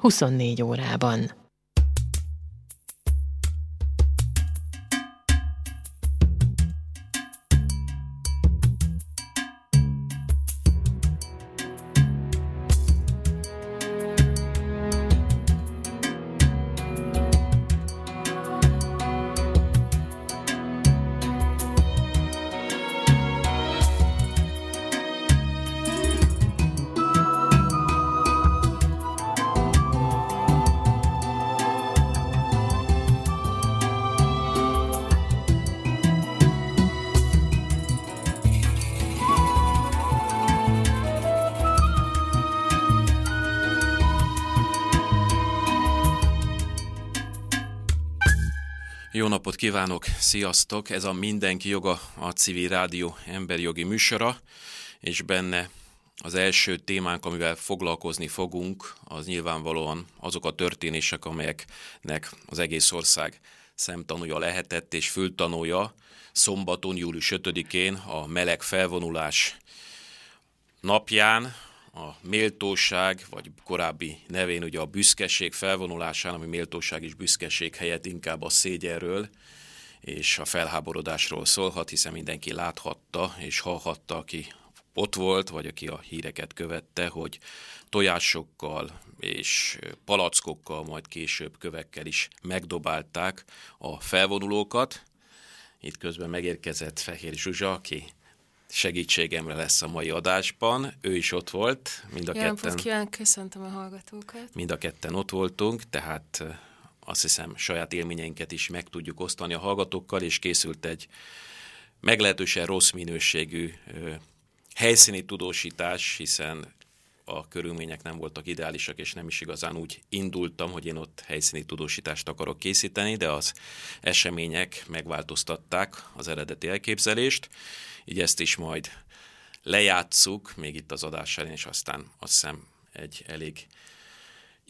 24 órában. Kívánok, sziasztok! Ez a Mindenki Joga, a Civil Rádió emberi jogi műsora, és benne az első témánk, amivel foglalkozni fogunk, az nyilvánvalóan azok a történések, amelyeknek az egész ország szemtanúja lehetett, és fültanúja szombaton, július 5-én a meleg felvonulás napján, a méltóság, vagy korábbi nevén ugye a büszkeség felvonulásán, ami méltóság és büszkeség helyett inkább a szégyenről és a felháborodásról szólhat, hiszen mindenki láthatta és hallhatta, aki ott volt, vagy aki a híreket követte, hogy tojásokkal és palackokkal, majd később kövekkel is megdobálták a felvonulókat. Itt közben megérkezett Fehér Zsuzsa, aki segítségemre lesz a mai adásban. Ő is ott volt, mind a Jó ketten. kíván, köszöntöm a hallgatókat. Mind a ketten ott voltunk, tehát azt hiszem saját élményeinket is meg tudjuk osztani a hallgatókkal, és készült egy meglehetősen rossz minőségű helyszíni tudósítás, hiszen a körülmények nem voltak ideálisak, és nem is igazán úgy indultam, hogy én ott helyszíni tudósítást akarok készíteni, de az események megváltoztatták az eredeti elképzelést, így ezt is majd lejátszuk, még itt az adás elén, és aztán azt hiszem egy elég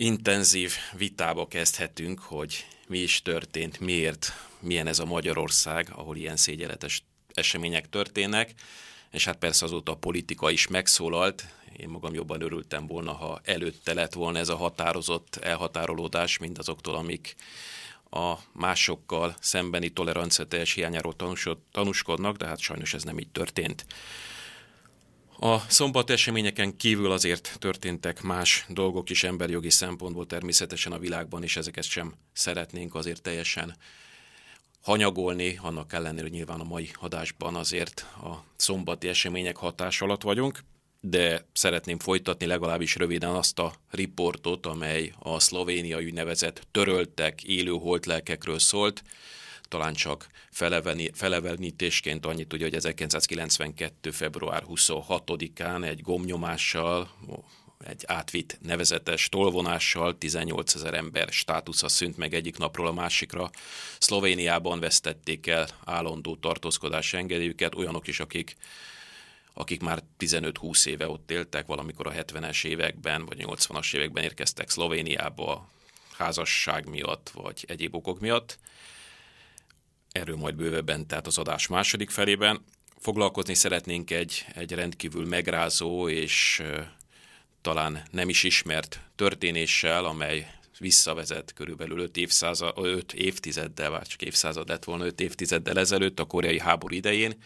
intenzív vitába kezdhetünk, hogy mi is történt, miért, milyen ez a Magyarország, ahol ilyen szégyeletes események történnek, és hát persze azóta a politika is megszólalt, én magam jobban örültem volna, ha előtte lett volna ez a határozott elhatárolódás mindazoktól, amik a másokkal szembeni tolerancia teljes hiányáról tanúskodnak, de hát sajnos ez nem így történt. A szombat eseményeken kívül azért történtek más dolgok is emberjogi szempontból természetesen a világban, és ezeket sem szeretnénk azért teljesen hanyagolni, annak ellenére, hogy nyilván a mai adásban azért a szombati események hatás alatt vagyunk, de szeretném folytatni legalábbis röviden azt a riportot, amely a szlovéniai úgynevezett töröltek élő holtlelkekről szólt, talán csak felevelnítésként annyit tudja, hogy 1992. február 26-án egy gomnyomással, egy átvitt nevezetes tolvonással 18 ezer ember státusza szűnt meg egyik napról a másikra. Szlovéniában vesztették el állandó tartózkodási engedélyüket, olyanok is, akik akik már 15-20 éve ott éltek, valamikor a 70-es években vagy 80-as években érkeztek Szlovéniába házasság miatt, vagy egyéb okok miatt. Erről majd bővebben, tehát az adás második felében. Foglalkozni szeretnénk egy, egy rendkívül megrázó és talán nem is ismert történéssel, amely visszavezet körülbelül 5, évszázad, 5 évtizeddel, vagy csak évszázad lett volna 5 évtizeddel ezelőtt a koreai háború idején.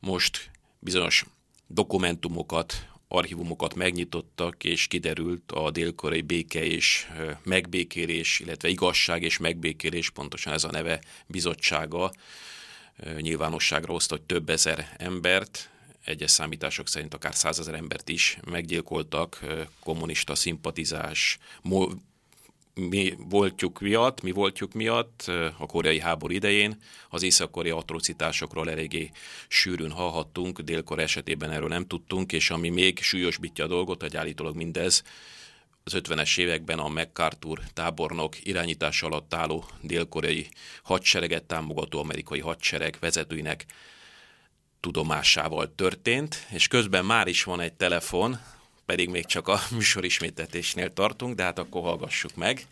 Most bizonyos dokumentumokat, archívumokat megnyitottak, és kiderült a dél-koreai béke és megbékélés, illetve igazság és megbékélés, pontosan ez a neve bizottsága, nyilvánosságra hozta, több ezer embert, egyes számítások szerint akár százezer embert is meggyilkoltak kommunista szimpatizás, mi voltjuk miatt, mi voltjuk miatt a koreai háború idején. Az észak-korea atrocitásokról eléggé sűrűn hallhattunk, dél esetében erről nem tudtunk, és ami még súlyosbítja a dolgot, hogy állítólag mindez az 50-es években a MacArthur tábornok irányítás alatt álló dél-koreai hadsereget támogató amerikai hadsereg vezetőinek tudomásával történt, és közben már is van egy telefon, pedig még csak a műsor ismétetésnél tartunk, de hát akkor hallgassuk meg.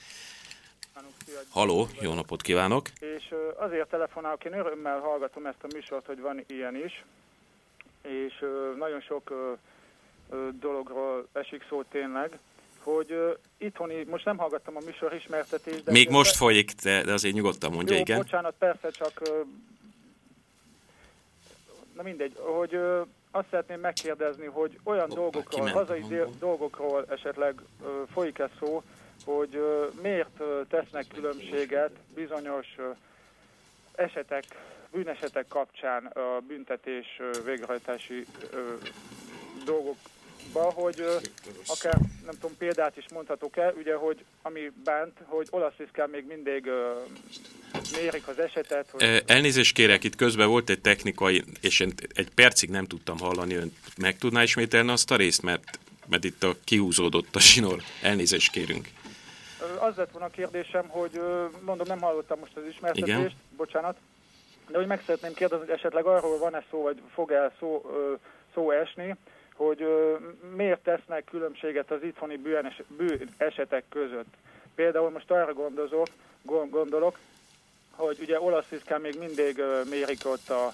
Haló, jó napot kívánok! És azért telefonálok, én örömmel hallgatom ezt a műsort, hogy van ilyen is, és nagyon sok dologról esik szó tényleg. hogy itthoni, most nem hallgattam a műsor ismertetést. De Még most folyik, de, de azért nyugodtan mondja, jó, igen. bocsánat, persze, csak na mindegy, hogy azt szeretném megkérdezni, hogy olyan Hoppá, dolgokról, hazai dolgokról esetleg uh, folyik-e szó, hogy uh, miért uh, tesznek különbséget bizonyos uh, esetek, bűnesetek kapcsán a büntetés végrehajtási uh, dolgokba, hogy akár, nem tudom, példát is mondhatok-e, ugye, hogy ami bánt, hogy olasz kell még mindig mérik az esetet. Hogy... Elnézést kérek, itt közben volt egy technikai, és én egy percig nem tudtam hallani, ön meg tudná ismételni azt a részt, mert, mert itt a kihúzódott a sinor. Elnézést kérünk. Az lett volna a kérdésem, hogy mondom, nem hallottam most az ismertetést, Igen? bocsánat, de hogy meg szeretném kérdezni, hogy esetleg arról van-e szó, vagy fog-e szó, szó esni, hogy miért tesznek különbséget az itthoni bűn esetek között. Például most arra gondozok, gondolok, hogy ugye olasz még mindig mérik ott a,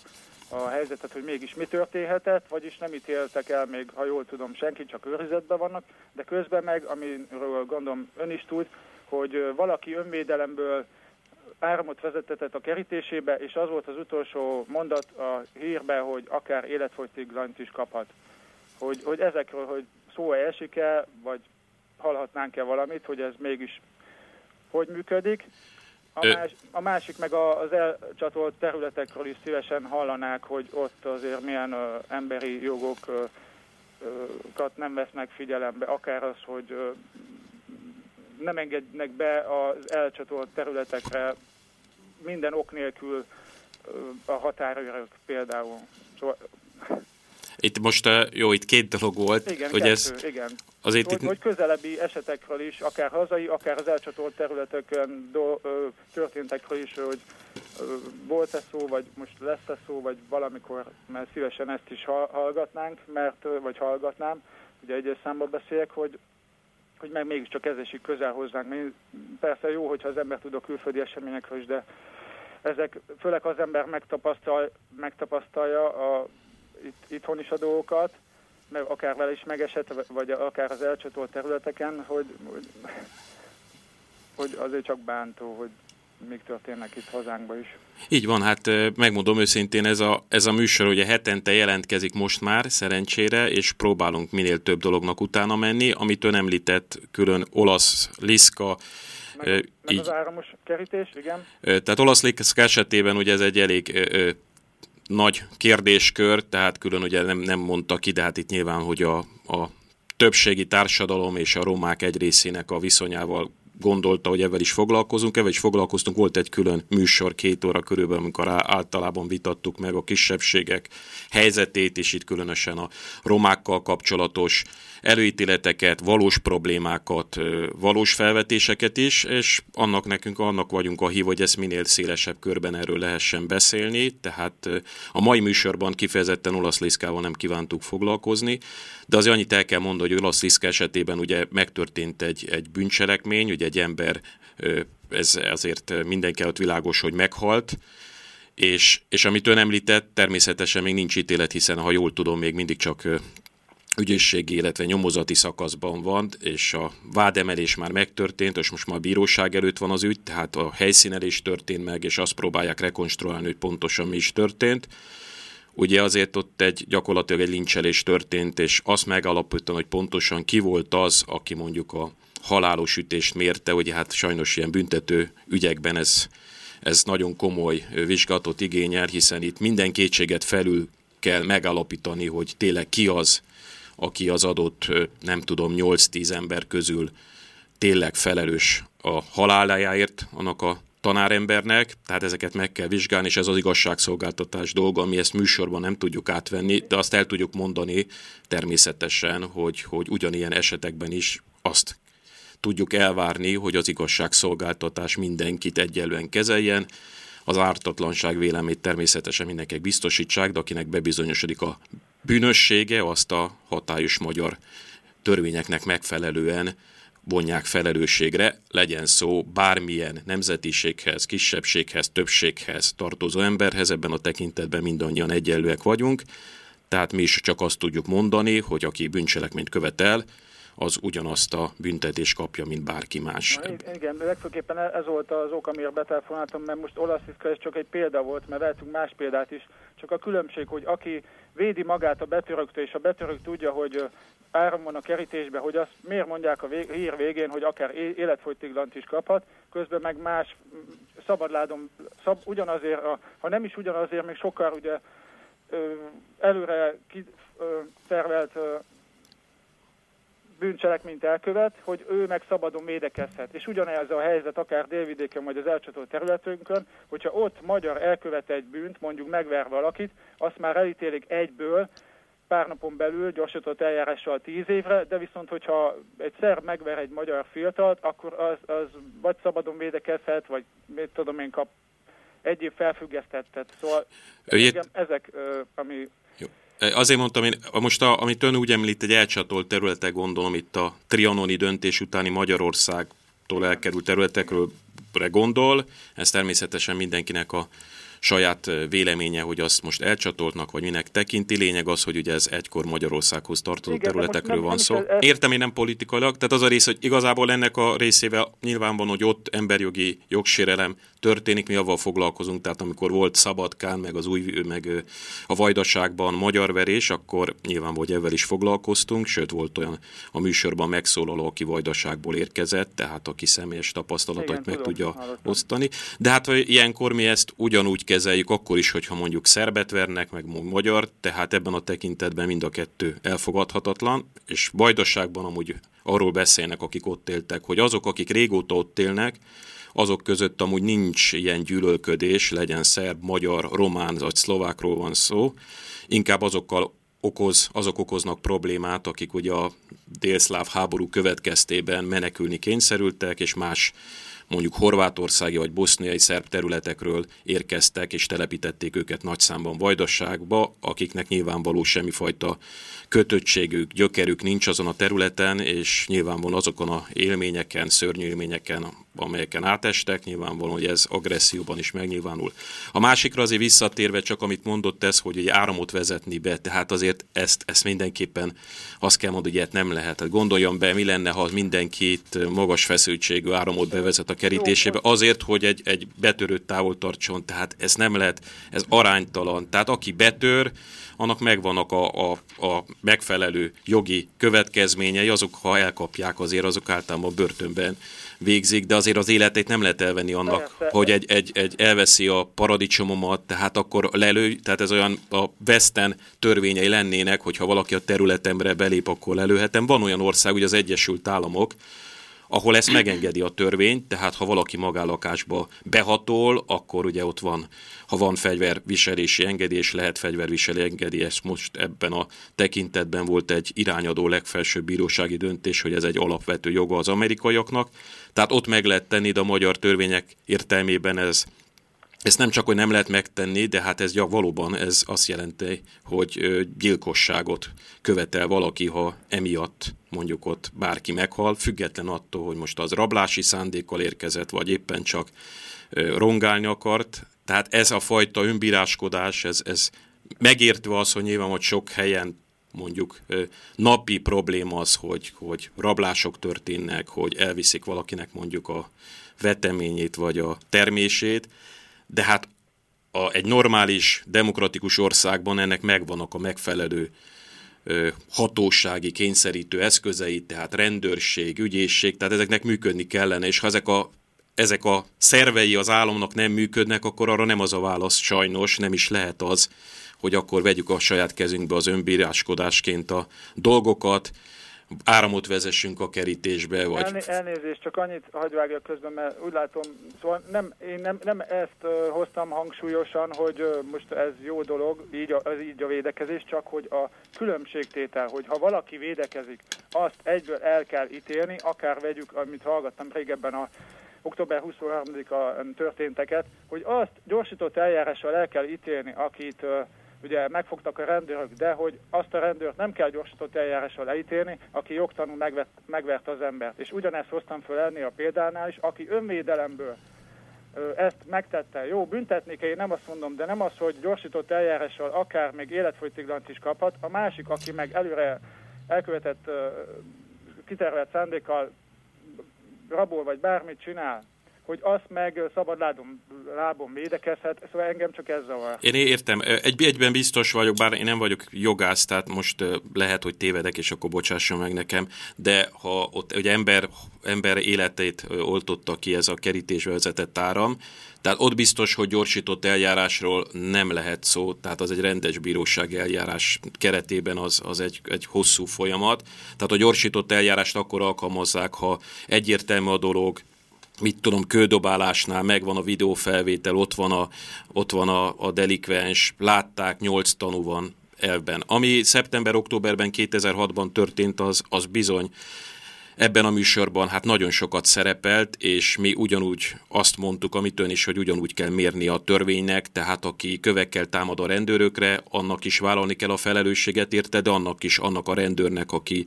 a helyzetet, hogy mégis mi történhetett, vagyis nem ítéltek el még, ha jól tudom, senki, csak őrizetben vannak, de közben meg, amiről gondolom ön is tud, hogy valaki önvédelemből áramot vezetetett a kerítésébe, és az volt az utolsó mondat a hírbe, hogy akár életfogytiglant is kaphat. Hogy, hogy ezekről, hogy szó esik-e, vagy hallhatnánk-e valamit, hogy ez mégis hogy működik. A, más, a másik meg az elcsatolt területekről is szívesen hallanák, hogy ott azért milyen uh, emberi jogokat nem vesznek figyelembe, akár az, hogy uh, nem engednek be az elcsatolt területekre minden ok nélkül uh, a határőrök például. Szóval itt most, jó, itt két dolog volt. Igen, hogy kettő, ez, igen. Azért hogy, itt... hogy közelebbi esetekről is, akár hazai, akár az elcsatolt területeken do, ö, történtekről is, hogy volt-e szó, vagy most lesz-e szó, vagy valamikor, mert szívesen ezt is hallgatnánk, mert, vagy hallgatnám, ugye egyes számban beszéljek, hogy hogy meg mégiscsak ez esik közel hozzánk. Persze jó, hogyha az ember tud a külföldi eseményekről is, de ezek főleg az ember megtapasztal, megtapasztalja a itt, itthon is a dolgokat, meg akár vele is megesett, vagy akár az elcsatolt területeken, hogy, hogy, hogy azért csak bántó, hogy még történnek itt hazánkban is. Így van, hát megmondom őszintén, ez a, ez a műsor ugye hetente jelentkezik most már, szerencsére, és próbálunk minél több dolognak utána menni, amit ön említett, külön olasz, liszka, meg, meg így, az áramos kerítés, igen. Tehát olasz liszka esetében ugye ez egy elég nagy kérdéskör, tehát külön ugye nem, nem mondta ki, de hát itt nyilván, hogy a, a többségi társadalom és a romák egy részének a viszonyával gondolta, hogy ebben is foglalkozunk, ebben is foglalkoztunk, volt egy külön műsor két óra körülbelül, amikor általában vitattuk meg a kisebbségek helyzetét, és itt különösen a romákkal kapcsolatos előítéleteket, valós problémákat, valós felvetéseket is, és annak nekünk annak vagyunk a hív, hogy ezt minél szélesebb körben erről lehessen beszélni, tehát a mai műsorban kifejezetten olasz liszkával nem kívántuk foglalkozni, de azért annyit el kell mondani, hogy olasz liszka esetében ugye megtörtént egy, egy bűncselekmény, ugye egy ember, ez azért mindenki ott világos, hogy meghalt, és, és amit ön említett, természetesen még nincs ítélet, hiszen ha jól tudom, még mindig csak ügyészségi, illetve nyomozati szakaszban van, és a vádemelés már megtörtént, és most már a bíróság előtt van az ügy, tehát a helyszínelés történt meg, és azt próbálják rekonstruálni, hogy pontosan mi is történt. Ugye azért ott egy gyakorlatilag egy lincselés történt, és azt megalapítani, hogy pontosan ki volt az, aki mondjuk a halálos ütést mérte, ugye hát sajnos ilyen büntető ügyekben ez, ez nagyon komoly vizsgatot igényel, hiszen itt minden kétséget felül kell megalapítani, hogy tényleg ki az, aki az adott, nem tudom, 8-10 ember közül tényleg felelős a halálájáért annak a tanárembernek, tehát ezeket meg kell vizsgálni, és ez az igazságszolgáltatás dolga, mi ezt műsorban nem tudjuk átvenni, de azt el tudjuk mondani természetesen, hogy, hogy ugyanilyen esetekben is azt tudjuk elvárni, hogy az igazságszolgáltatás mindenkit egyelően kezeljen, az ártatlanság vélemét természetesen mindenkinek biztosítsák, de akinek bebizonyosodik a bűnössége, azt a hatályos magyar törvényeknek megfelelően vonják felelősségre, legyen szó bármilyen nemzetiséghez, kisebbséghez, többséghez tartozó emberhez, ebben a tekintetben mindannyian egyenlőek vagyunk, tehát mi is csak azt tudjuk mondani, hogy aki bűncselekményt követel, az ugyanazt a büntetést kapja, mint bárki más. Na, igen, legfőképpen ez volt az ok, amiért betelefonáltam, mert most olasz ez csak egy példa volt, mert vehetünk más példát is. Csak a különbség, hogy aki védi magát a betöröktől, és a betörök tudja, hogy áram van a kerítésbe, hogy azt miért mondják a vég, hír végén, hogy akár életfogytiglant is kaphat, közben meg más szabadládon, szab, ugyanazért, a, ha nem is ugyanazért, még sokkal ugye előre tervelt bűncselekményt elkövet, hogy ő meg szabadon védekezhet. És ugyanez a helyzet akár délvidéken vagy az elcsatolt területünkön, hogyha ott magyar elkövet egy bűnt, mondjuk megver valakit, azt már elítélik egyből, pár napon belül gyorsított eljárással tíz évre, de viszont, hogyha egy szerb megver egy magyar fiatalt, akkor az, az vagy szabadon védekezhet, vagy mit tudom én kap egy év felfüggesztettet. Szóval engem ezek, ami Azért mondtam, én most, a, amit ön úgy említ, egy elcsatolt területek gondolom, itt a trianoni döntés utáni Magyarországtól elkerült területekről gondol, ez természetesen mindenkinek a saját véleménye, hogy azt most elcsatoltnak, vagy minek tekinti. Lényeg az, hogy ugye ez egykor Magyarországhoz tartozó Igen, területekről nem, van szó. Ez... Értem én nem politikailag, tehát az a rész, hogy igazából ennek a részével nyilván van, hogy ott emberjogi jogsérelem történik, mi avval foglalkozunk, tehát amikor volt Szabadkán, meg az új, meg a Vajdaságban magyar verés, akkor nyilván, hogy ebben is foglalkoztunk, sőt volt olyan a műsorban megszólaló, aki Vajdaságból érkezett, tehát aki személyes tapasztalatait meg tudom, tudja hallottam. osztani. De hát ilyenkor mi ezt ugyanúgy kezeljük, akkor is, hogyha mondjuk szerbet vernek, meg magyar, tehát ebben a tekintetben mind a kettő elfogadhatatlan, és Vajdaságban amúgy arról beszélnek, akik ott éltek, hogy azok, akik régóta ott élnek, azok között amúgy nincs ilyen gyűlölködés, legyen szerb, magyar, román vagy szlovákról van szó, inkább azokkal okoz, azok okoznak problémát, akik ugye a délszláv háború következtében menekülni kényszerültek, és más mondjuk horvátországi vagy boszniai szerb területekről érkeztek, és telepítették őket nagy számban Vajdaságba, akiknek nyilvánvaló semmifajta kötöttségük, gyökerük nincs azon a területen, és nyilvánvalóan azokon a élményeken, szörnyű élményeken, amelyeken átestek, nyilvánvalóan, hogy ez agresszióban is megnyilvánul. A másikra azért visszatérve csak, amit mondott ez, hogy egy áramot vezetni be, tehát azért ezt, ezt mindenképpen azt kell mondani, hogy ilyet nem lehet. Hát gondoljon be, mi lenne, ha mindenkit magas feszültségű áramot bevezet a kerítésébe, azért, hogy egy, egy betörőt távol tartson, tehát ez nem lehet, ez aránytalan. Tehát aki betör, annak megvannak a, a, a megfelelő jogi következményei, azok, ha elkapják, azért azok általában börtönben végzik, de azért az életét nem lehet elvenni annak, Persze. hogy egy, egy, egy elveszi a paradicsomomat, tehát akkor lelő, tehát ez olyan a Westen törvényei lennének, hogyha valaki a területemre belép, akkor lelőhetem. Van olyan ország, ugye az Egyesült Államok, ahol ezt megengedi a törvény, tehát ha valaki magánlakásba behatol, akkor ugye ott van, ha van fegyverviselési engedély, lehet fegyverviseli engedély, ez most ebben a tekintetben volt egy irányadó legfelsőbb bírósági döntés, hogy ez egy alapvető joga az amerikaiaknak, tehát ott meg lehet tenni, de a magyar törvények értelmében ez ezt nem csak, hogy nem lehet megtenni, de hát ez valóban ez azt jelenti, hogy gyilkosságot követel valaki, ha emiatt mondjuk ott bárki meghal, független attól, hogy most az rablási szándékkal érkezett, vagy éppen csak rongálni akart. Tehát ez a fajta önbíráskodás, ez, ez megértve az, hogy nyilván, hogy sok helyen mondjuk napi probléma az, hogy, hogy rablások történnek, hogy elviszik valakinek mondjuk a veteményét vagy a termését, de hát a, egy normális, demokratikus országban ennek megvannak a megfelelő ö, hatósági, kényszerítő eszközei, tehát rendőrség, ügyészség, tehát ezeknek működni kellene, és ha ezek a, ezek a szervei az államnak nem működnek, akkor arra nem az a válasz sajnos, nem is lehet az, hogy akkor vegyük a saját kezünkbe az önbíráskodásként a dolgokat, áramot vezessünk a kerítésbe, vagy... Elné, elnézést, csak annyit hagyvágja közben, mert úgy látom, szóval nem, én nem, nem ezt uh, hoztam hangsúlyosan, hogy uh, most ez jó dolog, így a, ez így a védekezés, csak hogy a különbségtétel, hogy ha valaki védekezik, azt egyből el kell ítélni, akár vegyük, amit hallgattam régebben a október 23-a történteket, hogy azt gyorsított eljárással el kell ítélni, akit ugye megfogtak a rendőrök, de hogy azt a rendőrt nem kell gyorsított eljárással leítélni, aki jogtanul megvert, megvert az embert. És ugyanezt hoztam föl ennél a példánál is, aki önvédelemből ezt megtette. Jó, büntetni kell, én nem azt mondom, de nem az, hogy gyorsított eljárással akár még életfogytiglant is kaphat. A másik, aki meg előre elkövetett kitervelt szándékkal rabol, vagy bármit csinál, hogy azt meg szabad lábon, lábon védekezhet, szóval engem csak ez zavar. Én értem, egy, egyben biztos vagyok, bár én nem vagyok jogász, tehát most lehet, hogy tévedek, és akkor bocsásson meg nekem, de ha ott egy ember, ember életét oltotta ki ez a kerítésbe vezetett áram, tehát ott biztos, hogy gyorsított eljárásról nem lehet szó, tehát az egy rendes bíróság eljárás keretében az, az egy, egy hosszú folyamat. Tehát a gyorsított eljárást akkor alkalmazzák, ha egyértelmű a dolog, mit tudom, kődobálásnál megvan a videófelvétel, ott van a, ott van a, a delikvens, látták, nyolc tanú van elben. Ami szeptember-októberben 2006-ban történt, az, az bizony ebben a műsorban hát nagyon sokat szerepelt, és mi ugyanúgy azt mondtuk, amit ön is, hogy ugyanúgy kell mérni a törvénynek, tehát aki kövekkel támad a rendőrökre, annak is vállalni kell a felelősséget érte, de annak is, annak a rendőrnek, aki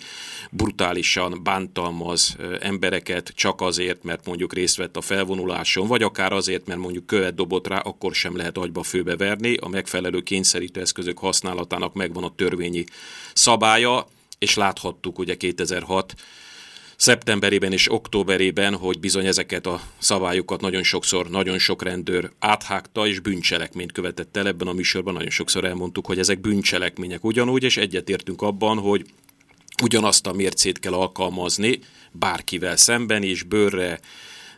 brutálisan bántalmaz embereket csak azért, mert mondjuk részt vett a felvonuláson, vagy akár azért, mert mondjuk követ dobott rá, akkor sem lehet agyba főbe verni. A megfelelő kényszerítő eszközök használatának megvan a törvényi szabálya, és láthattuk ugye 2006 szeptemberében és októberében, hogy bizony ezeket a szabályokat nagyon sokszor, nagyon sok rendőr áthágta és bűncselekményt követett el. Ebben a műsorban nagyon sokszor elmondtuk, hogy ezek bűncselekmények ugyanúgy, és egyetértünk abban, hogy ugyanazt a mércét kell alkalmazni bárkivel szemben, és bőrre,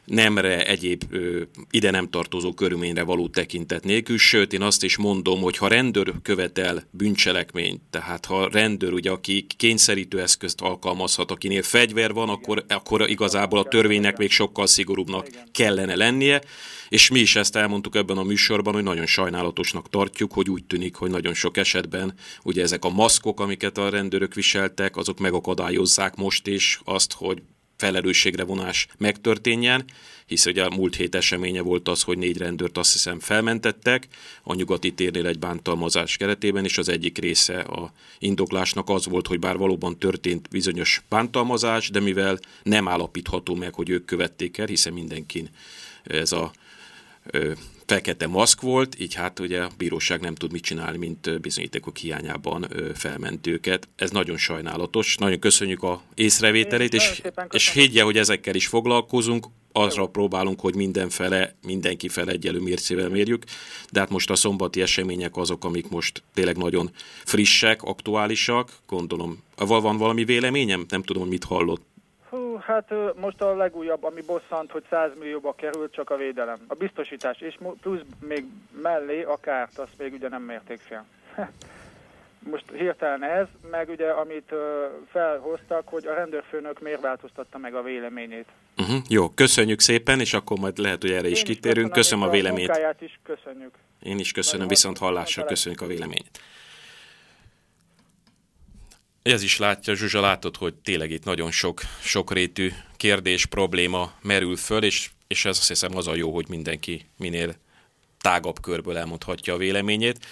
nemre, egyéb ö, ide nem tartozó körülményre való tekintet nélkül, sőt én azt is mondom, hogy ha rendőr követel bűncselekményt, tehát ha rendőr, ugye, aki kényszerítő eszközt alkalmazhat, akinél fegyver van, akkor, akkor igazából a törvénynek még sokkal szigorúbbnak kellene lennie, és mi is ezt elmondtuk ebben a műsorban, hogy nagyon sajnálatosnak tartjuk, hogy úgy tűnik, hogy nagyon sok esetben ugye ezek a maszkok, amiket a rendőrök viseltek, azok megakadályozzák most is azt, hogy felelősségre vonás megtörténjen, hisz ugye a múlt hét eseménye volt az, hogy négy rendőrt azt hiszem felmentettek a nyugati térnél egy bántalmazás keretében, és az egyik része a indoklásnak az volt, hogy bár valóban történt bizonyos bántalmazás, de mivel nem állapítható meg, hogy ők követték el, hiszen mindenkin ez a fekete maszk volt, így hát ugye a bíróság nem tud mit csinálni, mint bizonyítékok hiányában felment őket. Ez nagyon sajnálatos. Nagyon köszönjük a észrevételét, és, és higgye, hogy ezekkel is foglalkozunk. Azra próbálunk, hogy mindenfele, mindenki fel egyelő mércével mérjük, de hát most a szombati események azok, amik most tényleg nagyon frissek, aktuálisak. Gondolom, van valami véleményem? Nem tudom, mit hallott hát most a legújabb, ami bosszant, hogy 100 millióba került csak a védelem. A biztosítás, és plusz még mellé a kárt, azt még ugye nem mérték fel. most hirtelen ez, meg ugye amit felhoztak, hogy a rendőrfőnök miért változtatta meg a véleményét. Uh-huh, jó, köszönjük szépen, és akkor majd lehet, hogy erre is Én kitérünk. Is köszönöm, köszönöm a véleményt. A is köszönjük. Én is köszönöm, viszont hallásra köszönjük a véleményt. Ez is látja, Zsuzsa, látod, hogy tényleg itt nagyon sok, sokrétű kérdés, probléma merül föl, és, és ez azt hiszem az a jó, hogy mindenki minél tágabb körből elmondhatja a véleményét.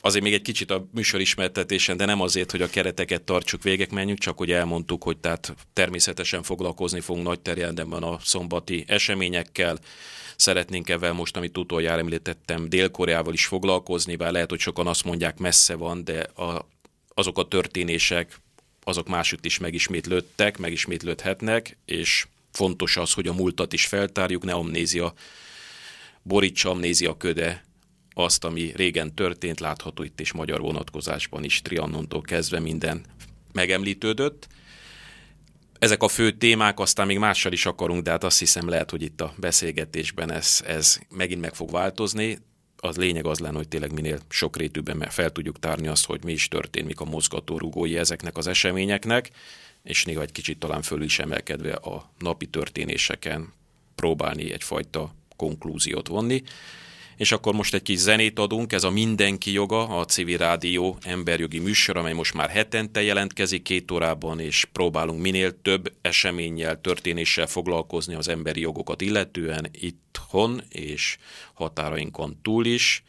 Azért még egy kicsit a műsor ismertetésen, de nem azért, hogy a kereteket tartsuk végek menjünk, csak hogy elmondtuk, hogy tehát természetesen foglalkozni fogunk nagy terjedelmen a szombati eseményekkel, szeretnénk ebben most, amit utoljára említettem, Dél-Koreával is foglalkozni, bár lehet, hogy sokan azt mondják messze van, de a azok a történések, azok másütt is megismétlődtek, megismétlődhetnek, és fontos az, hogy a múltat is feltárjuk, ne amnézia, borítsa amnézia köde azt, ami régen történt, látható itt is magyar vonatkozásban is, Triannontól kezdve minden megemlítődött. Ezek a fő témák, aztán még mással is akarunk, de hát azt hiszem lehet, hogy itt a beszélgetésben ez, ez megint meg fog változni az lényeg az lenne, hogy tényleg minél sokrétűbben fel tudjuk tárni azt, hogy mi is történt, mik a mozgatórugói ezeknek az eseményeknek, és néha egy kicsit talán föl is emelkedve a napi történéseken próbálni egyfajta konklúziót vonni. És akkor most egy kis zenét adunk, ez a Mindenki Joga, a Civil Rádió emberjogi műsor, amely most már hetente jelentkezik két órában, és próbálunk minél több eseménnyel, történéssel foglalkozni az emberi jogokat illetően itthon és határainkon túl is,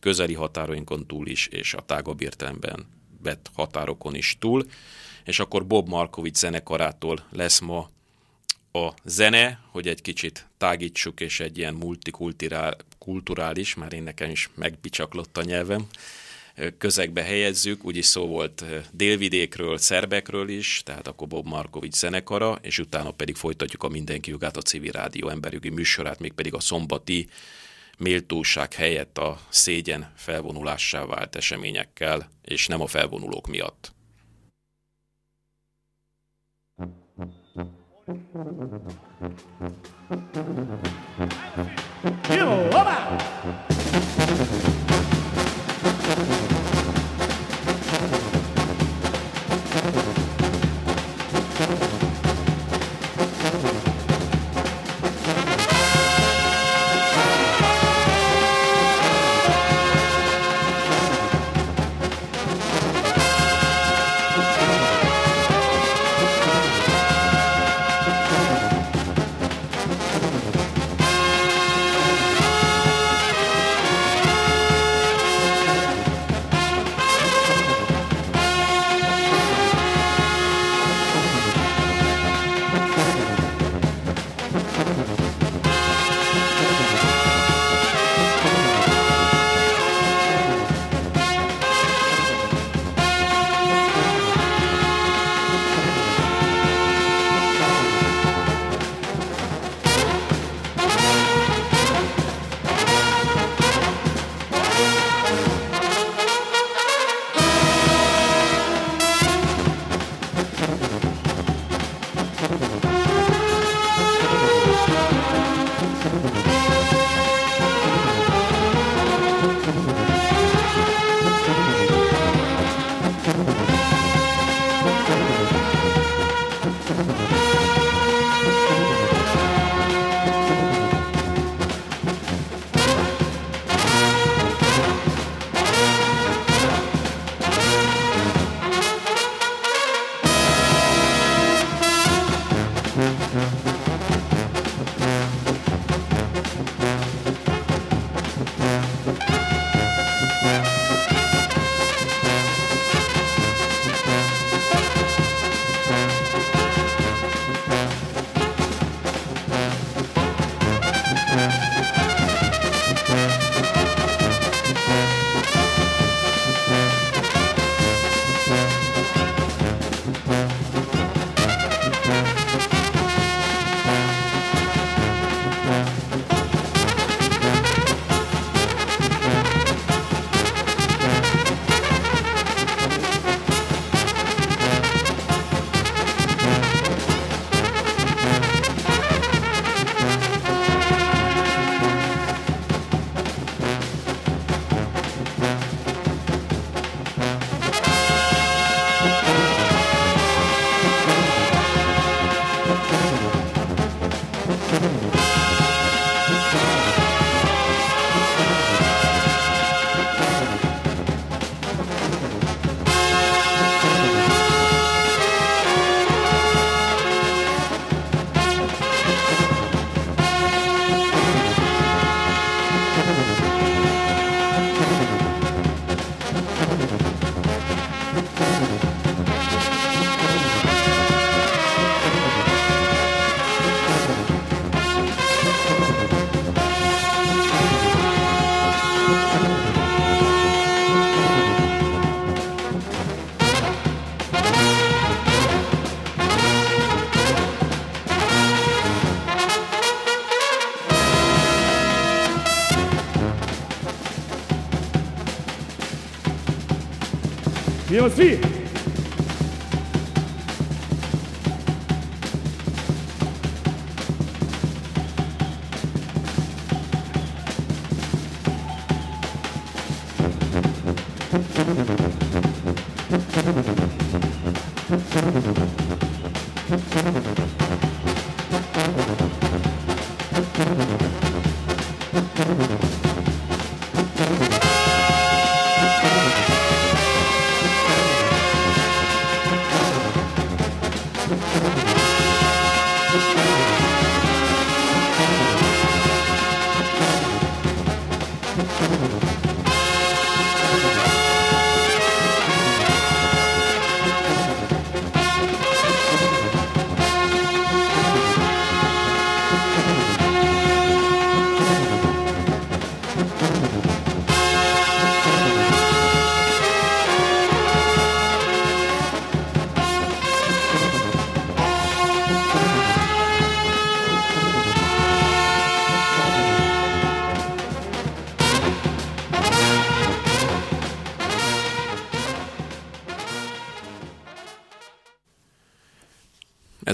közeli határainkon túl is, és a tágabb értelemben vett határokon is túl. És akkor Bob Markovic zenekarától lesz ma a zene, hogy egy kicsit tágítsuk, és egy ilyen multikulturális, már én nekem is megbicsaklott a nyelvem, közegbe helyezzük, úgyis szó volt délvidékről, szerbekről is, tehát akkor Bob Markovics zenekara, és utána pedig folytatjuk a Mindenki jogát, a civil rádió emberügyi műsorát, mégpedig a szombati méltóság helyett a szégyen felvonulássá vált eseményekkel, és nem a felvonulók miatt. You over.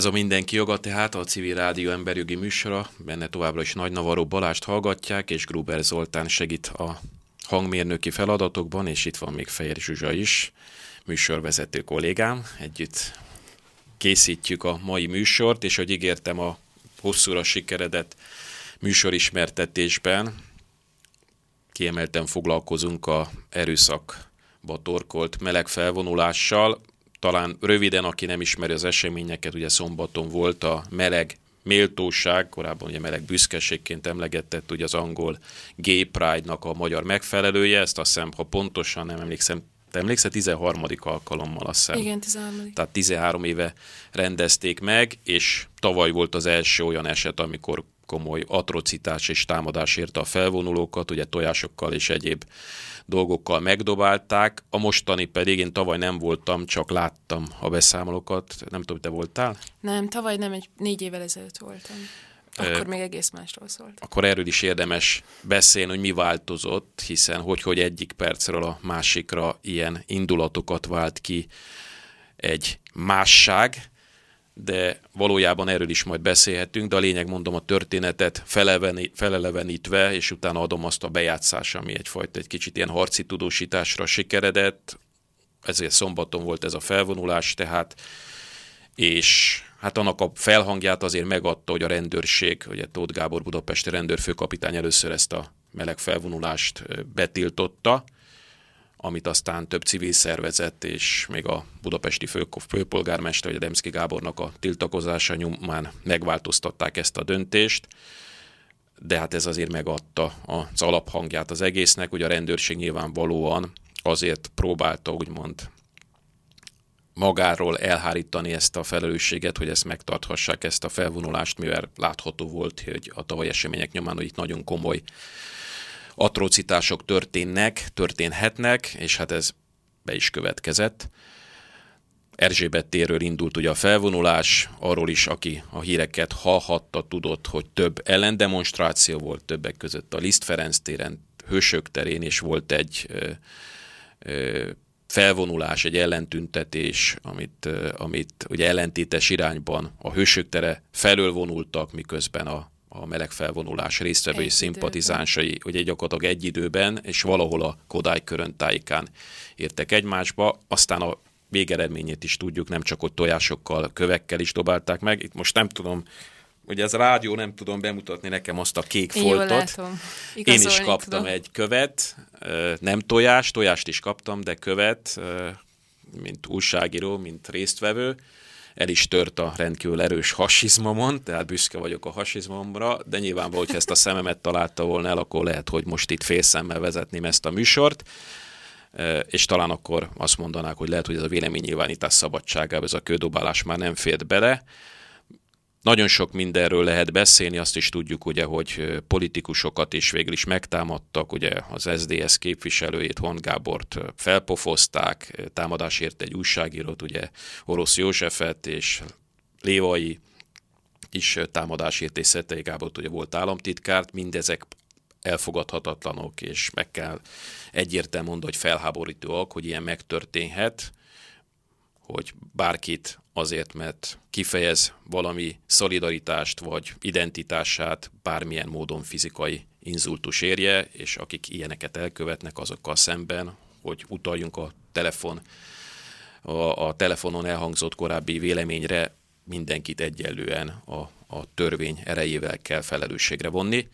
Ez a mindenki joga, tehát a Civil Rádió emberjogi műsora, benne továbbra is Nagy Navaró Balást hallgatják, és Gruber Zoltán segít a hangmérnöki feladatokban, és itt van még Fejer Zsuzsa is, műsorvezető kollégám. Együtt készítjük a mai műsort, és hogy ígértem a hosszúra sikeredett műsorismertetésben, kiemelten foglalkozunk a erőszakba torkolt meleg felvonulással, talán röviden, aki nem ismeri az eseményeket, ugye szombaton volt a meleg méltóság, korábban ugye meleg büszkeségként emlegetett ugye az angol Gay Pride-nak a magyar megfelelője, ezt azt hiszem, ha pontosan nem emlékszem, te emlékszel, 13. alkalommal azt hiszem. Igen, 13. Tehát 13 éve rendezték meg, és tavaly volt az első olyan eset, amikor komoly atrocitás és támadás érte a felvonulókat, ugye tojásokkal és egyéb dolgokkal megdobálták, a mostani pedig én tavaly nem voltam, csak láttam a beszámolókat. Nem tudom, te voltál? Nem, tavaly nem, egy négy évvel ezelőtt voltam. Akkor még egész másról szólt. Akkor erről is érdemes beszélni, hogy mi változott, hiszen hogy, hogy egyik percről a másikra ilyen indulatokat vált ki egy másság, de valójában erről is majd beszélhetünk, de a lényeg mondom a történetet felelevenítve, és utána adom azt a bejátszás, ami egyfajta egy kicsit ilyen harci tudósításra sikeredett, ezért szombaton volt ez a felvonulás, tehát és hát annak a felhangját azért megadta, hogy a rendőrség, ugye Tóth Gábor budapesti rendőrfőkapitány először ezt a meleg felvonulást betiltotta, amit aztán több civil szervezet és még a budapesti fő, főpolgármester, vagy a Demszki Gábornak a tiltakozása nyomán megváltoztatták ezt a döntést, de hát ez azért megadta az alaphangját az egésznek, hogy a rendőrség nyilvánvalóan azért próbálta úgymond magáról elhárítani ezt a felelősséget, hogy ezt megtarthassák, ezt a felvonulást, mivel látható volt, hogy a tavaly események nyomán, hogy itt nagyon komoly atrocitások történnek, történhetnek, és hát ez be is következett. Erzsébet téről indult ugye a felvonulás, arról is, aki a híreket hallhatta, tudott, hogy több ellendemonstráció volt többek között a Liszt Ferenc téren, Hősök terén, és volt egy ö, ö, felvonulás, egy ellentüntetés, amit, amit ugye ellentétes irányban a Hősök tere felől vonultak, miközben a a meleg felvonulás résztvevői egy szimpatizánsai, időben. ugye gyakorlatilag egy időben, és valahol a Kodály körön tájékán értek egymásba, aztán a végeredményét is tudjuk, nem csak ott tojásokkal, kövekkel is dobálták meg. Itt most nem tudom, hogy ez rádió, nem tudom bemutatni nekem azt a kék Én foltot. Én is kaptam tudom. egy követ, nem tojás, tojást is kaptam, de követ, mint újságíró, mint résztvevő, el is tört a rendkívül erős hasizmomon, tehát büszke vagyok a hasizmomra, de nyilvánvaló, hogyha ezt a szememet találta volna el, akkor lehet, hogy most itt félszemmel vezetném ezt a műsort, és talán akkor azt mondanák, hogy lehet, hogy ez a véleménynyilvánítás szabadságába, ez a kődobálás már nem fért bele, nagyon sok mindenről lehet beszélni, azt is tudjuk, ugye, hogy politikusokat is végül is megtámadtak, ugye az SDS képviselőjét, Hon Gábort felpofozták, támadásért egy újságírót, ugye Orosz Józsefet és Lévai is támadásért és Szetei Gábort ugye volt államtitkárt, mindezek elfogadhatatlanok, és meg kell egyértelműen mondani, hogy felháborítóak, hogy ilyen megtörténhet, hogy bárkit azért, mert kifejez valami szolidaritást vagy identitását bármilyen módon fizikai inzultus érje, és akik ilyeneket elkövetnek azokkal szemben, hogy utaljunk a telefon, a, a telefonon elhangzott korábbi véleményre, mindenkit egyenlően a, a törvény erejével kell felelősségre vonni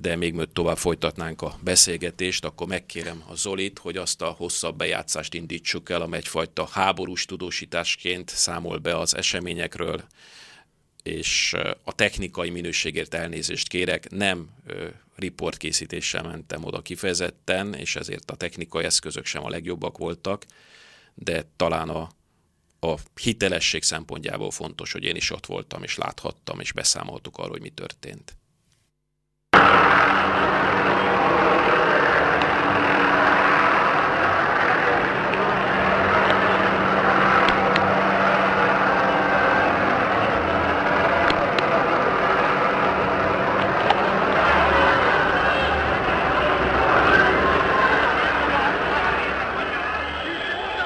de még mielőtt tovább folytatnánk a beszélgetést, akkor megkérem a Zolit, hogy azt a hosszabb bejátszást indítsuk el, amely egyfajta háborús tudósításként számol be az eseményekről, és a technikai minőségért elnézést kérek, nem riportkészítéssel mentem oda kifejezetten, és ezért a technikai eszközök sem a legjobbak voltak, de talán a, a hitelesség szempontjából fontos, hogy én is ott voltam, és láthattam, és beszámoltuk arról, hogy mi történt.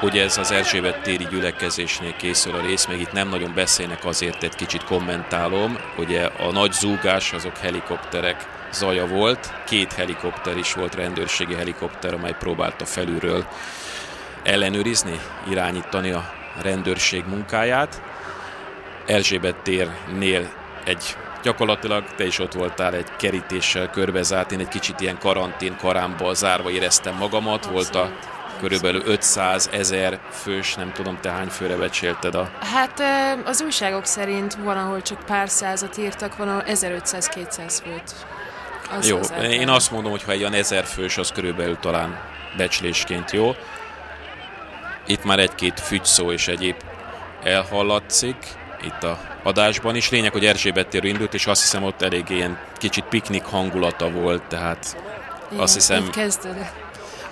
Ugye ez az Erzsébet téri gyülekezésnél készül a rész, még itt nem nagyon beszélnek azért, egy kicsit kommentálom. Ugye a nagy zúgás azok helikopterek, zaja volt, két helikopter is volt, rendőrségi helikopter, amely próbálta felülről ellenőrizni, irányítani a rendőrség munkáját. Erzsébet térnél egy gyakorlatilag te is ott voltál egy kerítéssel körbezárt, én egy kicsit ilyen karantén karámba zárva éreztem magamat, volt a körülbelül 500 ezer fős, nem tudom te hány főre becsélted a... Hát az újságok szerint van, ahol csak pár százat írtak, van, ahol 1500-200 főt. Az jó, az én azt mondom, hogy ha egy olyan ezer fős, az körülbelül talán becslésként jó. Itt már egy-két fügyszó és egyéb elhallatszik itt a adásban is. Lényeg, hogy Erzsébet tér indult, és azt hiszem ott elég ilyen kicsit piknik hangulata volt, tehát Igen, azt hiszem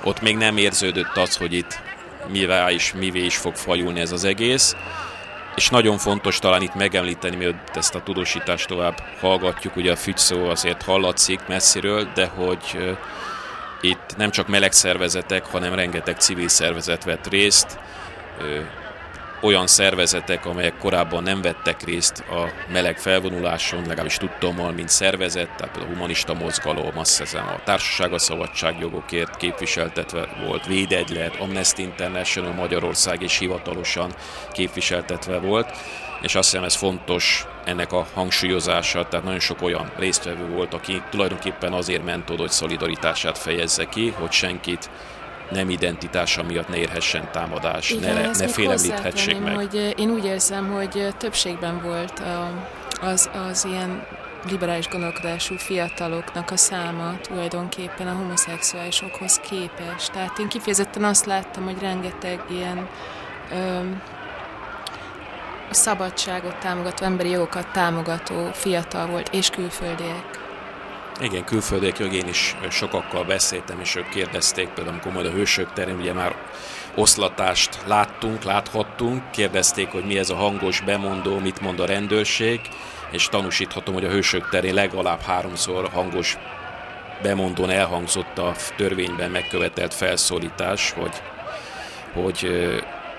ott még nem érződött az, hogy itt mivel is, mivé is fog fajulni ez az egész. És nagyon fontos talán itt megemlíteni, mielőtt ezt a tudósítást tovább hallgatjuk, ugye a fügyszó azért hallatszik messziről, de hogy itt nem csak meleg szervezetek, hanem rengeteg civil szervezet vett részt, olyan szervezetek, amelyek korábban nem vettek részt a meleg felvonuláson, legalábbis tudtommal, mint szervezet, tehát a humanista mozgalom, azt hiszem a Társaság a Szabadságjogokért képviseltetve volt, Védegylet, Amnesty International Magyarország is hivatalosan képviseltetve volt, és azt hiszem ez fontos ennek a hangsúlyozása, tehát nagyon sok olyan résztvevő volt, aki tulajdonképpen azért ment oda, hogy szolidaritását fejezze ki, hogy senkit nem identitása miatt ne érhessen támadás, Igen, ne, ne félemlíthetség meg. Hogy eh, én úgy érzem, hogy eh, többségben volt a, az, az ilyen liberális gondolkodású fiataloknak a száma tulajdonképpen a homoszexuálisokhoz képes. Tehát én kifejezetten azt láttam, hogy rengeteg ilyen öm, szabadságot támogató, emberi jogokat támogató fiatal volt, és külföldiek. Igen, külföldiek én is sokakkal beszéltem, és ők kérdezték, például amikor majd a hősök terén ugye már oszlatást láttunk, láthattunk, kérdezték, hogy mi ez a hangos bemondó, mit mond a rendőrség, és tanúsíthatom, hogy a hősök terén legalább háromszor hangos bemondón elhangzott a törvényben megkövetelt felszólítás, hogy, hogy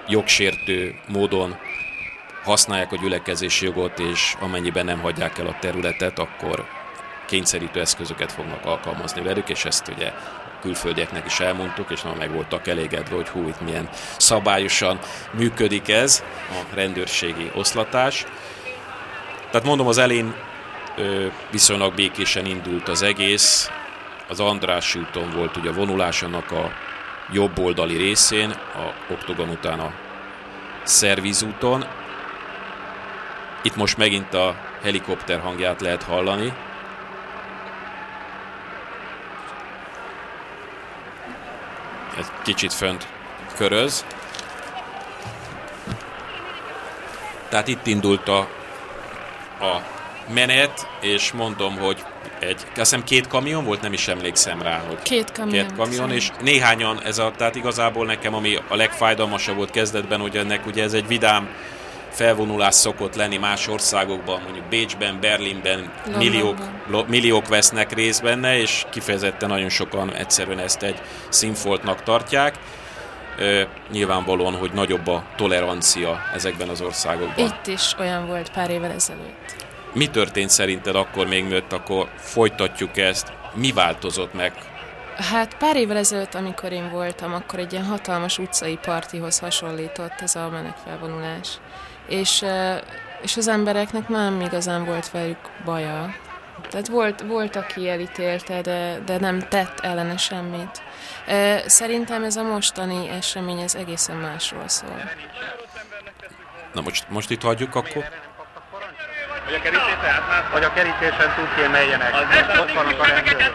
jogsértő módon használják a gyülekezési jogot, és amennyiben nem hagyják el a területet, akkor kényszerítő eszközöket fognak alkalmazni velük, és ezt ugye külföldieknek is elmondtuk, és nagyon meg voltak elégedve, hogy hú, itt milyen szabályosan működik ez, a rendőrségi oszlatás. Tehát mondom, az elén viszonylag békésen indult az egész, az András úton volt ugye a vonulás annak a jobb oldali részén, a oktogon után a szervizúton. Itt most megint a helikopter hangját lehet hallani, egy kicsit fönt köröz. Tehát itt indult a, a menet, és mondom, hogy egy, azt hiszem két kamion volt, nem is emlékszem rá, hogy két kamion, két kamion és néhányan, ez a, tehát igazából nekem, ami a legfájdalmasabb volt kezdetben, hogy ennek ugye ez egy vidám felvonulás szokott lenni más országokban, mondjuk Bécsben, Berlinben milliók, milliók vesznek részt benne, és kifejezetten nagyon sokan egyszerűen ezt egy színfoltnak tartják. Ö, nyilvánvalóan, hogy nagyobb a tolerancia ezekben az országokban. Itt is olyan volt pár évvel ezelőtt. Mi történt szerinted akkor még mielőtt, akkor folytatjuk ezt? Mi változott meg? Hát pár évvel ezelőtt, amikor én voltam, akkor egy ilyen hatalmas utcai partihoz hasonlított ez a menekfelvonulás és, és az embereknek nem igazán volt velük baja. Tehát volt, volt aki elítélte, de, de nem tett ellene semmit. Szerintem ez a mostani esemény ez egészen másról szól. Na most, most itt hagyjuk akkor? Vagy a kerítésen, vagy a kerítésen túl kéne menjenek. Ott vannak a rendőrök.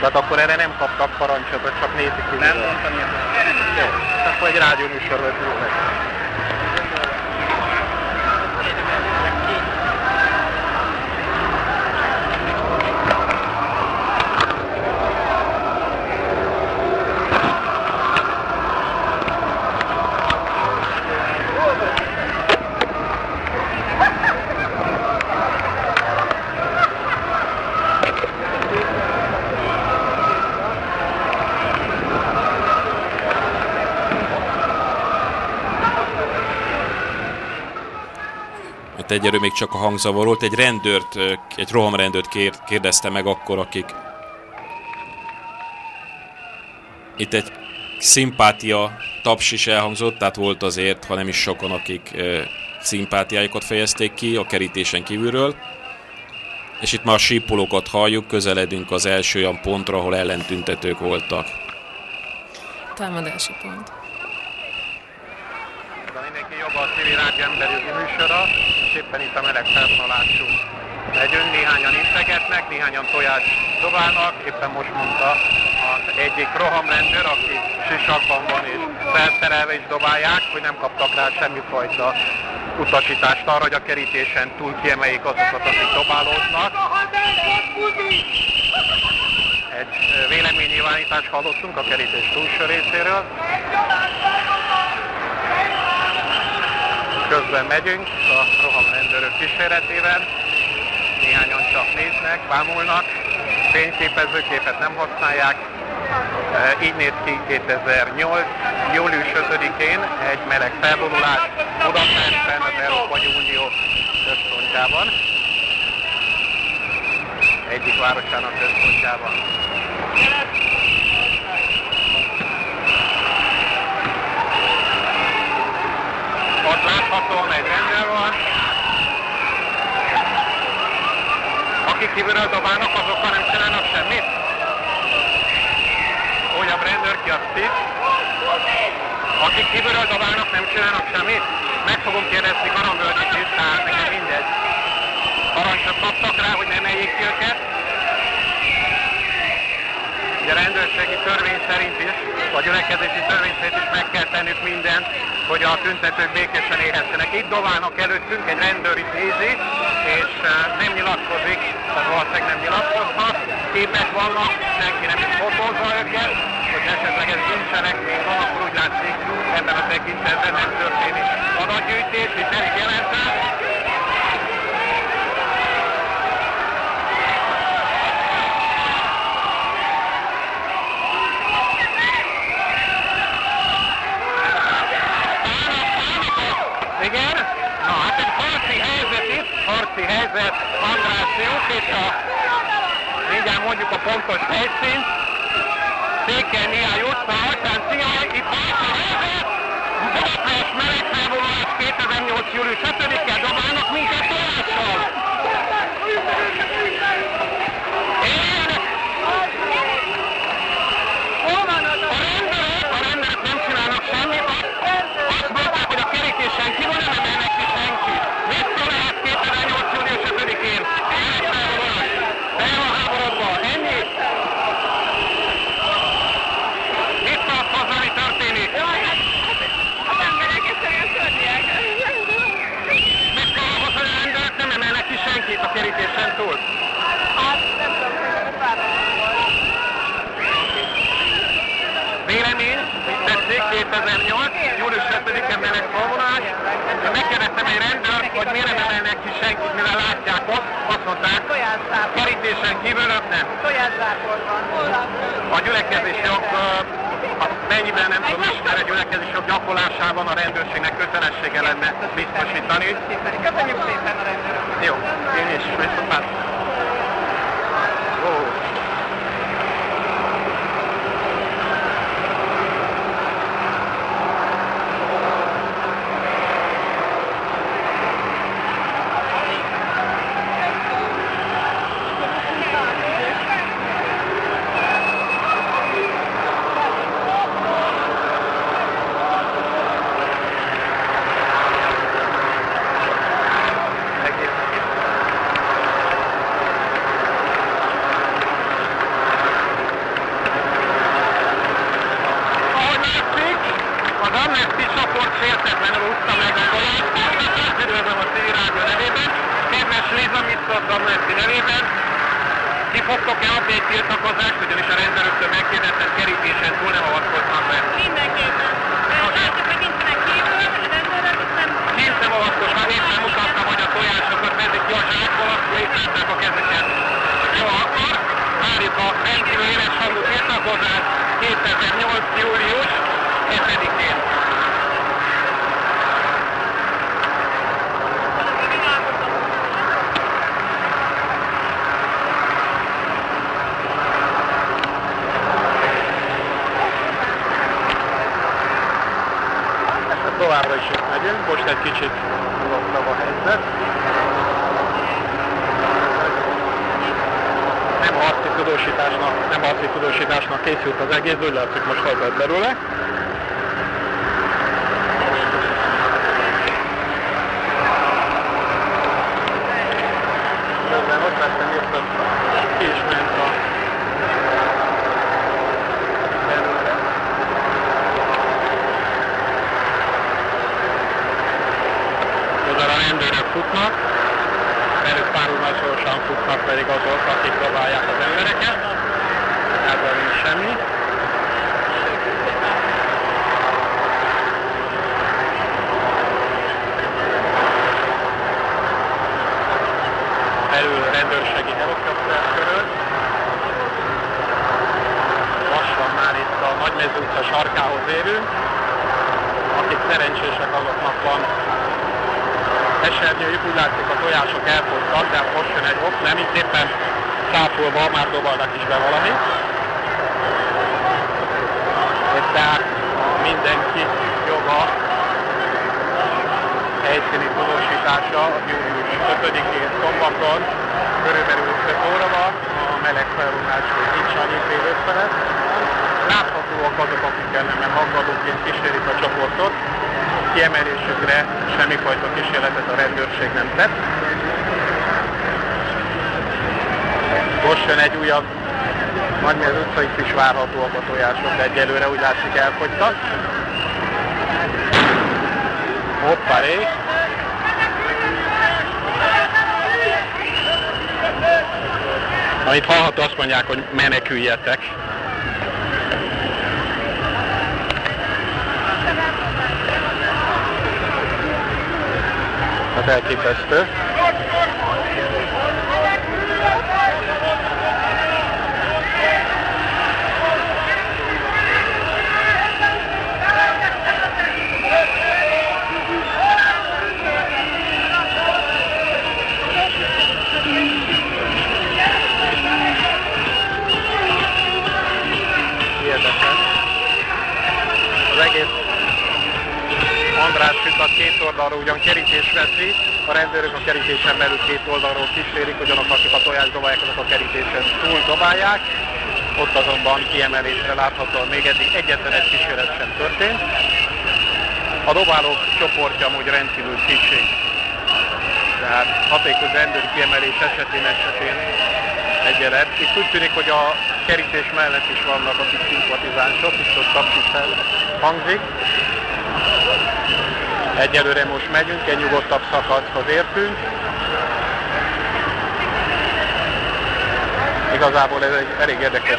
Tehát akkor erre nem kaptak parancsot, csak nézik. Nem mondtam ilyet. Jó, akkor egy rádióműsor vetőnek. Tehát egyelőre még csak a hangzavar volt. Egy rendőrt, egy rohamrendőrt kér, kérdezte meg akkor, akik itt egy szimpátia taps is elhangzott, tehát volt azért, ha nem is sokan, akik szimpátiájukat fejezték ki a kerítésen kívülről. És itt már a sípolókat halljuk, közeledünk az első olyan pontra, ahol ellentüntetők voltak. Támadási pont. Mindenki joga a civil rádió emberi műsora, és éppen itt a meleg felvonalású megyünk, néhányan integetnek, néhányan tojás dobálnak, éppen most mondta az egyik rohamrendőr, aki sisakban van és felszerelve is dobálják, hogy nem kaptak rá semmifajta utasítást arra, hogy a kerítésen túl kiemeljék azokat, akik dobálóznak. Egy véleménynyilvánítást hallottunk a kerítés túlsó részéről. Közben megyünk a rohamrendőrök kíséretében. Néhányan csak néznek, bámulnak, fényképezőképet nem használják, így néz ki 2008. július 5-én egy meleg felvonulás Budapesten, az Európai Unió központjában. Egyik városának központjában. Ott láthatóan egy rendőr van. Akik kívülről dobálnak, azokkal nem csinálnak semmit rendőr ki a spit. Akik kívülről dobálnak, nem csinálnak semmit. Meg fogom kérdezni Karambölgyit is, tehát nekem mindegy. Parancsot kaptak rá, hogy nem eljék ki őket. Ugye a rendőrségi törvény szerint is, vagy gyülekezési törvény szerint is meg kell tennünk mindent, hogy a tüntetők békésen élhessenek. Itt dobálnak előttünk, egy rendőr itt nézi, és eh, nem nyilatkozik, tehát valószínűleg nem nyilatkozhat. Képek vannak, senki nem is fotózza őket, hogy esetleg ez bűncselekmény van, akkor úgy látszik, ebben a tekintetben nem történik adatgyűjtés, itt elég jelentem. Harci helyzet, András Jók, és a, mindjárt mondjuk a pontos helyszínt, Székely Mihály utca, Altán Szia, itt harci helyzet, Budapest melegfelvonulás 2008. július 5-e dobálnak minket tolással. Kerítésen túl? Hát nem tudom, Vélemény, tetszik, 2008, július 7-e meleg forvonás. Megkérdeztem egy rendőrt, hogy miért nem emelnek ki senkit, mivel látják ott. Azt mondták, kerítésen kívül nem. A gyülekezés jog, mennyiben nem tudom ismerni, a gyülekezés jog gyakorlásában a rendőrségnek kötelessége lenne biztosítani. Köszönjük szépen a rendőrök. Jó, én is, viszont már. Jön egy hopp, nem itt éppen száfolva, már dobalnak is be valamit. És tehát mindenki joga helyszíni tudósítása július 5-én szombaton körülbelül 5 óra van, a meleg felvonás még nincs annyi fél öt felett. Láthatóak azok, akik ellenben maggadóként kísérik a csoportot, kiemelésükre semmifajta kísérletet a rendőrség nem tett. Most jön egy újabb, majd az utcait is várhatóak a tojások, de egyelőre úgy látszik elfogytak. Hoppáré! Amit hallható, azt mondják, hogy meneküljetek. Hát elképesztő. Fükat két oldalról ugyan kerítés veszi, a rendőrök a kerítésen belül két oldalról kísérik, ugyanok akik a tojást dobálják, azok a kerítésen túl dobálják. Ott azonban kiemelésre láthatóan még eddig egyetlen egy kísérlet sem történt. A dobálók csoportja amúgy rendkívül kicsi. Tehát hatékony rendőri kiemelés esetén esetén egyenlet. Itt úgy tűnik, hogy a kerítés mellett is vannak a kis szimpatizánsok, itt ott fel hangzik. Egyelőre most megyünk, egy nyugodtabb szakaszhoz értünk. Igazából ez egy elég érdekes.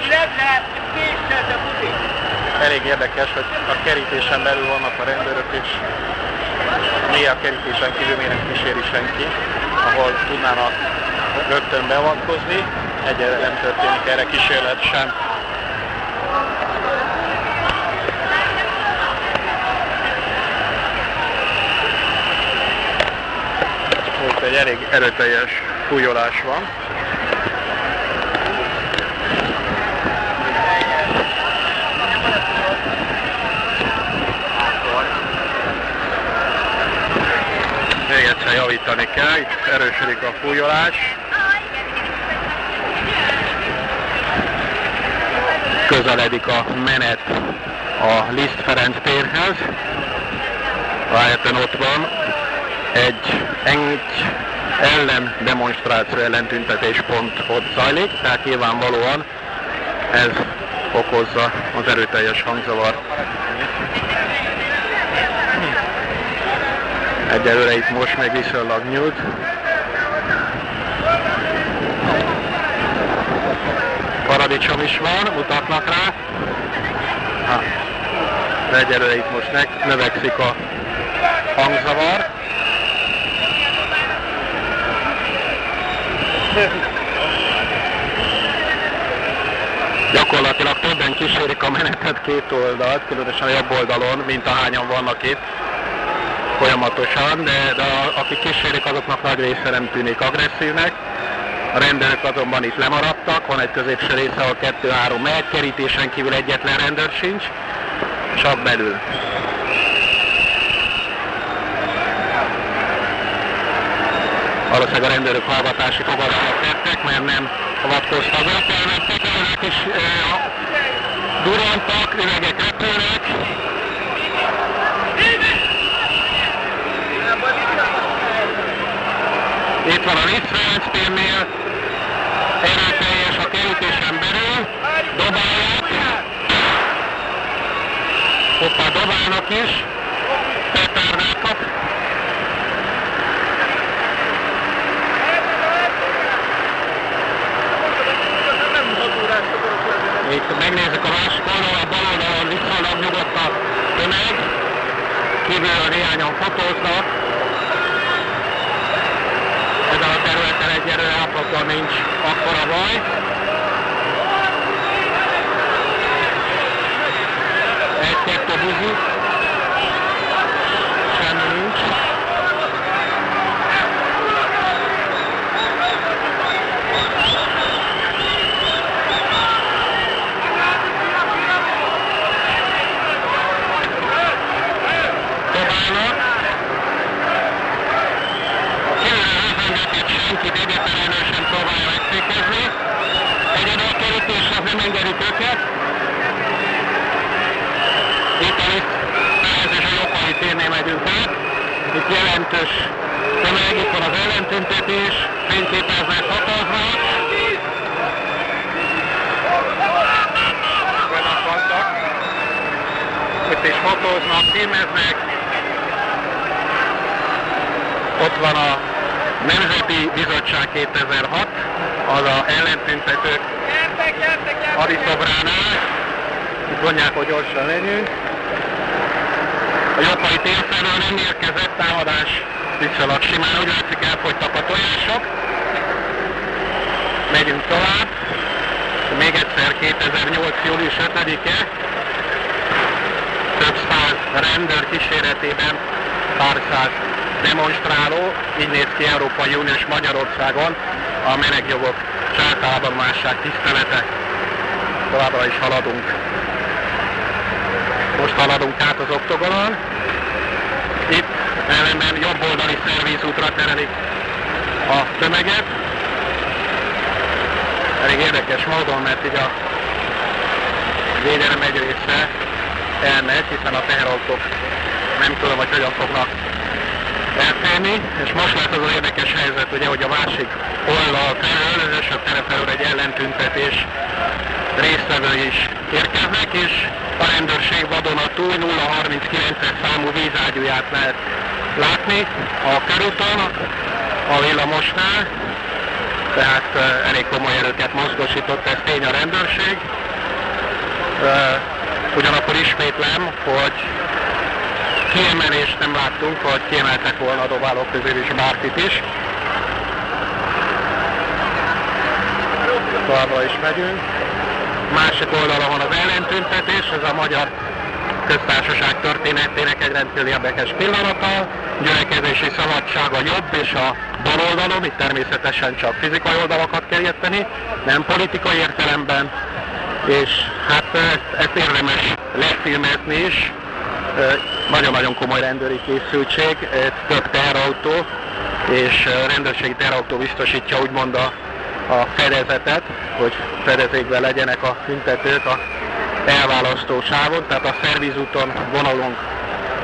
Elég érdekes, hogy a kerítésen belül vannak a rendőrök, és mi a kerítésen kívül még nem kíséri senki, ahol tudnának rögtön beavatkozni. Egyelőre nem történik erre kísérlet sem. Egy elég erőteljes fújolás van. Még egyszer javítani kell, itt erősödik a fújolás. Közeledik a menet a Liszt Ferenc térhez. Rájötten ott van egy, egy ellen demonstráció, ellen tüntetés pont ott zajlik, tehát nyilvánvalóan ez okozza az erőteljes hangzavar. Egyelőre itt most még viszonylag nyújt. Paradicsom is van, mutatnak rá. Ha. Egyelőre itt most nek, növekszik a hangzavar. gyakorlatilag többen kísérik a menetet két oldalt, különösen a jobb oldalon, mint ahányan vannak itt folyamatosan, de, de akik kísérik, azoknak nagy része nem tűnik agresszívnek. A rendőrök azonban itt lemaradtak, van egy középső része, ahol kettő-három megy, kerítésen kívül egyetlen rendőr sincs, csak belül. Valószínűleg a rendőrök hallgatási fogadalmat tettek, mert nem avatkoztak be, felvettek, önök is e, durantak, üvegek repülnek. Itt van a Liszt Ferenctérnél, erőteljes a kerítésen belül, dobálják, hoppá dobálnak is, petárdákat, Itt megnézzük a másik oldalon, bal oldalon viszonylag nyugodt a tömeg, kívülről néhányan fotóznak. Ezen a területen egyelőre átlagban nincs akkora baj. Egy-kettő buzi, semmi nincs. nem engedik őket. Itt a és a Joppai térnél megyünk át. Itt jelentős tömeg, itt van az ellentüntetés, fényképeznek, fotóznak. Itt is fotóznak, filmeznek. Ott van a Nemzeti Bizottság 2006, az a ellentüntetők Ariszobránál. Itt mondják, hogy gyorsan menjünk. A térfelől nem érkezett támadás viszonylag simán, úgy látszik elfogytak a tojások. Megyünk tovább. Még egyszer 2008. július 5-e. Több száz rendőr kíséretében pár száz demonstráló, így néz ki Európai Uniós Magyarországon a menegjogok másság tisztelete továbbra is haladunk. Most haladunk át az oktogonon. Itt ellenben jobb oldali szervízútra terelik a tömeget. Elég érdekes módon, mert így a védelem egy része elmegy, hiszen a teherautók nem tudom, hogy hogyan fognak elférni, és most lett az, az érdekes helyzet, ugye, hogy a másik oldal felől, az ösök felől egy ellentüntetés résztvevő is érkeznek, és a rendőrség vadonatúj 039-es számú vízágyúját lehet látni a körúton, a villamosnál, tehát elég komoly erőket mozgosított, ez tény a rendőrség. Ugyanakkor ismétlem, hogy kiemelést nem láttunk, hogy kiemeltek volna a dobálók közül is bárkit is. Továbbra is megyünk másik oldala van az ellentüntetés, ez a magyar köztársaság történetének egy rendkívül érdekes pillanata. Gyülekezési szabadság a jobb és a bal oldalon, itt természetesen csak fizikai oldalakat kell érteni, nem politikai értelemben, és hát ezt, ezt érdemes lefilmezni is. Nagyon-nagyon komoly rendőri készültség, több teherautó, és rendőrségi teherautó biztosítja úgymond a a fedezetet, hogy fedezékben legyenek a tüntetők a elválasztó sávon, tehát a szervizúton vonalunk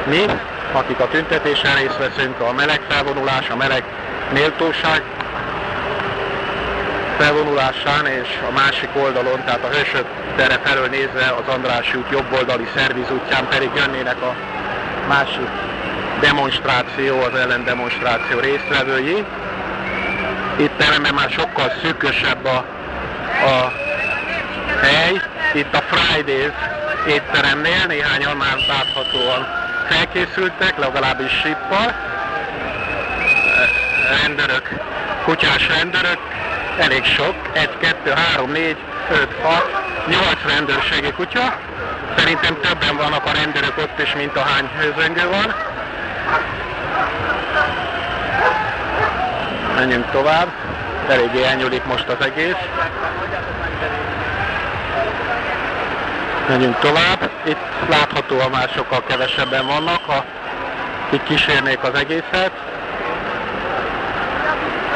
mi, akik a tüntetésen részt veszünk, a meleg felvonulás, a meleg méltóság felvonulásán, és a másik oldalon, tehát a Hősök tere felől nézve az András út jobb oldali szervizútján pedig jönnének a másik demonstráció, az ellendemonstráció résztvevői, itt eleme már sokkal szűkösebb a, a hely. Itt a Fridays étteremnél néhányan már láthatóan felkészültek, legalábbis sippal. Rendőrök, kutyás rendőrök, elég sok, 1, 2, 3, 4, 5, 6, 8 rendőrségi kutya. Szerintem többen vannak a rendőrök ott is, mint ahány hőzöngő van. Menjünk tovább. Eléggé elnyúlik most az egész. Menjünk tovább. Itt láthatóan már sokkal kevesebben vannak, ha itt kísérnék az egészet.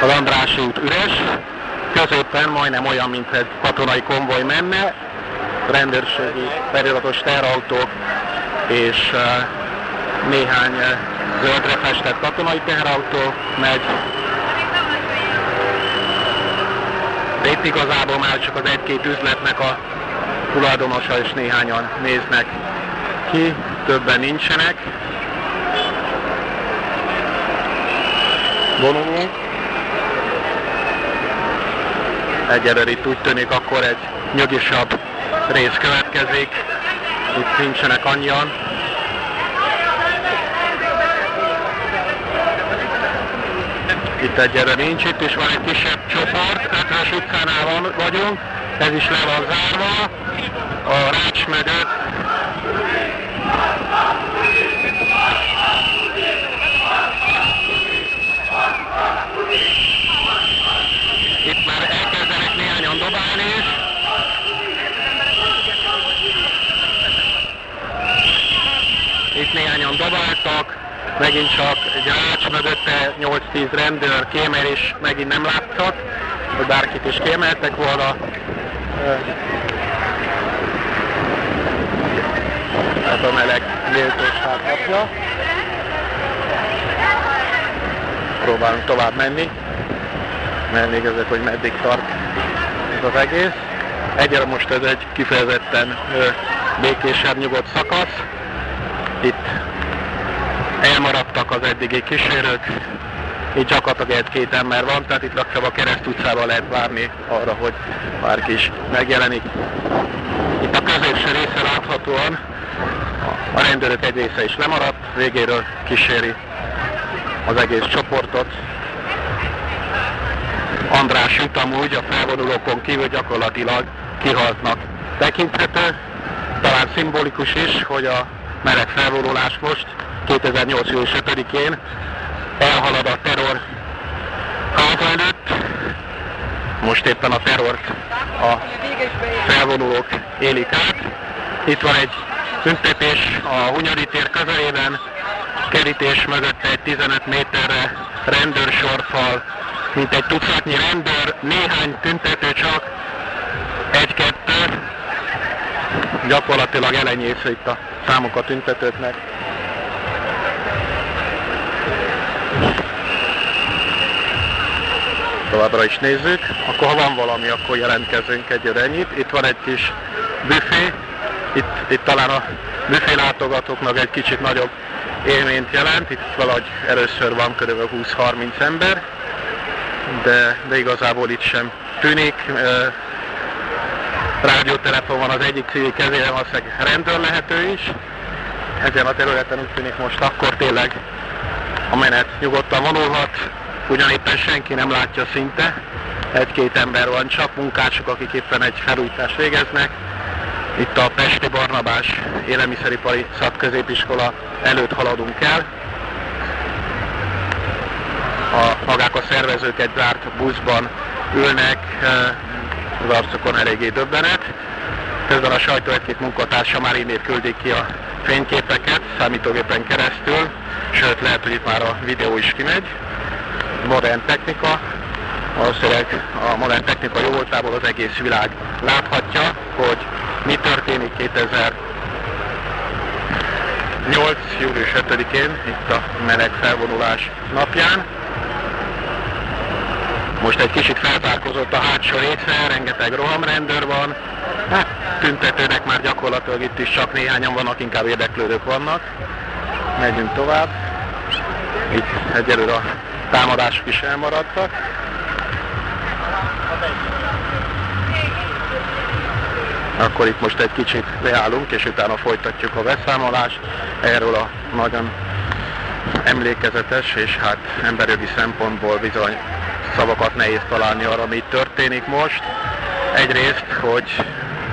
Az András út üres, középen majdnem olyan, mint egy katonai konvoj menne, rendőrségi feliratos teherautók és néhány zöldre festett katonai teherautó megy. De itt igazából már csak az egy-két üzletnek a tulajdonosa és néhányan néznek ki, többen nincsenek. Vonulunk. Egyelőre itt úgy tűnik, akkor egy nyugisabb rész következik. Itt nincsenek annyian. Itt egyelőre nincs, itt is van egy kisebb csoport, Petrás utcánál vagyunk, ez is le van zárva. A Rács mögött Itt már elkezdenek néhányan dobálni is. Itt néhányan dobáltak, megint csak egy rács mögötte 8-10 rendőr kémelés megint nem láttak, hogy bárkit is kémeltek volna. Ez a meleg méltóság napja. Próbálunk tovább menni, ezek, hogy meddig tart ez az egész. Egyre most ez egy kifejezetten békésebb, nyugodt szakasz. Itt elmaradtak az eddigi kísérők, itt gyakorlatilag egy-két ember van, tehát itt legfeljebb a kereszt utcában lehet várni arra, hogy bárki is megjelenik. Itt a középső része láthatóan a rendőrök egy része is lemaradt, végéről kíséri az egész csoportot. András jut amúgy a felvonulókon kívül gyakorlatilag kihaltnak tekinthető. Talán szimbolikus is, hogy a meleg felvonulás most 2008. július 5-én elhalad a terror háza előtt. Most éppen a terrort a felvonulók élik át. Itt van egy tüntetés a Hunyadi tér közelében, kerítés mögött egy 15 méterre rendőrsorfal, mint egy tucatnyi rendőr, néhány tüntető csak, egy-kettő, gyakorlatilag elenyésző itt a számok a tüntetőknek. Továbbra is nézzük, akkor ha van valami, akkor jelentkezünk egy ennyit. Itt van egy kis büfé, itt, itt talán a büfé látogatóknak egy kicsit nagyobb élményt jelent, itt valahogy először van kb. 20-30 ember, de, de igazából itt sem tűnik. Rádiótelefon van az egyik civil kezében, valószínűleg rendőr lehető is. Ezen a területen úgy tűnik most akkor tényleg a menet nyugodtan vonulhat, ugyanéppen senki nem látja szinte. Egy-két ember van, csak munkások, akik éppen egy felújítást végeznek. Itt a Pesti Barnabás élelmiszeripari szakközépiskola előtt haladunk el. A, magák a szervezők egy zárt buszban ülnek, az arcokon eléggé döbbenet. Közben a sajtó egy-két munkatársa már innét küldik ki a fényképeket számítógépen keresztül, sőt lehet, hogy itt már a videó is kimegy. Modern technika, valószínűleg a modern technika jó voltából az egész világ láthatja, hogy mi történik 2008. július 5-én, itt a meleg felvonulás napján. Most egy kicsit feltárkozott a hátsó része, rengeteg rohamrendőr van, hát tüntetőnek már gyakorlatilag itt is csak néhányan vannak, inkább érdeklődők vannak. Megyünk tovább. Itt egyelőre a támadások is elmaradtak. Akkor itt most egy kicsit leállunk, és utána folytatjuk a beszámolást erről a nagyon emlékezetes, és hát emberjogi szempontból bizony szavakat nehéz találni arra, ami történik most. Egyrészt, hogy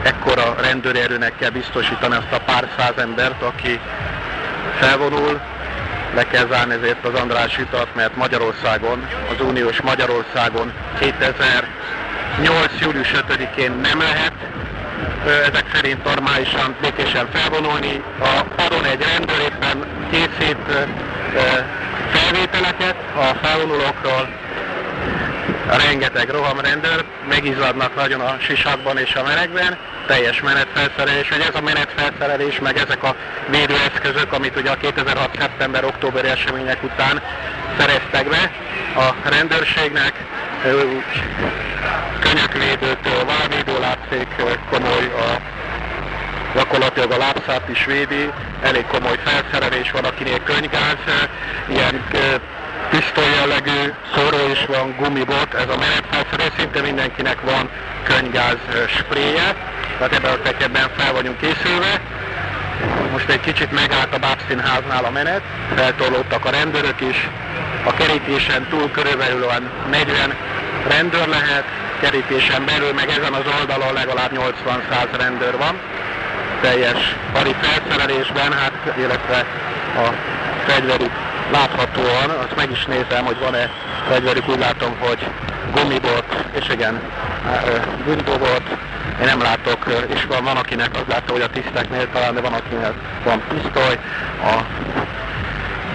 ekkora rendőri erőnek kell biztosítani azt a pár száz embert, aki felvonul, le kell zárni ezért az András utat, mert Magyarországon, az uniós Magyarországon 2008. július 5-én nem lehet ezek szerint normálisan békésen felvonulni. A padon egy rendőr éppen készít felvételeket a felvonulókról, rengeteg rohamrendőr, megizadnak nagyon a sisakban és a melegben, teljes menetfelszerelés, hogy ez a menetfelszerelés, meg ezek a védőeszközök, amit ugye a 2006. szeptember-októberi események után szereztek be a rendőrségnek, könyökvédőtől, válvédőlábszék komoly a gyakorlatilag a lábszát is védi, elég komoly felszerelés van, akinél könygáz, ilyen pisztoly jellegű szóró is van, gumibot, ez a menetfelszerelés, szinte mindenkinek van könygáz spréje, tehát ebben a tekintetben fel vagyunk készülve. Most egy kicsit megállt a Bábszínháznál a menet, feltorlódtak a rendőrök is, a kerítésen túl körülbelül 40 rendőr lehet, kerítésen belül, meg ezen az oldalon legalább 80-100 rendőr van, teljes pari felszerelésben, hát, illetve a fegyverük láthatóan, azt meg is nézem, hogy van-e fegyverük, úgy látom, hogy gumibot, és igen, bűnbobot, én nem látok, és van, van akinek az látta, hogy a tiszteknél talán, de van akinek van pisztoly, a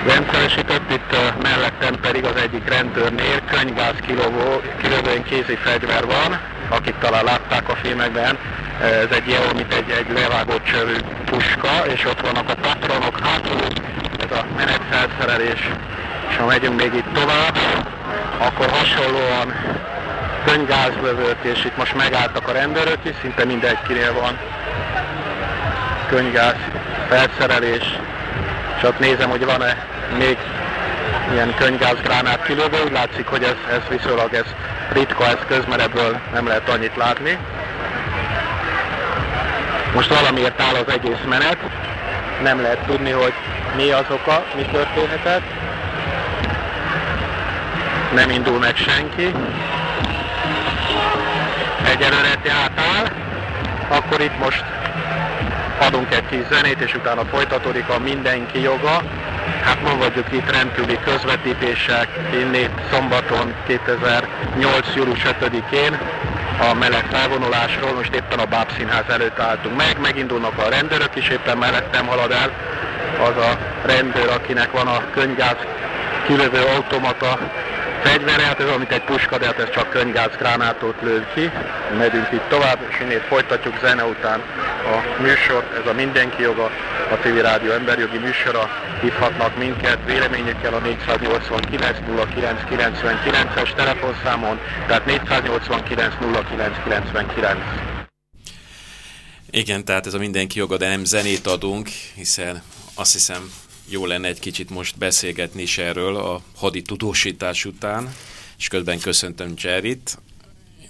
rendszeresített, itt mellettem pedig az egyik rendőrnél könyvgáz kilövő, kilövőn kézi fegyver van, akik talán látták a filmekben, ez egy ilyen, mint egy, egy levágott csövű puska, és ott vannak a patronok hátul, a menetfelszerelés, és ha megyünk még itt tovább, akkor hasonlóan könyvgázlövőt, és itt most megálltak a rendőrök is, szinte mindenkinél van könyvgáz felszerelés, és ott nézem, hogy van-e még ilyen könyvgázgránát kilövő, úgy látszik, hogy ez, ez viszonylag ez ritka eszköz, mert ebből nem lehet annyit látni. Most valamiért áll az egész menet, nem lehet tudni, hogy mi az oka, mi történhetett. Nem indul meg senki. Egyelőre átáll, akkor itt most adunk egy kis zenét, és utána folytatódik a mindenki joga. Hát ma vagyok itt rendkívüli közvetítések, innét szombaton 2008. július 5-én a meleg felvonulásról, most éppen a Báb Színház előtt álltunk meg, megindulnak a rendőrök is, éppen mellettem halad el az a rendőr, akinek van a könyvgáz kilövő automata fegyvere, hát ez mint egy puska, de hát ez csak gránátot lő ki. Megyünk itt tovább, és innét folytatjuk zene után a műsor, ez a Mindenki Joga, a TV Rádió emberjogi műsora. Hívhatnak minket véleményükkel a 489 0999-es telefonszámon, tehát 489 0999. Igen, tehát ez a mindenki joga, de nem zenét adunk, hiszen azt hiszem jó lenne egy kicsit most beszélgetni is erről a hadi tudósítás után, és közben köszöntöm Jerryt,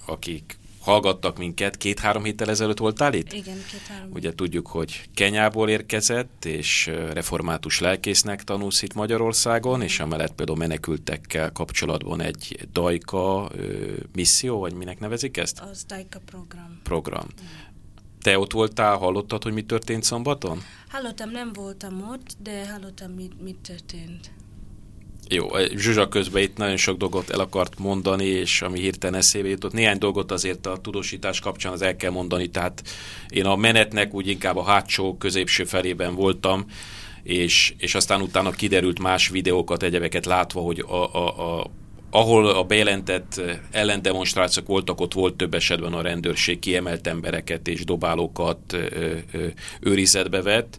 akik hallgattak minket. Két-három héttel ezelőtt voltál itt? Igen, két-három. Ugye tudjuk, hogy Kenyából érkezett, és református lelkésznek tanulsz itt Magyarországon, és amellett például menekültekkel kapcsolatban egy Dajka misszió, vagy minek nevezik ezt? Az Dajka program. Program. Mm. Te ott voltál, hallottad, hogy mi történt szombaton? Hallottam, nem voltam ott, de hallottam, mit, mit történt. Jó, Zsuzsa közben itt nagyon sok dolgot el akart mondani, és ami hirtelen eszébe jutott. Néhány dolgot azért a tudósítás kapcsán az el kell mondani, tehát én a menetnek úgy inkább a hátsó, középső felében voltam, és, és aztán utána kiderült más videókat, egyebeket látva, hogy a, a, a ahol a bejelentett ellendemonstrációk voltak, ott volt több esetben a rendőrség kiemelt embereket és dobálókat ö, ö, őrizetbe vett.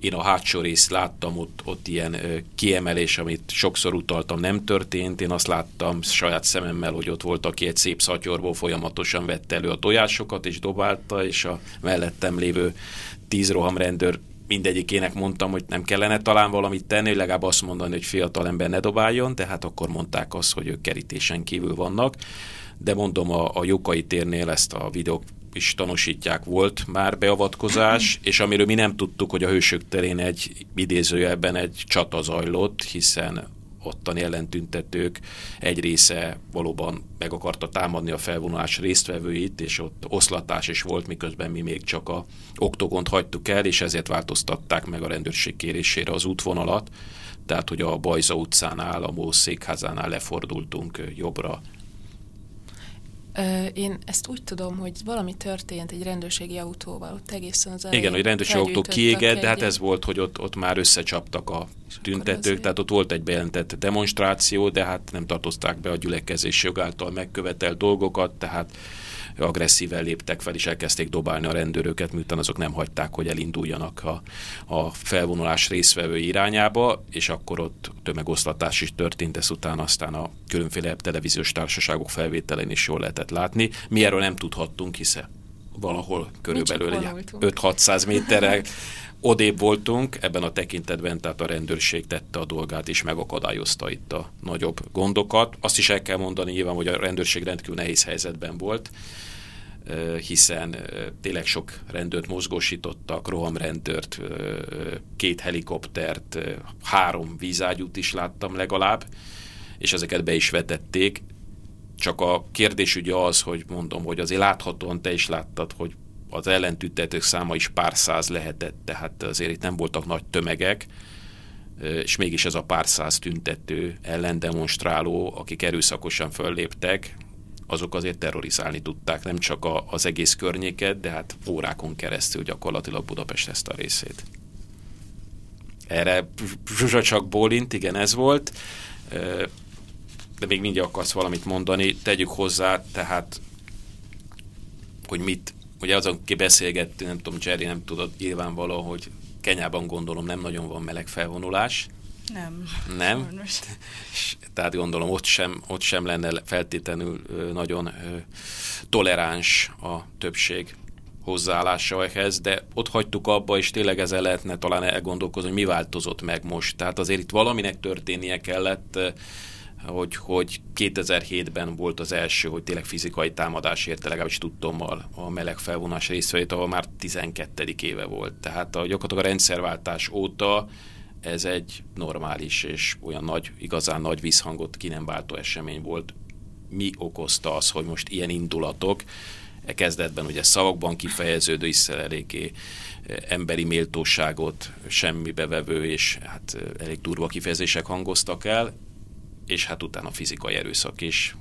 Én a hátsó részt láttam, ott, ott ilyen kiemelés, amit sokszor utaltam, nem történt. Én azt láttam saját szememmel, hogy ott volt, aki egy szép szatyorból folyamatosan vette elő a tojásokat, és dobálta, és a mellettem lévő tíz rohamrendőr mindegyikének mondtam, hogy nem kellene talán valamit tenni, hogy legalább azt mondani, hogy fiatal ember ne dobáljon, tehát akkor mondták azt, hogy ők kerítésen kívül vannak. De mondom, a, a Jokai térnél ezt a videók is tanúsítják, volt már beavatkozás, és amiről mi nem tudtuk, hogy a hősök terén egy idézőjelben egy csata zajlott, hiszen ottani ellentüntetők egy része valóban meg akarta támadni a felvonulás résztvevőit, és ott oszlatás is volt, miközben mi még csak a oktogont hagytuk el, és ezért változtatták meg a rendőrség kérésére az útvonalat, tehát hogy a Bajza utcánál, a Mósz székházánál lefordultunk jobbra. Én ezt úgy tudom, hogy valami történt egy rendőrségi autóval, ott egészen az Igen, hogy rendőrségi autó kiégett, de hát ez volt, hogy ott, ott már összecsaptak a tüntetők, tehát ott volt egy bejelentett demonstráció, de hát nem tartozták be a gyülekezési jog által megkövetelt dolgokat, tehát agresszíven léptek fel, és elkezdték dobálni a rendőröket, miután azok nem hagyták, hogy elinduljanak a, a felvonulás részvevő irányába, és akkor ott tömegoszlatás is történt, ezt utána aztán a különféle televíziós társaságok felvételen is jól lehetett látni. Mi erről nem tudhattunk, hiszen valahol körülbelül 5-600 méterre odébb voltunk, ebben a tekintetben, tehát a rendőrség tette a dolgát és megakadályozta itt a nagyobb gondokat. Azt is el kell mondani nyilván, hogy a rendőrség rendkívül nehéz helyzetben volt, hiszen tényleg sok rendőrt mozgósítottak, rohamrendőrt, két helikoptert, három vízágyút is láttam legalább, és ezeket be is vetették. Csak a kérdés ugye az, hogy mondom, hogy azért láthatóan te is láttad, hogy az ellentüntetők száma is pár száz lehetett, tehát azért itt nem voltak nagy tömegek, és mégis ez a pár száz tüntető, ellendemonstráló, akik erőszakosan fölléptek, azok azért terrorizálni tudták nem csak a, az egész környéket, de hát órákon keresztül gyakorlatilag Budapest ezt a részét. Erre Zsuzsa csak bólint, igen, ez volt, de még mindjárt akarsz valamit mondani, tegyük hozzá, tehát, hogy mit, ugye azon ki beszélgettünk, nem tudom, Jerry nem tudod nyilvánvaló, hogy Kenyában gondolom nem nagyon van meleg felvonulás, nem. Nem? Tehát gondolom ott sem, ott sem lenne feltétlenül nagyon toleráns a többség hozzáállása ehhez, de ott hagytuk abba, és tényleg ezzel lehetne talán elgondolkozni, hogy mi változott meg most. Tehát azért itt valaminek történnie kellett, hogy, hogy 2007-ben volt az első, hogy tényleg fizikai támadás érte, legalábbis tudtommal a meleg felvonás részvevét, ahol már 12. éve volt. Tehát a, gyakorlatilag a rendszerváltás óta ez egy normális és olyan nagy, igazán nagy visszhangot ki nem váltó esemény volt. Mi okozta az, hogy most ilyen indulatok, e kezdetben ugye szavakban kifejeződő, hiszen eléggé e, emberi méltóságot semmibe vevő, és hát e, elég durva kifejezések hangoztak el, és hát utána fizikai erőszak is.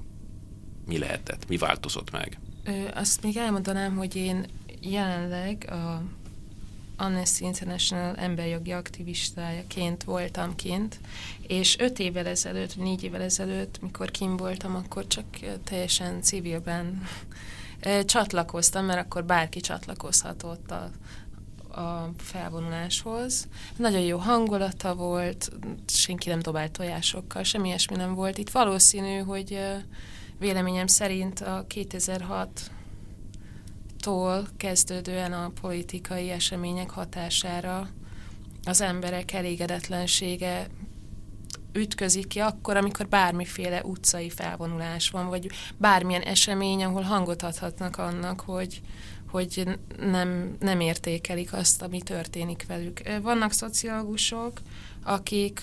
Mi lehetett? Mi változott meg? Ö, azt még elmondanám, hogy én jelenleg a Amnesty International emberjogi aktivistájaként voltam kint, és öt évvel ezelőtt, négy évvel ezelőtt, mikor kim voltam, akkor csak teljesen civilben csatlakoztam, mert akkor bárki csatlakozhatott a, a felvonuláshoz. Nagyon jó hangulata volt, senki nem dobált tojásokkal, semmi ilyesmi nem volt. Itt valószínű, hogy véleményem szerint a 2006 tól kezdődően a politikai események hatására az emberek elégedetlensége ütközik ki akkor, amikor bármiféle utcai felvonulás van, vagy bármilyen esemény, ahol hangot adhatnak annak, hogy, hogy nem, nem értékelik azt, ami történik velük. Vannak szociológusok, akik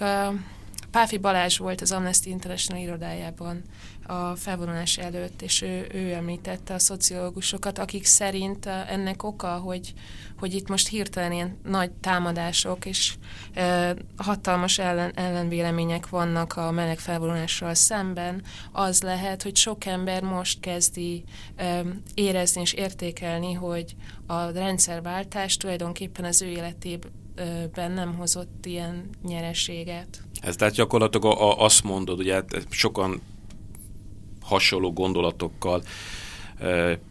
Páfi Balázs volt az Amnesty International irodájában a felvonulás előtt, és ő, ő említette a szociológusokat, akik szerint ennek oka, hogy, hogy itt most hirtelen ilyen nagy támadások és e, hatalmas ellen, ellenvélemények vannak a meleg felvonulással szemben, az lehet, hogy sok ember most kezdi e, érezni és értékelni, hogy a rendszerváltás tulajdonképpen az ő életében nem hozott ilyen nyereséget. Ez tehát gyakorlatilag a, a, azt mondod, ugye hát sokan hasonló gondolatokkal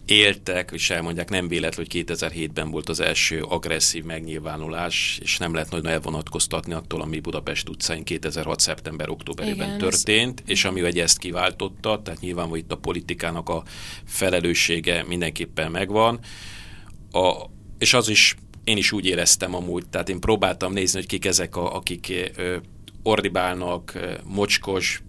éltek, és elmondják, nem véletlen, hogy 2007-ben volt az első agresszív megnyilvánulás, és nem lehet nagyon elvonatkoztatni attól, ami Budapest utcáin 2006. szeptember-októberében történt, ez... és ami egy ezt kiváltotta, tehát nyilván, hogy itt a politikának a felelőssége mindenképpen megvan. A, és az is, én is úgy éreztem amúgy, tehát én próbáltam nézni, hogy kik ezek, a, akik ö, ordibálnak, mocskos,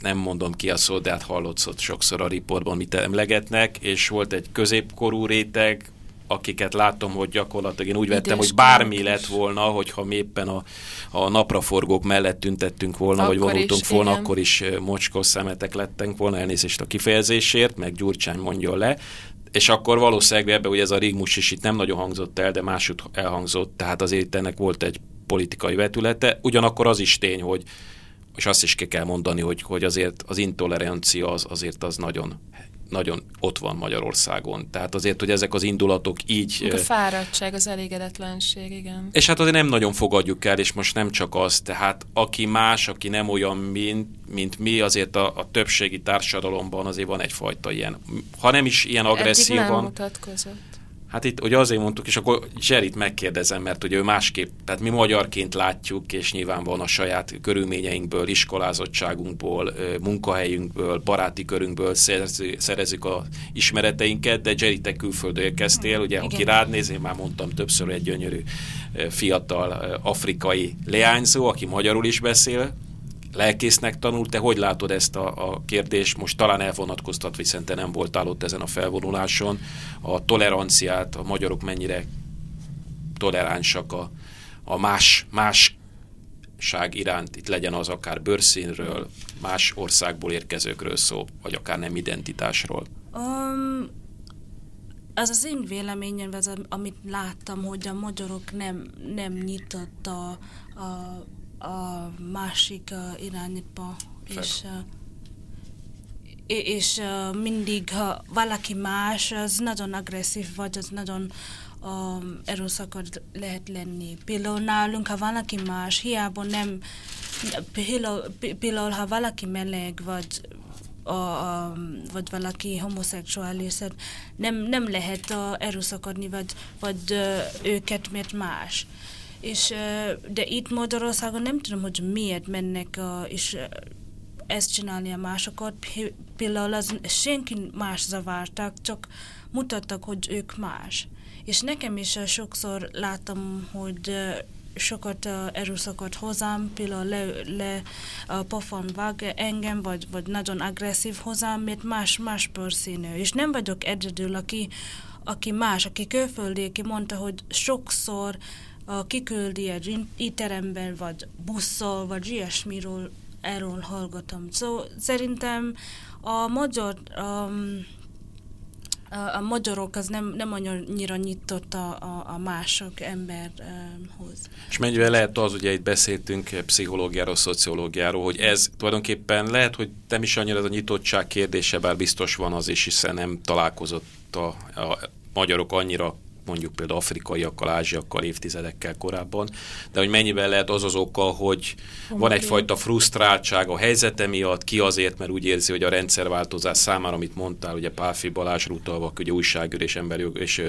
nem mondom ki a szót, de hát hallott sokszor a riportban, mit emlegetnek, és volt egy középkorú réteg, akiket látom, hogy gyakorlatilag én úgy vettem, hogy bármi lett volna, hogyha mi éppen a, a napraforgók mellett tüntettünk volna, akkor vagy vonultunk is, volna, igen. akkor is mocskos szemetek lettünk volna, elnézést a kifejezésért, meg Gyurcsány mondja le, és akkor valószínűleg ebbe ugye ez a rigmus is itt nem nagyon hangzott el, de másút elhangzott, tehát azért ennek volt egy politikai vetülete. Ugyanakkor az is tény, hogy és azt is ki kell mondani, hogy, hogy azért az intolerancia az, azért az nagyon nagyon ott van Magyarországon. Tehát azért, hogy ezek az indulatok így... A fáradtság, az elégedetlenség, igen. És hát azért nem nagyon fogadjuk el, és most nem csak az, tehát aki más, aki nem olyan, mint, mint mi, azért a, a többségi társadalomban azért van egyfajta ilyen, ha nem is ilyen agresszió van. nem mutatkozott. Hát itt ugye azért mondtuk, és akkor Zserit megkérdezem, mert ugye ő másképp, tehát mi magyarként látjuk, és nyilván van a saját körülményeinkből, iskolázottságunkból, munkahelyünkből, baráti körünkből szerezzük a ismereteinket, de Zseri, te külföldről érkeztél, ugye, Igen. aki rád néz, én már mondtam többször egy gyönyörű fiatal afrikai leányzó, aki magyarul is beszél, lelkésznek tanult, te hogy látod ezt a, a kérdést? Most talán elvonatkoztat, hiszen te nem voltál ott ezen a felvonuláson. A toleranciát, a magyarok mennyire toleránsak a, a más, másság iránt, itt legyen az akár bőrszínről, más országból érkezőkről szó, vagy akár nem identitásról? Um, az az én véleményem, az, amit láttam, hogy a magyarok nem, nem nyitott a, a a másik uh, irányba, és, uh, és uh, mindig, valaki más, az nagyon agresszív, vagy az nagyon um, erőszakot lehet lenni. Például nálunk, ha valaki más, hiába nem, például, ha valaki meleg, vagy a, vagy valaki homoszexuális, nem, nem lehet uh, erőszakodni, vagy, vagy uh, őket, mert más. És, de itt Magyarországon nem tudom, hogy miért mennek és ezt csinálni a másokat. Például az senki más zavartak, csak mutattak, hogy ők más. És nekem is sokszor látom, hogy sokat erőszakot hozzám, például le, le a pofon vág engem, vagy, vagy nagyon agresszív hozzám, mert más, más bőrszínű. És nem vagyok egyedül, aki, aki más, aki külföldi, aki mondta, hogy sokszor uh, a kiküldi egy étteremben, vagy busszal, vagy ilyesmiről erről hallgatom. Szóval szerintem a magyar um, a, magyarok az nem, nem annyira nyitott a, a, a mások emberhoz. És mennyivel lehet az, ugye itt beszéltünk pszichológiáról, szociológiáról, hogy ez tulajdonképpen lehet, hogy nem is annyira ez a nyitottság kérdése, bár biztos van az is, hiszen nem találkozott a, a magyarok annyira mondjuk például afrikaiakkal, ázsiakkal évtizedekkel korábban, de hogy mennyiben lehet az az oka, hogy van egyfajta frusztráltság a helyzete miatt, ki azért, mert úgy érzi, hogy a rendszerváltozás számára, amit mondtál, ugye Pálfi Balázs utalva, ugye újságűr és emberjog és,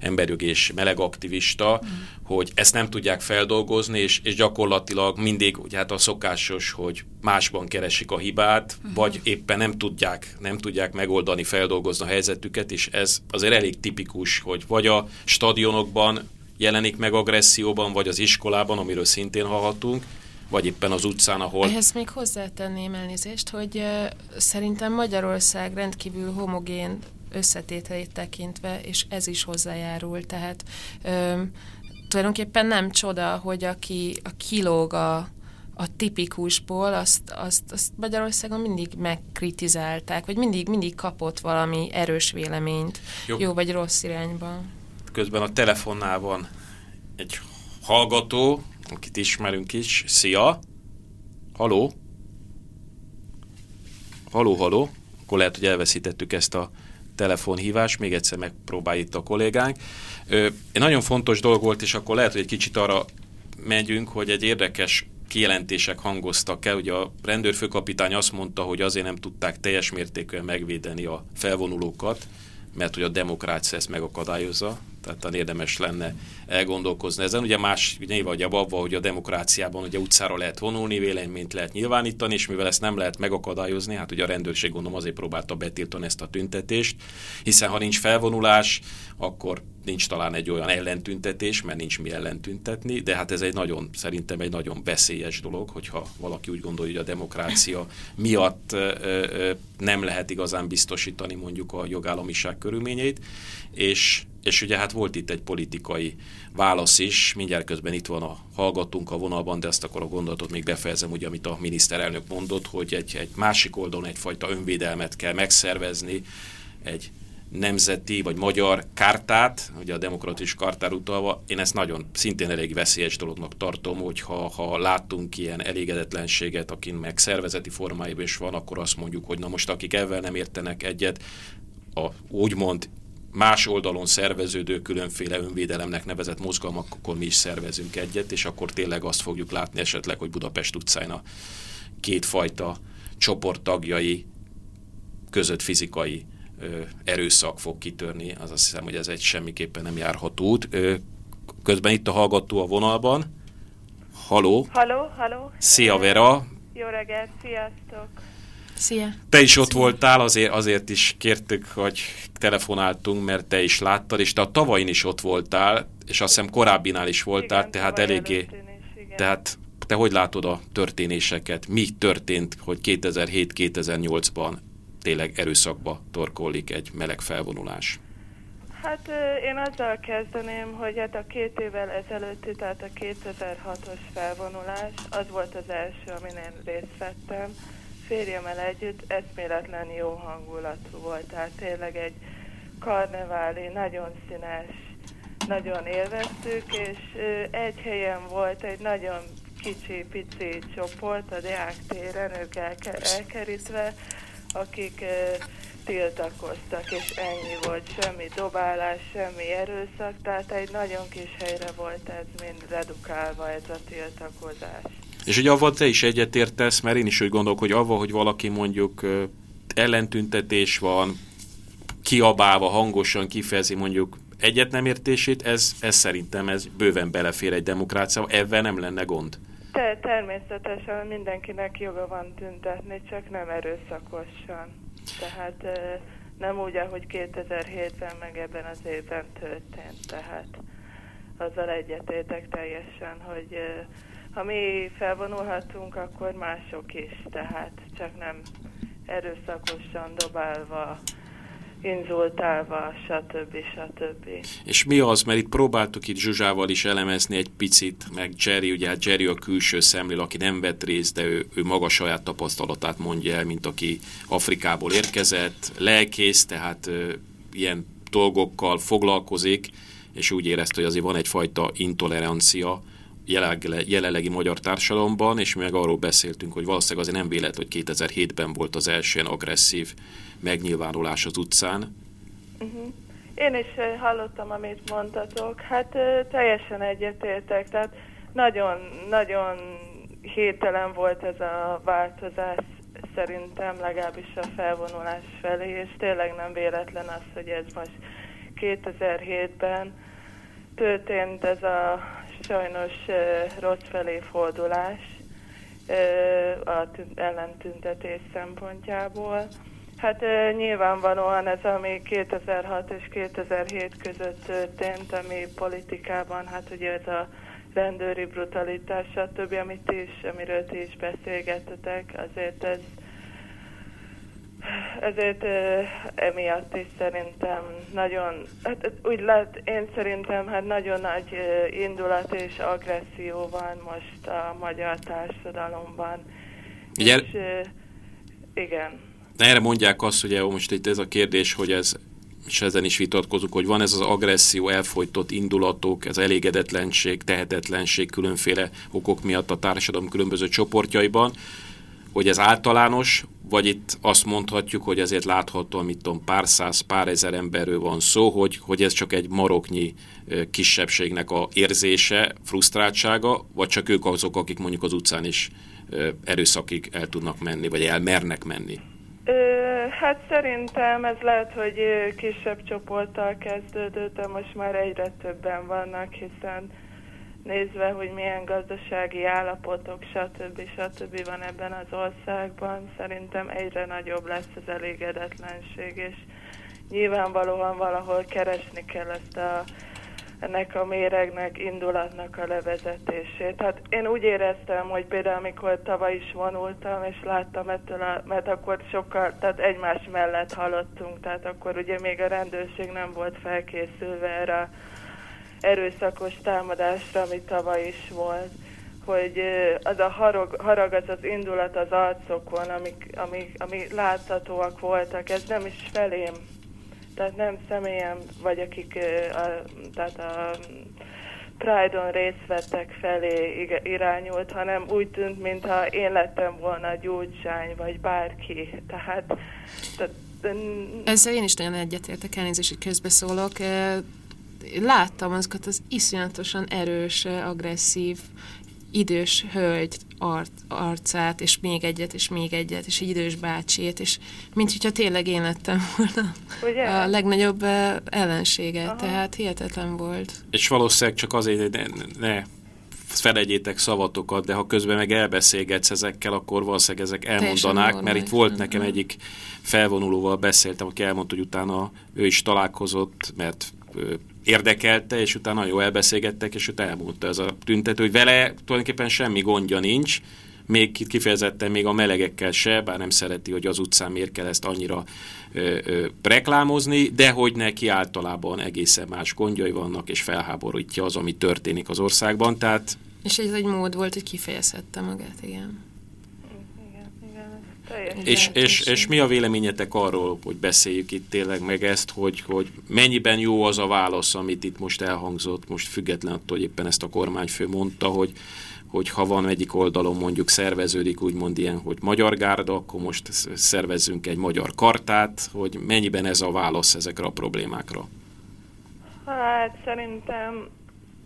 emberjog és meleg aktivista, mm. hogy ezt nem tudják feldolgozni, és, és gyakorlatilag mindig, ugye hát a szokásos, hogy másban keresik a hibát, mm. vagy éppen nem tudják, nem tudják megoldani, feldolgozni a helyzetüket, és ez azért elég tipikus, hogy vagy a stadionokban jelenik meg agresszióban, vagy az iskolában, amiről szintén hallhatunk, vagy éppen az utcán, ahol... Ehhez még hozzátenném elnézést, hogy uh, szerintem Magyarország rendkívül homogén összetételét tekintve, és ez is hozzájárul, tehát um, tulajdonképpen nem csoda, hogy aki a kilóg a, a tipikusból, azt, azt, azt Magyarországon mindig megkritizálták, vagy mindig, mindig kapott valami erős véleményt, jó, jó vagy rossz irányba közben a telefonnál van egy hallgató, akit ismerünk is. Szia! Haló? Haló, haló? Akkor lehet, hogy elveszítettük ezt a telefonhívást, még egyszer megpróbálj itt a kollégánk. egy nagyon fontos dolog volt, és akkor lehet, hogy egy kicsit arra megyünk, hogy egy érdekes kijelentések hangoztak el. Ugye a rendőrfőkapitány azt mondta, hogy azért nem tudták teljes mértékűen megvédeni a felvonulókat, mert hogy a demokrácia ezt megakadályozza, tehát érdemes lenne elgondolkozni ezen. Ugye más, nyilván ugye abban, hogy a demokráciában ugye utcára lehet vonulni, véleményt lehet nyilvánítani, és mivel ezt nem lehet megakadályozni, hát ugye a rendőrség gondolom azért próbálta betiltani ezt a tüntetést, hiszen ha nincs felvonulás, akkor nincs talán egy olyan ellentüntetés, mert nincs mi ellentüntetni, de hát ez egy nagyon, szerintem egy nagyon veszélyes dolog, hogyha valaki úgy gondolja, hogy a demokrácia miatt nem lehet igazán biztosítani mondjuk a jogállamiság körülményeit, és és ugye hát volt itt egy politikai válasz is, mindjárt közben itt van a hallgatunk a vonalban, de ezt akkor a gondolatot még befejezem, ugye, amit a miniszterelnök mondott, hogy egy, egy másik oldalon egyfajta önvédelmet kell megszervezni, egy nemzeti vagy magyar kártát, ugye a demokratikus kártár utalva, én ezt nagyon szintén elég veszélyes dolognak tartom, hogy ha, látunk ilyen elégedetlenséget, akin meg szervezeti formáiban is van, akkor azt mondjuk, hogy na most akik ezzel nem értenek egyet, a úgymond más oldalon szerveződő különféle önvédelemnek nevezett mozgalmakon mi is szervezünk egyet, és akkor tényleg azt fogjuk látni esetleg, hogy Budapest utcán a kétfajta csoport tagjai között fizikai ö, erőszak fog kitörni. Az azt hiszem, hogy ez egy semmiképpen nem járható út. Ö, közben itt a hallgató a vonalban. Haló. Haló, haló. Szia Vera. Jó reggelt, sziasztok. Szia. Te is ott Szia. voltál, azért, azért is kértük, hogy telefonáltunk, mert te is láttad, és te a tavain is ott voltál, és azt hiszem korábbinál is voltál, igen, tehát eléggé... Is, tehát te hogy látod a történéseket? Mi történt, hogy 2007-2008-ban tényleg erőszakba torkollik egy meleg felvonulás? Hát én azzal kezdeném, hogy hát a két évvel ezelőtti, tehát a 2006-os felvonulás, az volt az első, amin én részt vettem. Férjemmel együtt eszméletlen jó hangulatú volt, tehát tényleg egy karneváli, nagyon színes, nagyon élveztük, és egy helyen volt egy nagyon kicsi, pici csoport a Deák téren, ők elkerítve, akik tiltakoztak, és ennyi volt, semmi dobálás, semmi erőszak, tehát egy nagyon kis helyre volt ez mind redukálva ez a tiltakozás. És hogy avval te is egyetértesz, mert én is úgy gondolok, hogy avval, hogy valaki mondjuk ellentüntetés van, kiabálva, hangosan kifejezi mondjuk egyet nem értését, ez, ez szerintem ez bőven belefér egy demokráciába, ebben nem lenne gond. Te, természetesen mindenkinek joga van tüntetni, csak nem erőszakosan. Tehát nem úgy, ahogy 2007-ben, meg ebben az évben történt. Tehát azzal egyetértek teljesen, hogy ha mi felvonulhatunk, akkor mások is, tehát csak nem erőszakosan dobálva, inzultálva, stb. stb. És mi az, mert itt próbáltuk itt Zsuzsával is elemezni egy picit, meg Jerry, ugye hát Jerry a külső szemlél, aki nem vett részt, de ő, ő maga saját tapasztalatát mondja el, mint aki Afrikából érkezett, lelkész, tehát ö, ilyen dolgokkal foglalkozik, és úgy érezte, hogy azért van egyfajta intolerancia, jelenlegi magyar társadalomban, és mi meg arról beszéltünk, hogy valószínűleg azért nem véletlen, hogy 2007-ben volt az első agresszív megnyilvánulás az utcán. Uh-huh. Én is hallottam, amit mondtatok. Hát teljesen egyetértek, tehát nagyon, nagyon hételen volt ez a változás szerintem legalábbis a felvonulás felé, és tényleg nem véletlen az, hogy ez most 2007-ben történt ez a sajnos rossz felé fordulás a ellentüntetés szempontjából. Hát nyilvánvalóan ez, ami 2006 és 2007 között történt, ami politikában, hát ugye ez a rendőri brutalitás, stb., amit is, amiről ti is beszélgettetek, azért ez ezért emiatt is szerintem nagyon, hát úgy lehet, én szerintem hát nagyon nagy indulat és agresszió van most a magyar társadalomban. Ugye, és, igen. Erre mondják azt, hogy most itt ez a kérdés, hogy ez és ezen is vitatkozunk, hogy van ez az agresszió, elfolytott indulatok, ez elégedetlenség, tehetetlenség különféle okok miatt a társadalom különböző csoportjaiban, hogy ez általános, vagy itt azt mondhatjuk, hogy ezért látható, mit tudom, pár száz, pár ezer emberről van szó, hogy, hogy ez csak egy maroknyi kisebbségnek a érzése, frusztráltsága, vagy csak ők azok, akik mondjuk az utcán is erőszakig el tudnak menni, vagy elmernek menni? Hát szerintem ez lehet, hogy kisebb csoporttal kezdődött, de most már egyre többen vannak, hiszen nézve, hogy milyen gazdasági állapotok, stb. stb. van ebben az országban, szerintem egyre nagyobb lesz az elégedetlenség, és nyilvánvalóan valahol keresni kell ezt a, ennek a méregnek, indulatnak a levezetését. Hát én úgy éreztem, hogy például amikor tavaly is vonultam, és láttam ettől, a, mert akkor sokkal, tehát egymás mellett hallottunk, tehát akkor ugye még a rendőrség nem volt felkészülve erre a erőszakos támadásra, ami tavaly is volt, hogy az a harag, harag, az az indulat az arcokon, amik, amik, amik láthatóak voltak, ez nem is felém, tehát nem személyem, vagy akik a, tehát a Pride-on részt vettek felé irányult, hanem úgy tűnt, mintha én lettem volna a gyógysány, vagy bárki. Tehát, tehát Ezzel én is nagyon egyetértek, elnézést, hogy közbeszólok. Láttam azokat az iszonyatosan erős, agresszív, idős hölgy arc, arcát, és még egyet, és még egyet, és egy idős bácsét, és mint hogyha tényleg én lettem volna Ugye? a legnagyobb ellensége, Aha. tehát hihetetlen volt. És valószínűleg csak azért, hogy ne, ne felegyétek szavatokat, de ha közben meg elbeszélgetsz ezekkel, akkor valószínűleg ezek elmondanák, mert itt volt nekem egyik felvonulóval beszéltem, aki elmondta, hogy utána ő is találkozott, mert érdekelte, és utána jól elbeszélgettek, és utána elmondta ez a tüntető, hogy vele tulajdonképpen semmi gondja nincs, még kifejezetten még a melegekkel se, bár nem szereti, hogy az utcán miért kell ezt annyira ö, ö, reklámozni, de hogy neki általában egészen más gondjai vannak, és felháborítja az, ami történik az országban, tehát... És ez egy mód volt, hogy kifejezhette magát, igen. És, és, és mi a véleményetek arról, hogy beszéljük itt tényleg meg ezt, hogy, hogy mennyiben jó az a válasz, amit itt most elhangzott, most független attól, hogy éppen ezt a kormányfő mondta, hogy, hogy ha van egyik oldalon mondjuk szerveződik úgymond ilyen, hogy magyar gárda, akkor most szervezzünk egy magyar kartát, hogy mennyiben ez a válasz ezekre a problémákra? Hát szerintem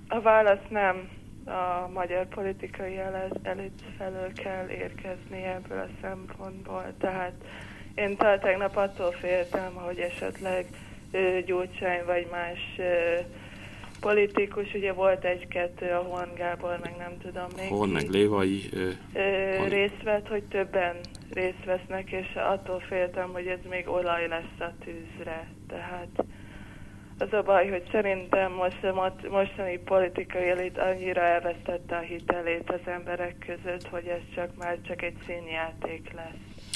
a válasz nem a magyar politikai elit felől kell érkezni ebből a szempontból. Tehát én tegnap attól féltem, hogy esetleg Gyurcsány vagy más politikus, ugye volt egy-kettő, a Horn Gábor, meg nem tudom még. Horn, meg Lévai. Ö, ö, részt vett, hogy többen részt vesznek, és attól féltem, hogy ez még olaj lesz a tűzre. Tehát az a baj, hogy szerintem most a mostani politikai elit annyira elvesztette a hitelét az emberek között, hogy ez csak már csak egy színjáték lesz.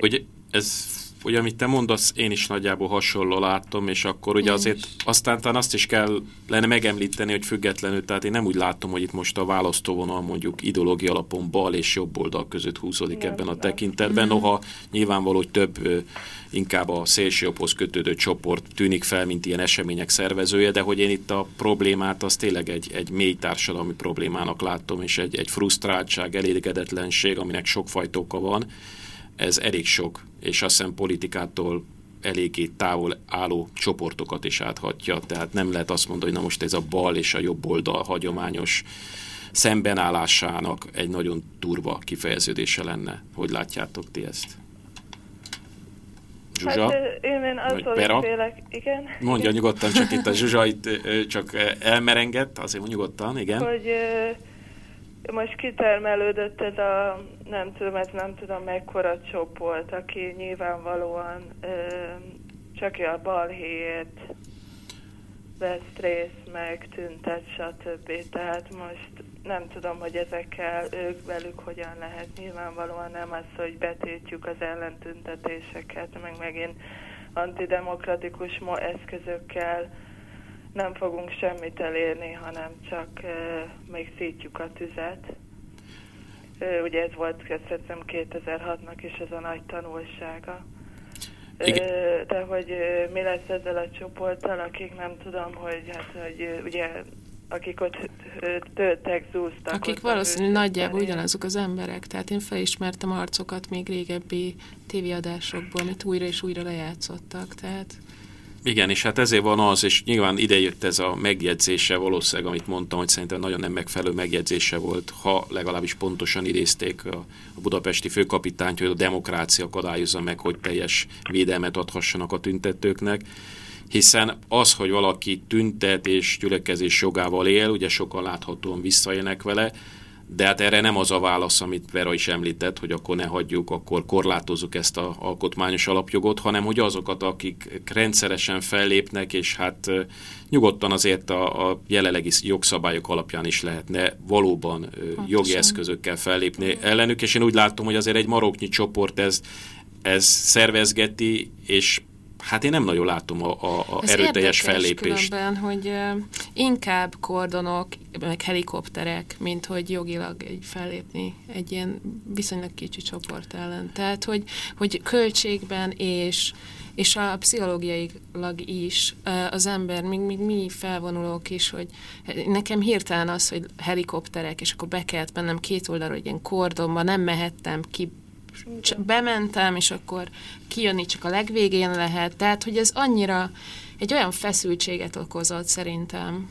Ugye ez ugye amit te mondasz, én is nagyjából hasonló látom, és akkor ugye azért aztán talán azt is kell lenne megemlíteni, hogy függetlenül, tehát én nem úgy látom, hogy itt most a választóvonal mondjuk ideológia alapon bal és jobb oldal között húzódik nem, ebben a tekintetben, mhm. noha nyilvánvaló, hogy több inkább a szélsőjobbhoz kötődő csoport tűnik fel, mint ilyen események szervezője, de hogy én itt a problémát az tényleg egy, egy mély társadalmi problémának látom, és egy, egy frusztráltság, elégedetlenség, aminek sokfajta oka van, ez elég sok, és azt hiszem politikától eléggé távol álló csoportokat is áthatja, tehát nem lehet azt mondani, hogy na most ez a bal és a jobb oldal hagyományos szembenállásának egy nagyon durva kifejeződése lenne. Hogy látjátok ti ezt? Zsuzsa? Hát én, attól félek, igen. Mondja nyugodtan, csak itt a Zsuzsa itt csak elmerengett, azért nyugodtan, igen. Hogy most kitermelődött ez a, nem tudom, ez nem tudom mekkora csoport, aki nyilvánvalóan ö, csak a balhéért vesz részt, meg tüntet, stb. Tehát most nem tudom, hogy ezekkel ők velük hogyan lehet. Nyilvánvalóan nem az, hogy betiltjuk az ellentüntetéseket, meg megint antidemokratikus eszközökkel nem fogunk semmit elérni, hanem csak uh, még szítjuk a tüzet. Uh, ugye ez volt, hiszem 2006-nak is ez a nagy tanulsága. Uh, de hogy uh, mi lesz ezzel a csoporttal, akik nem tudom, hogy hát, hogy uh, ugye akik ott töltek, zúztak. Akik valószínűleg nagyjából ugyanazok az emberek, tehát én felismertem arcokat még régebbi tévéadásokból, amit újra és újra lejátszottak, tehát... Igen, és hát ezért van az, és nyilván idejött ez a megjegyzése valószínűleg, amit mondtam, hogy szerintem nagyon nem megfelelő megjegyzése volt, ha legalábbis pontosan idézték a, budapesti főkapitányt, hogy a demokrácia akadályozza meg, hogy teljes védelmet adhassanak a tüntetőknek. Hiszen az, hogy valaki tüntet és gyülekezés jogával él, ugye sokan láthatóan visszaélnek vele, de hát erre nem az a válasz, amit Vera is említett, hogy akkor ne hagyjuk, akkor korlátozzuk ezt a alkotmányos alapjogot, hanem hogy azokat, akik rendszeresen fellépnek, és hát nyugodtan azért a, a jelenlegi jogszabályok alapján is lehetne valóban Pontosan. jogi eszközökkel fellépni ellenük, és én úgy látom, hogy azért egy maroknyi csoport ez, ez szervezgeti, és Hát én nem nagyon látom a, a, a erőteljes fellépést. Különben, hogy inkább kordonok, meg helikopterek, mint hogy jogilag egy fellépni egy ilyen viszonylag kicsi csoport ellen. Tehát, hogy, hogy költségben és és a pszichológiailag is az ember, még, még mi felvonulók is, hogy nekem hirtelen az, hogy helikopterek, és akkor be kellett mennem két oldalra, hogy ilyen kordonba, nem mehettem ki bementem, és akkor kijönni csak a legvégén lehet. Tehát, hogy ez annyira egy olyan feszültséget okozott szerintem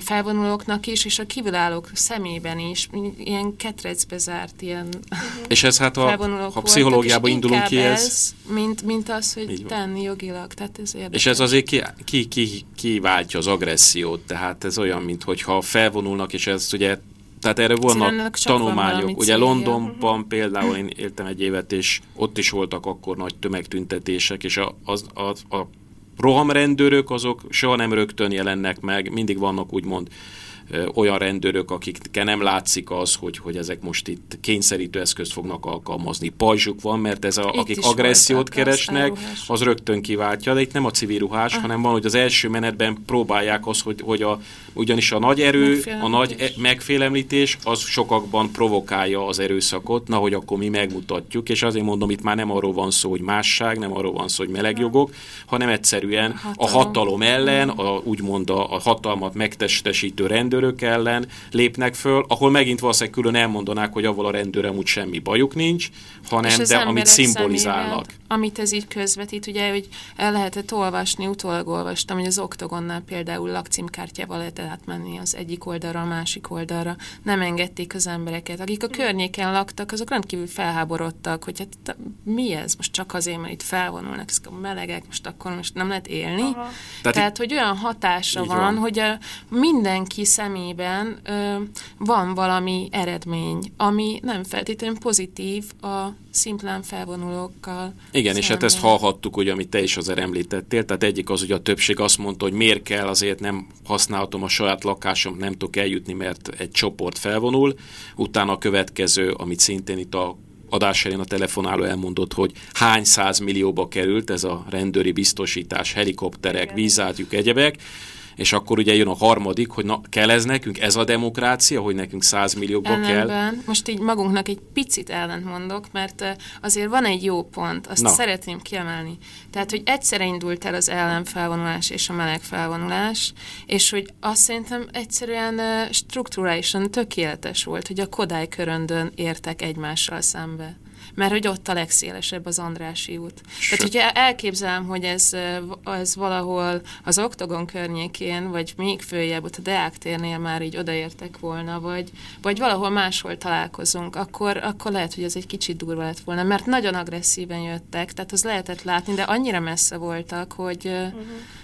felvonulóknak is, és a kívülállók szemében is, ilyen ketrecbe zárt ilyen És ez hát a, ha pszichológiában indulunk ki, ez... ez mint, mint az, hogy tenni jogilag, tehát ez érdekes. És ez azért ki, ki, ki, ki váltja az agressziót, tehát ez olyan, mint hogyha felvonulnak, és ez ugye tehát erre vannak tanulmányok. Van Ugye Londonban uh-huh. például én éltem egy évet, és ott is voltak akkor nagy tömegtüntetések, és a, az, a, a rohamrendőrök azok soha nem rögtön jelennek meg, mindig vannak úgymond olyan rendőrök, akikkel nem látszik az, hogy, hogy ezek most itt kényszerítő eszközt fognak alkalmazni. Pajzsuk van, mert ez a, akik agressziót keresnek, az rögtön kiváltja, de itt nem a civil ruhás, ah. hanem van, hogy az első menetben próbálják azt, hogy, hogy a, ugyanis a nagy erő, a nagy e, megfélemlítés, az sokakban provokálja az erőszakot, na, hogy akkor mi megmutatjuk, és azért mondom, itt már nem arról van szó, hogy másság, nem arról van szó, hogy melegjogok, hanem egyszerűen a hatalom, a hatalom ellen, a, úgymond a, a hatalmat megtestesítő rendőr, rendőrök ellen lépnek föl, ahol megint valószínűleg külön elmondanák, hogy avval a rendőrem úgy semmi bajuk nincs, hanem de amit szimbolizálnak. Szemével, amit ez így közvetít, ugye, hogy el lehetett olvasni, utólag olvastam, hogy az Oktogonnál például lakcímkártyával lehetett átmenni az egyik oldalra, a másik oldalra. Nem engedték az embereket. Akik a környéken laktak, azok rendkívül felháborodtak, hogy hát mi ez? Most csak azért, mert itt felvonulnak ezek a melegek, most akkor most nem lehet élni. Aha. Tehát, Tehát, hogy olyan hatása van, van, hogy a mindenki szemében ö, van valami eredmény, ami nem feltétlenül pozitív a szimplán felvonulókkal. Igen, szemben. és hát ezt hallhattuk, hogy amit te is azért említettél, tehát egyik az, hogy a többség azt mondta, hogy miért kell, azért nem használhatom a saját lakásom, nem tudok eljutni, mert egy csoport felvonul. Utána a következő, amit szintén itt a adás elén a telefonáló elmondott, hogy hány száz millióba került ez a rendőri biztosítás, helikopterek, vízátjuk, egyebek, és akkor ugye jön a harmadik, hogy na, kell ez nekünk, ez a demokrácia, hogy nekünk százmilliókba kell. Most így magunknak egy picit ellent mondok, mert azért van egy jó pont, azt na. szeretném kiemelni. Tehát, hogy egyszerre indult el az ellenfelvonulás és a meleg felvonulás, és hogy azt szerintem egyszerűen strukturálisan tökéletes volt, hogy a Kodály köröndön értek egymással szembe mert hogy ott a legszélesebb az Andrási út. S Tehát, hogyha elképzelem, hogy ez, ez valahol az Oktogon környékén, vagy még följebb, ott a Deák térnél már így odaértek volna, vagy, vagy valahol máshol találkozunk, akkor, akkor lehet, hogy ez egy kicsit durva lett volna, mert nagyon agresszíven jöttek, tehát az lehetett látni, de annyira messze voltak, hogy uh-huh.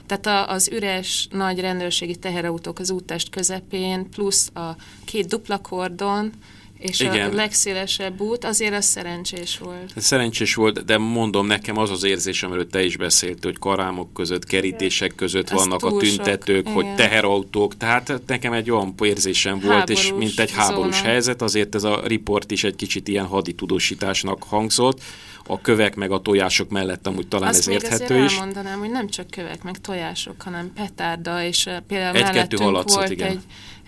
tehát a, az üres nagy rendőrségi teherautók az úttest közepén, plusz a két dupla kordon, és Igen. a legszélesebb út azért az szerencsés volt. Szerencsés volt, de mondom nekem az az érzés, amiről te is beszélt, hogy karámok között, kerítések között Ez vannak a tüntetők, sok. hogy Igen. teherautók, tehát nekem egy olyan érzésem volt, háborús és mint egy háborús zóna. helyzet, azért ez a riport is egy kicsit ilyen haditudósításnak hangzott, a kövek meg a tojások mellett amúgy talán Azt ez érthető is. elmondanám, hogy nem csak kövek meg tojások, hanem petárda, és például egy mellettünk volt igen. egy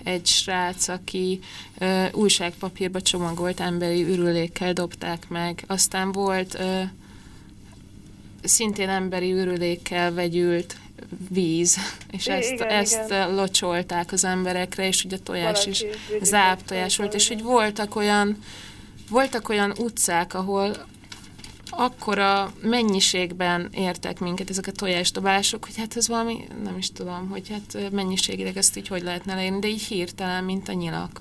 egy srác, aki ö, újságpapírba csomagolt emberi ürülékkel dobták meg. Aztán volt ö, szintén emberi ürülékkel vegyült víz, és ezt, igen, ezt igen. locsolták az emberekre, és ugye tojás is záp tojás volt, és hogy voltak olyan voltak olyan utcák, ahol akkora mennyiségben értek minket ezek a tojásdobások, hogy hát ez valami, nem is tudom, hogy hát mennyiségileg ezt így hogy lehetne leírni, de így hirtelen, mint a nyilak.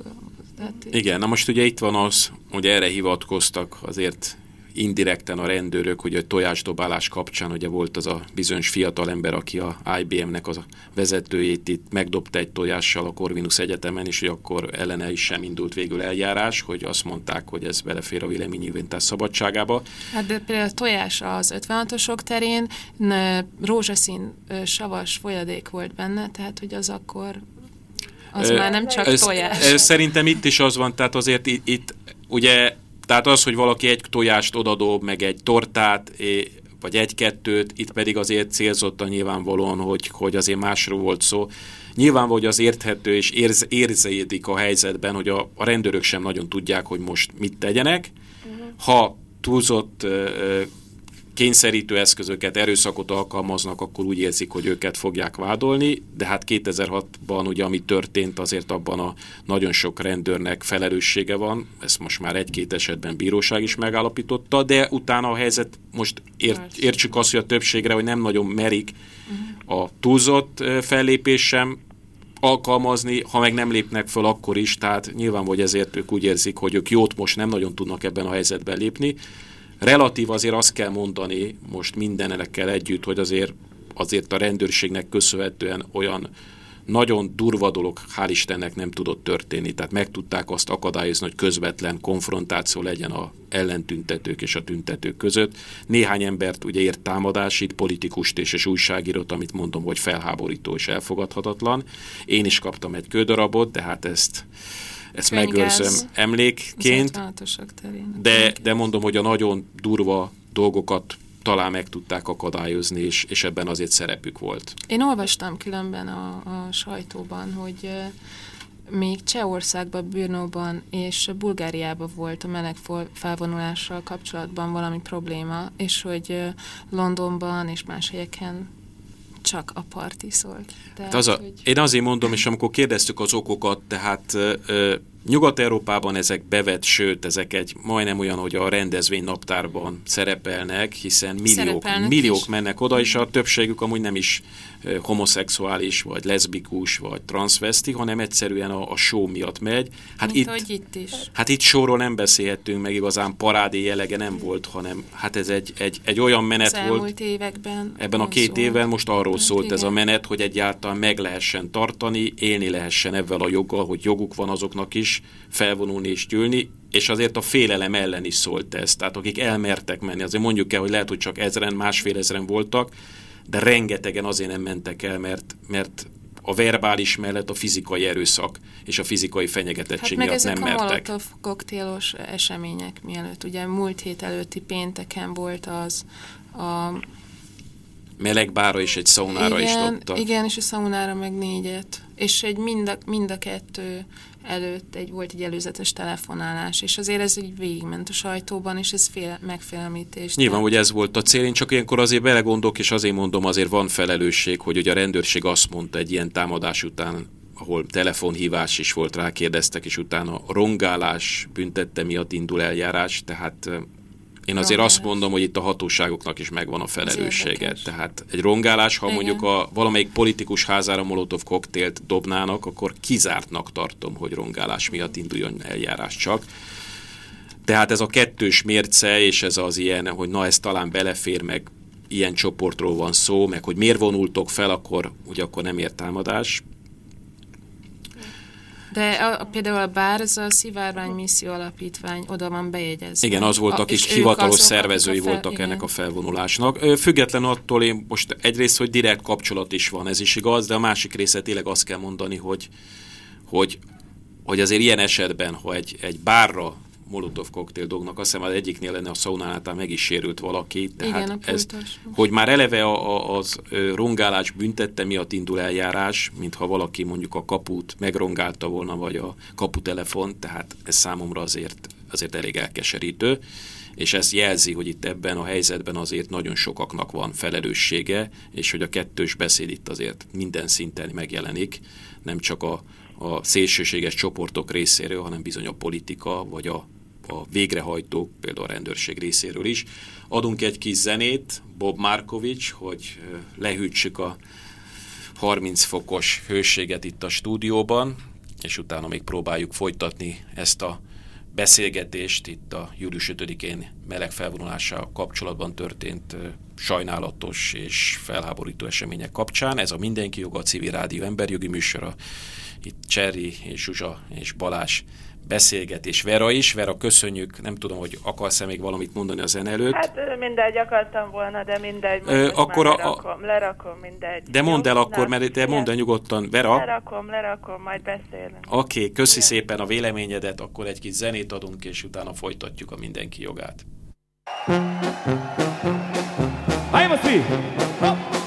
Tehát Igen, na most ugye itt van az, hogy erre hivatkoztak azért indirekten a rendőrök, hogy a tojásdobálás kapcsán ugye volt az a bizonyos fiatalember, aki a IBM-nek az a vezetőjét itt megdobta egy tojással a Corvinus Egyetemen, és hogy akkor ellene is sem indult végül eljárás, hogy azt mondták, hogy ez belefér a véleménynyilvántás szabadságába. Hát de például a tojás az 56-osok terén rózsaszín savas folyadék volt benne, tehát hogy az akkor az ö, már nem csak ez, tojás. Ez, szerintem itt is az van, tehát azért itt, itt ugye tehát az, hogy valaki egy tojást odadob, meg egy tortát, vagy egy-kettőt, itt pedig azért célzottan nyilvánvalóan, hogy, hogy azért másról volt szó. Nyilvánvaló, hogy az érthető és érz, érződik a helyzetben, hogy a, a rendőrök sem nagyon tudják, hogy most mit tegyenek. Uh-huh. Ha túlzott kényszerítő eszközöket, erőszakot alkalmaznak, akkor úgy érzik, hogy őket fogják vádolni, de hát 2006-ban ugye ami történt, azért abban a nagyon sok rendőrnek felelőssége van, ezt most már egy-két esetben bíróság is megállapította, de utána a helyzet, most ért, értsük azt, hogy a többségre, hogy nem nagyon merik a túlzott fellépés sem alkalmazni, ha meg nem lépnek föl akkor is, tehát nyilván, hogy ezért ők úgy érzik, hogy ők jót most nem nagyon tudnak ebben a helyzetben lépni, relatív azért azt kell mondani most mindenekkel együtt, hogy azért, azért a rendőrségnek köszönhetően olyan nagyon durva dolog, hál' Istennek nem tudott történni, tehát meg tudták azt akadályozni, hogy közvetlen konfrontáció legyen a ellentüntetők és a tüntetők között. Néhány embert ugye ért támadás, itt politikust és, és újságírót, amit mondom, hogy felháborító és elfogadhatatlan. Én is kaptam egy kődarabot, de hát ezt ezt megőrzöm emlékként, de, de mondom, hogy a nagyon durva dolgokat talán meg tudták akadályozni, és, és ebben azért szerepük volt. Én olvastam különben a, a sajtóban, hogy még Csehországban, Brnóban és Bulgáriában volt a meleg felvonulással kapcsolatban valami probléma, és hogy Londonban és más helyeken csak a parti szólt. Tehát, az a, hogy... Én azért mondom, és amikor kérdeztük az okokat, tehát Nyugat-Európában ezek bevett, sőt, ezek egy majdnem olyan, hogy a rendezvény naptárban szerepelnek, hiszen milliók, milliók is. mennek oda, és a többségük amúgy nem is homoszexuális, vagy leszbikus, vagy transvesti, hanem egyszerűen a, a show miatt megy. Hát Mint itt, itt is. Hát itt sorról nem beszélhettünk, meg igazán parádé jelege nem volt, hanem hát ez egy, egy, egy olyan menet Az volt. években. Ebben a két szól. évben most arról hát, szólt igen. ez a menet, hogy egyáltalán meg lehessen tartani, élni lehessen ebben a joggal, hogy joguk van azoknak is felvonulni és gyűlni, és azért a félelem ellen is szólt ez. Tehát akik elmertek menni, azért mondjuk el, hogy lehet, hogy csak ezren, másfél ezren voltak, de rengetegen azért nem mentek el, mert, mert a verbális mellett a fizikai erőszak és a fizikai fenyegetettség hát miatt nem mertek. meg ezek a koktélos események mielőtt. Ugye múlt hét előtti pénteken volt az a melegbára és egy szaunára igen, is dobtak. Igen, és a szaunára meg négyet. És egy mind a, mind a kettő előtt egy, volt egy előzetes telefonálás, és azért ez így végigment a sajtóban, és ez fél, megfélemlítés. Nyilván, hogy ez volt a cél, én csak ilyenkor azért belegondolok, és azért mondom, azért van felelősség, hogy ugye a rendőrség azt mondta egy ilyen támadás után, ahol telefonhívás is volt, rákérdeztek, és utána rongálás büntette miatt indul eljárás, tehát én azért rongálás. azt mondom, hogy itt a hatóságoknak is megvan a felelőssége. Tehát egy rongálás, ha Igen. mondjuk a valamelyik politikus házára molotov koktélt dobnának, akkor kizártnak tartom, hogy rongálás miatt induljon eljárás csak. Tehát ez a kettős mérce, és ez az ilyen, hogy na ez talán belefér, meg ilyen csoportról van szó, meg hogy miért vonultok fel, akkor ugye akkor nem ért támadás. De a, például a bár, ez a Szivárvány Misszió Alapítvány, oda van bejegyezve. Igen, az volt, akik hivatalos szervezői fel, voltak igen. ennek a felvonulásnak. Független attól én most egyrészt, hogy direkt kapcsolat is van, ez is igaz, de a másik része tényleg azt kell mondani, hogy, hogy, hogy azért ilyen esetben, ha egy, egy bárra molotov koktél dognak, azt hiszem az egyiknél lenne a szaunánál meg is sérült valaki. Tehát Igen, ez, hogy már eleve a, a, az rongálás büntette miatt indul eljárás, mintha valaki mondjuk a kaput megrongálta volna, vagy a kaputelefon, tehát ez számomra azért, azért elég elkeserítő és ez jelzi, hogy itt ebben a helyzetben azért nagyon sokaknak van felelőssége, és hogy a kettős beszéd itt azért minden szinten megjelenik, nem csak a, a szélsőséges csoportok részéről, hanem bizony a politika, vagy a a végrehajtók, például a rendőrség részéről is. Adunk egy kis zenét, Bob Markovics, hogy lehűtsük a 30 fokos hőséget itt a stúdióban, és utána még próbáljuk folytatni ezt a beszélgetést itt a július 5-én meleg felvonulással kapcsolatban történt sajnálatos és felháborító események kapcsán. Ez a Mindenki Joga, a Civil Rádió emberjogi műsora. Itt Cserri és Zsuzsa és Balás beszélgetés. Vera is. Vera, köszönjük. Nem tudom, hogy akarsz-e még valamit mondani a zene előtt? Hát mindegy, akartam volna, de mindegy. Ö, akkor a, lerakom, lerakom, mindegy. De mondd el akkor, mert de mondd el nyugodtan. Vera? Lerakom, lerakom, majd beszélünk. Oké, okay, köszi Igen. szépen a véleményedet, akkor egy kis zenét adunk, és utána folytatjuk a mindenki jogát. I am a Hvala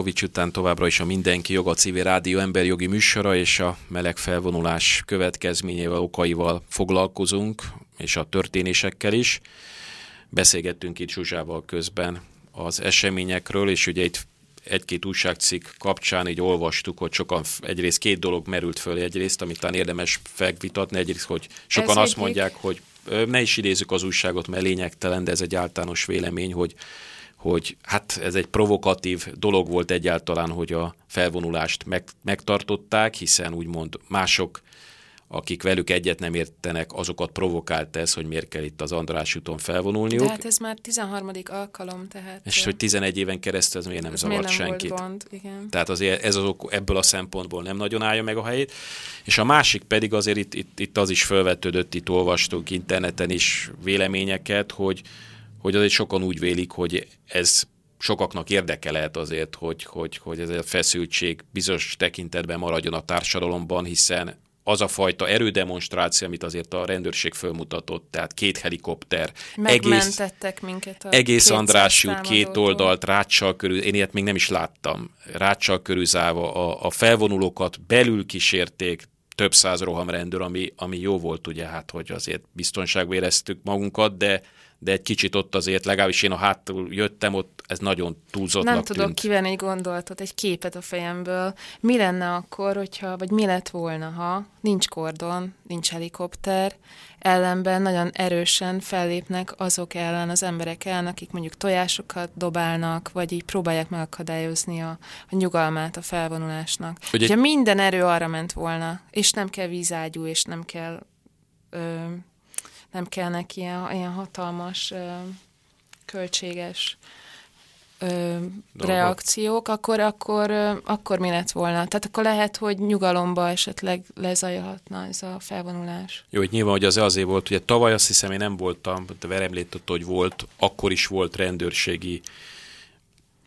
Bob Markovics után továbbra is a Mindenki Joga civil rádió emberjogi műsora és a meleg felvonulás következményével, okaival foglalkozunk, és a történésekkel is. Beszélgettünk itt Zsuzsával közben az eseményekről, és ugye itt egy-két újságcikk kapcsán így olvastuk, hogy sokan egyrészt két dolog merült föl egyrészt, amit talán érdemes megvitatni, egyrészt, hogy sokan ez azt egyik... mondják, hogy ne is idézzük az újságot, mert lényegtelen, de ez egy általános vélemény, hogy hogy hát ez egy provokatív dolog volt egyáltalán, hogy a felvonulást meg, megtartották, hiszen úgymond mások, akik velük egyet nem értenek, azokat provokált ez, hogy miért kell itt az András úton felvonulniuk. De hát ez már 13. alkalom, tehát... És hogy 11 éven keresztül ez miért nem ez zavart miért nem senkit. Volt gond, igen. Tehát azért ez az, ebből a szempontból nem nagyon állja meg a helyét. És a másik pedig azért itt, itt, itt az is felvetődött, itt olvastunk interneten is véleményeket, hogy hogy azért sokan úgy vélik, hogy ez sokaknak érdeke lehet azért, hogy, hogy, hogy ez a feszültség bizonyos tekintetben maradjon a társadalomban, hiszen az a fajta erődemonstráció, amit azért a rendőrség fölmutatott, tehát két helikopter, egész, minket egész Andrású, két oldalt ráccsal körül, én ilyet még nem is láttam, ráccsal körülzálva a, a felvonulókat belül kísérték, több száz rohamrendőr, ami, ami jó volt ugye, hát hogy azért biztonságban éreztük magunkat, de de egy kicsit ott azért, legalábbis én a hátul jöttem, ott ez nagyon túlzottnak Nem tudok tűnt. kivenni egy gondolatot, egy képet a fejemből. Mi lenne akkor, hogyha, vagy mi lett volna, ha nincs kordon, nincs helikopter, ellenben nagyon erősen fellépnek azok ellen, az emberek ellen, akik mondjuk tojásokat dobálnak, vagy így próbálják megakadályozni a, a nyugalmát a felvonulásnak. Ugye, hogyha minden erő arra ment volna, és nem kell vízágyú, és nem kell ö, nem kell neki ilyen, ilyen hatalmas, költséges ö, reakciók, akkor, akkor, akkor mi lett volna? Tehát akkor lehet, hogy nyugalomba esetleg lezajolhatna ez a felvonulás. Jó, hogy nyilván, hogy az azért volt, ugye tavaly azt hiszem én nem voltam, de veremlített, hogy volt, akkor is volt rendőrségi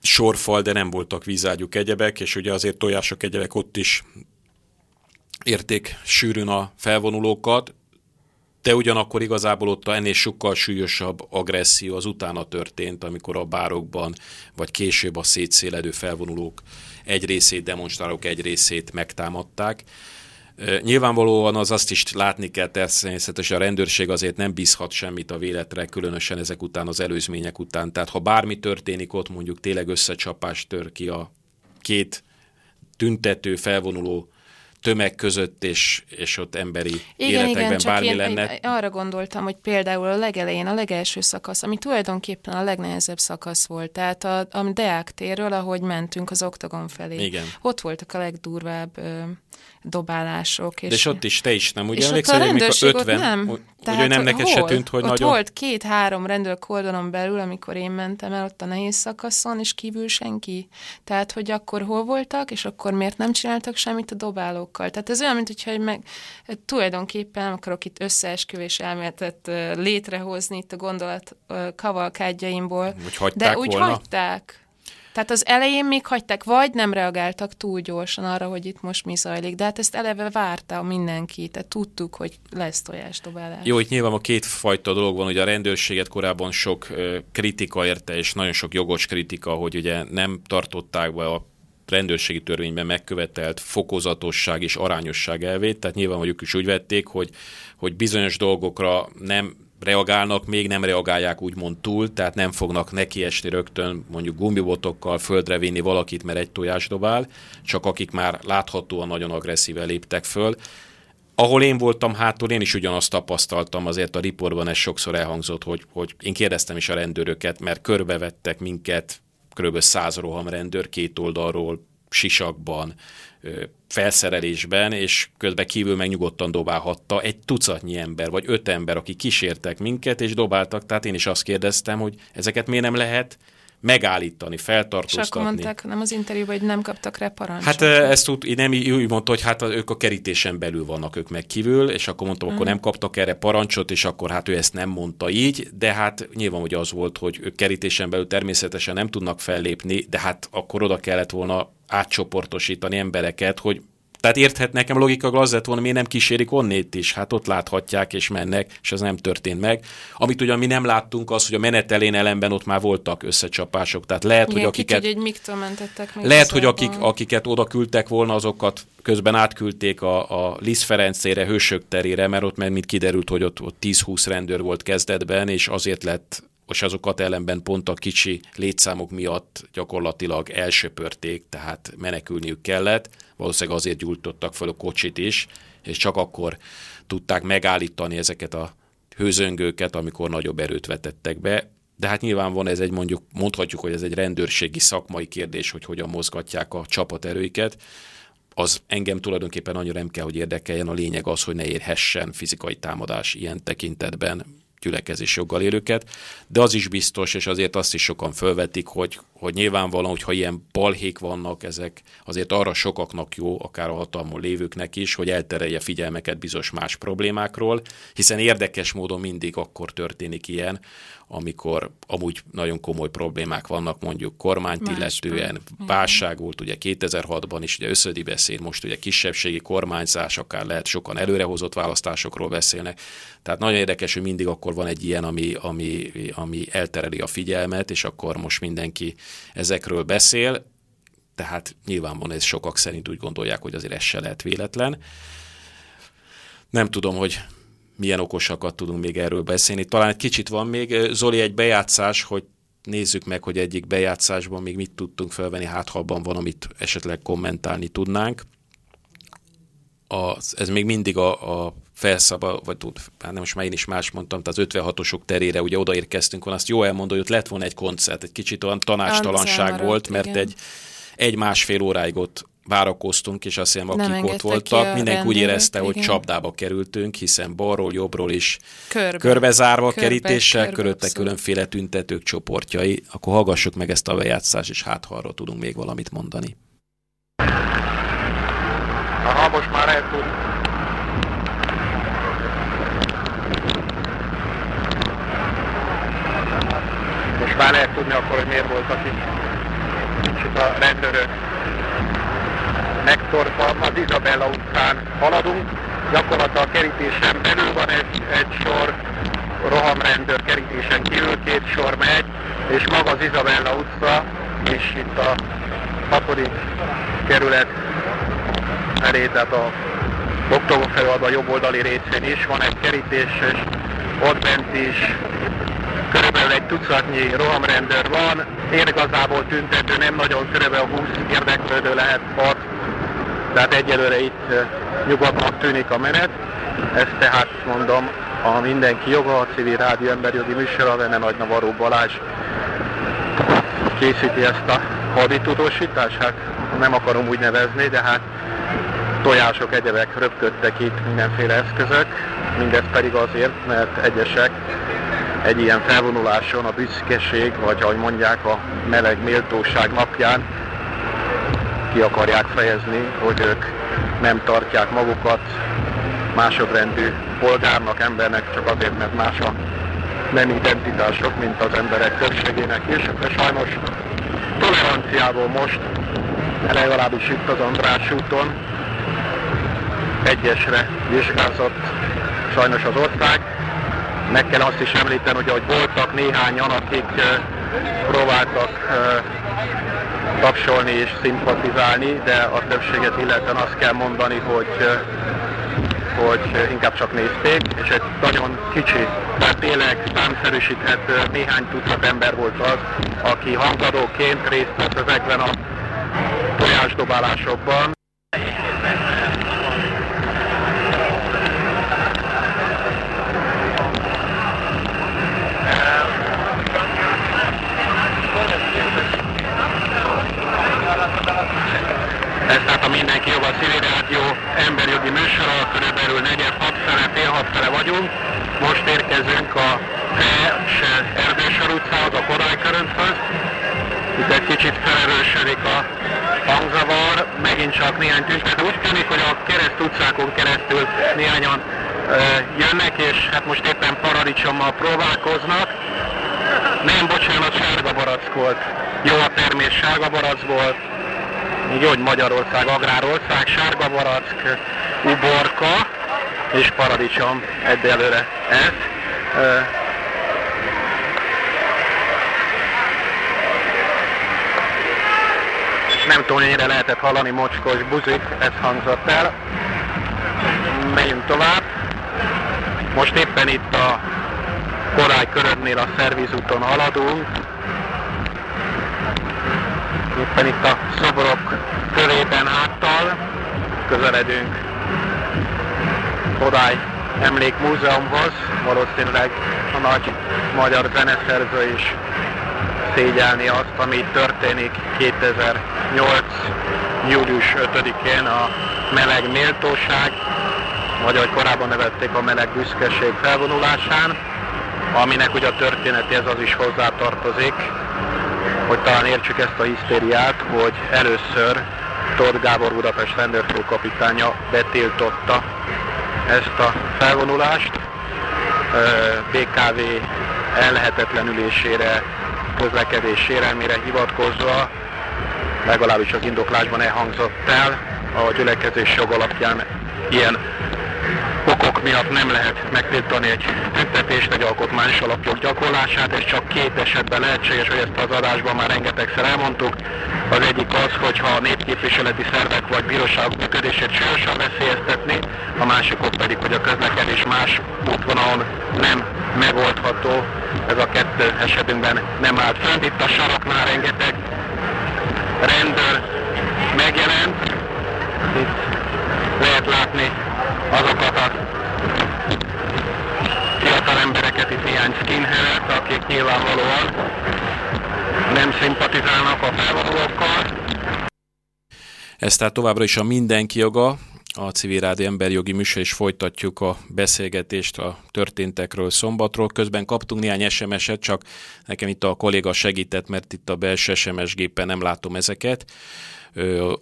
sorfal, de nem voltak vízágyuk egyebek, és ugye azért tojások egyebek ott is érték sűrűn a felvonulókat, de ugyanakkor igazából ott ennél sokkal súlyosabb agresszió az utána történt, amikor a bárokban, vagy később a szétszéledő felvonulók egy részét, demonstrálók egy részét megtámadták. Nyilvánvalóan az azt is látni kell természetesen a rendőrség azért nem bízhat semmit a véletre, különösen ezek után, az előzmények után. Tehát ha bármi történik ott, mondjuk tényleg összecsapás tör ki a két tüntető, felvonuló tömeg között, és, és ott emberi igen, életekben igen, bármi én, lenne. Arra gondoltam, hogy például a legelején, a legelső szakasz, ami tulajdonképpen a legnehezebb szakasz volt, tehát a, a Deák térről, ahogy mentünk az oktogon felé. Igen. Ott voltak a legdurvább dobálások. És, De és ott is te is nem, ugye emlékszel, hogy amikor 50, nem. Tehát, hogy nem neked se tűnt, hogy ott nagyon... volt két-három rendőr kordonon belül, amikor én mentem el ott a nehéz szakaszon, és kívül senki. Tehát, hogy akkor hol voltak, és akkor miért nem csináltak semmit a dobálókkal. Tehát ez olyan, mint hogyha meg tulajdonképpen nem akarok itt összeesküvés elméletet létrehozni itt a gondolat kavalkádjaimból. de úgy volna. hagyták. Tehát az elején még hagyták, vagy nem reagáltak túl gyorsan arra, hogy itt most mi zajlik. De hát ezt eleve várta mindenki, tehát tudtuk, hogy lesz tojásdobálás. Jó, itt nyilván a két fajta dolog van, hogy a rendőrséget korábban sok kritika érte, és nagyon sok jogos kritika, hogy ugye nem tartották be a rendőrségi törvényben megkövetelt fokozatosság és arányosság elvét, tehát nyilván mondjuk is úgy vették, hogy, hogy bizonyos dolgokra nem reagálnak, még nem reagálják úgymond túl, tehát nem fognak nekiesni rögtön mondjuk gumibotokkal földre vinni valakit, mert egy tojás dobál, csak akik már láthatóan nagyon agresszíven léptek föl. Ahol én voltam hátul, én is ugyanazt tapasztaltam, azért a riportban ez sokszor elhangzott, hogy, hogy én kérdeztem is a rendőröket, mert körbevettek minket, kb. száz rendőr két oldalról, sisakban, felszerelésben, és közben kívül meg nyugodtan dobálhatta egy tucatnyi ember, vagy öt ember, akik kísértek minket, és dobáltak. Tehát én is azt kérdeztem, hogy ezeket miért nem lehet megállítani, feltartóztatni. És akkor mondták, nem az interjúban, hogy nem kaptak rá parancsot. Hát ezt tud, nem úgy mondta, hogy hát ők a kerítésen belül vannak, ők meg kívül, és akkor mondtam, mm. akkor nem kaptak erre parancsot, és akkor hát ő ezt nem mondta így, de hát nyilván, hogy az volt, hogy ők kerítésen belül természetesen nem tudnak fellépni, de hát akkor oda kellett volna átcsoportosítani embereket, hogy Tehát érthet nekem logika az lett volna, miért nem kísérik onnét is. Hát ott láthatják és mennek, és ez nem történt meg. Amit ugyan mi nem láttunk, az, hogy a menetelén ellenben ott már voltak összecsapások. Tehát lehet, Igen, hogy akiket... Kicsit, hogy miktől mentettek meg lehet, hogy akik, akiket oda küldtek volna, azokat közben átküldték a, a Lisz Ferencére, Hősök terére, mert ott, mint kiderült, hogy ott, ott 10-20 rendőr volt kezdetben, és azért lett és azokat ellenben pont a kicsi létszámok miatt gyakorlatilag elsöpörték, tehát menekülniük kellett. Valószínűleg azért gyújtottak fel a kocsit is, és csak akkor tudták megállítani ezeket a hőzöngőket, amikor nagyobb erőt vetettek be. De hát nyilván van ez egy mondjuk, mondhatjuk, hogy ez egy rendőrségi szakmai kérdés, hogy hogyan mozgatják a csapaterőiket. Az engem tulajdonképpen annyira nem kell, hogy érdekeljen. A lényeg az, hogy ne érhessen fizikai támadás ilyen tekintetben gyülekezés joggal élőket, de az is biztos, és azért azt is sokan felvetik, hogy, hogy nyilvánvalóan, hogyha ilyen balhék vannak, ezek azért arra sokaknak jó, akár a hatalmon lévőknek is, hogy elterelje figyelmeket bizonyos más problémákról, hiszen érdekes módon mindig akkor történik ilyen, amikor amúgy nagyon komoly problémák vannak mondjuk kormányt Más illetően, válság volt ugye 2006-ban is, ugye összödi beszéd, most ugye kisebbségi kormányzás, akár lehet sokan előrehozott választásokról beszélnek. Tehát nagyon érdekes, hogy mindig akkor van egy ilyen, ami, ami, ami eltereli a figyelmet, és akkor most mindenki ezekről beszél, tehát nyilvánvalóan ez sokak szerint úgy gondolják, hogy azért ez se lehet véletlen. Nem tudom, hogy milyen okosakat tudunk még erről beszélni. Talán egy kicsit van még, Zoli, egy bejátszás, hogy nézzük meg, hogy egyik bejátszásban még mit tudtunk felvenni, hát ha abban van, amit esetleg kommentálni tudnánk. Az, ez még mindig a, a felszaba, vagy tud, hát nem most már én is más mondtam, tehát az 56-osok terére ugye odaérkeztünk volna, azt jó elmondani, hogy ott lett volna egy koncert, egy kicsit olyan tanácstalanság volt, mert igen. egy egy-másfél óráig ott várakoztunk, és azt hiszem, akik Nem ott voltak, mindenki úgy érezte, igen. hogy csapdába kerültünk, hiszen balról, jobbról is körbe, körbezárva körbe, kerítéssel, körbe, körötte abszolút. különféle tüntetők csoportjai. Akkor hallgassuk meg ezt a bejátszást, és hát ha arról tudunk még valamit mondani. Aha, most már lehet tudni. Most már lehet tudni akkor, hogy miért voltak itt kicsit a rendőrök megtorpa az Izabella utcán haladunk. Gyakorlatilag a kerítésen belül van egy, egy sor rohamrendőr kerítésen kívül, két sor megy, és maga az Izabella utca is itt a 6. kerület elé, tehát a Oktogon felül a jobb oldali részén is van egy kerítés, és ott bent is körülbelül egy tucatnyi rohamrendőr van. Én igazából tüntető, nem nagyon körülbelül 20 érdeklődő lehet ott tehát egyelőre itt nyugodtnak tűnik a menet. Ez tehát mondom, a mindenki joga, a civil rádió emberjogi műsora, Vene Nagy Navaró Balázs készíti ezt a haditudósítást, hát nem akarom úgy nevezni, de hát tojások, egyebek röpködtek itt mindenféle eszközök, mindez pedig azért, mert egyesek egy ilyen felvonuláson a büszkeség, vagy ahogy mondják a meleg méltóság napján ki akarják fejezni, hogy ők nem tartják magukat másodrendű polgárnak, embernek, csak azért, mert más a nem identitások, mint az emberek többségének is. De sajnos toleranciából most, legalábbis itt az András úton, egyesre vizsgázott sajnos az ország. Meg kell azt is említeni, hogy ahogy voltak néhányan, akik próbáltak tapsolni és szimpatizálni, de a többséget illetően azt kell mondani, hogy hogy inkább csak nézték, és egy nagyon kicsi, tehát tényleg számszerűsíthető néhány tucat ember volt az, aki hangadóként részt vett ezekben a tojásdobálásokban. Ez tehát a Mindenki Joga Civil Rádió emberjogi műsora, körülbelül 4-6 fele, fél 6 fele vagyunk. Most érkezünk a Felse Erdősor utcához, a Kodály Körönthöz. Itt egy kicsit felerősödik a hangzavar, megint csak néhány tüntet. Úgy tűnik, hogy a kereszt utcákon keresztül néhányan ö, jönnek, és hát most éppen paradicsommal próbálkoznak. Nem, bocsánat, sárga barack volt. Jó a termés, sárga barack volt Így hogy Magyarország, Agrárország, Sárga Barack, Uborka és Paradicsom egyelőre ez. Nem tudom, mennyire lehetett hallani mocskos buzik, ez hangzott el. Megyünk tovább. Most éppen itt a Korály körödnél a szervizúton haladunk. Éppen itt a szobrok körében háttal közeledünk Korály Emlékmúzeumhoz. Valószínűleg a nagy magyar zeneszerző is szégyelni azt, ami történik 2008. július 5-én a meleg méltóság, vagy ahogy korábban nevették a meleg büszkeség felvonulásán, aminek ugye a történetéhez az is hozzátartozik, hogy talán értsük ezt a hisztériát, hogy először Tóth Gábor Budapest rendőrfőkapitánya betiltotta ezt a felvonulást, BKV ellehetetlenülésére, közlekedésére, mire hivatkozva, legalábbis az indoklásban elhangzott el, a gyülekezés jog alapján ilyen okok miatt nem lehet megtiltani egy tüntetést, egy alkotmányos alapjog gyakorlását, és csak két esetben lehetséges, hogy ezt az adásban már rengetegszer elmondtuk. Az egyik az, hogyha a népképviseleti szervek vagy bíróságok működését súlyosan veszélyeztetni, a másik ok pedig, hogy a közlekedés más útvonalon nem megoldható. Ez a kettő esetünkben nem állt fent. Itt a saroknál rengeteg rendőr megjelent. Itt lehet látni azokat a fiatal embereket, itt néhány skinheadet, akik nyilvánvalóan nem szimpatizálnak a felvonulókkal. Ez tehát továbbra is a mindenki joga, a Civil Rádió emberjogi műsor, és folytatjuk a beszélgetést a történtekről szombatról. Közben kaptunk néhány SMS-et, csak nekem itt a kolléga segített, mert itt a belső SMS gépen nem látom ezeket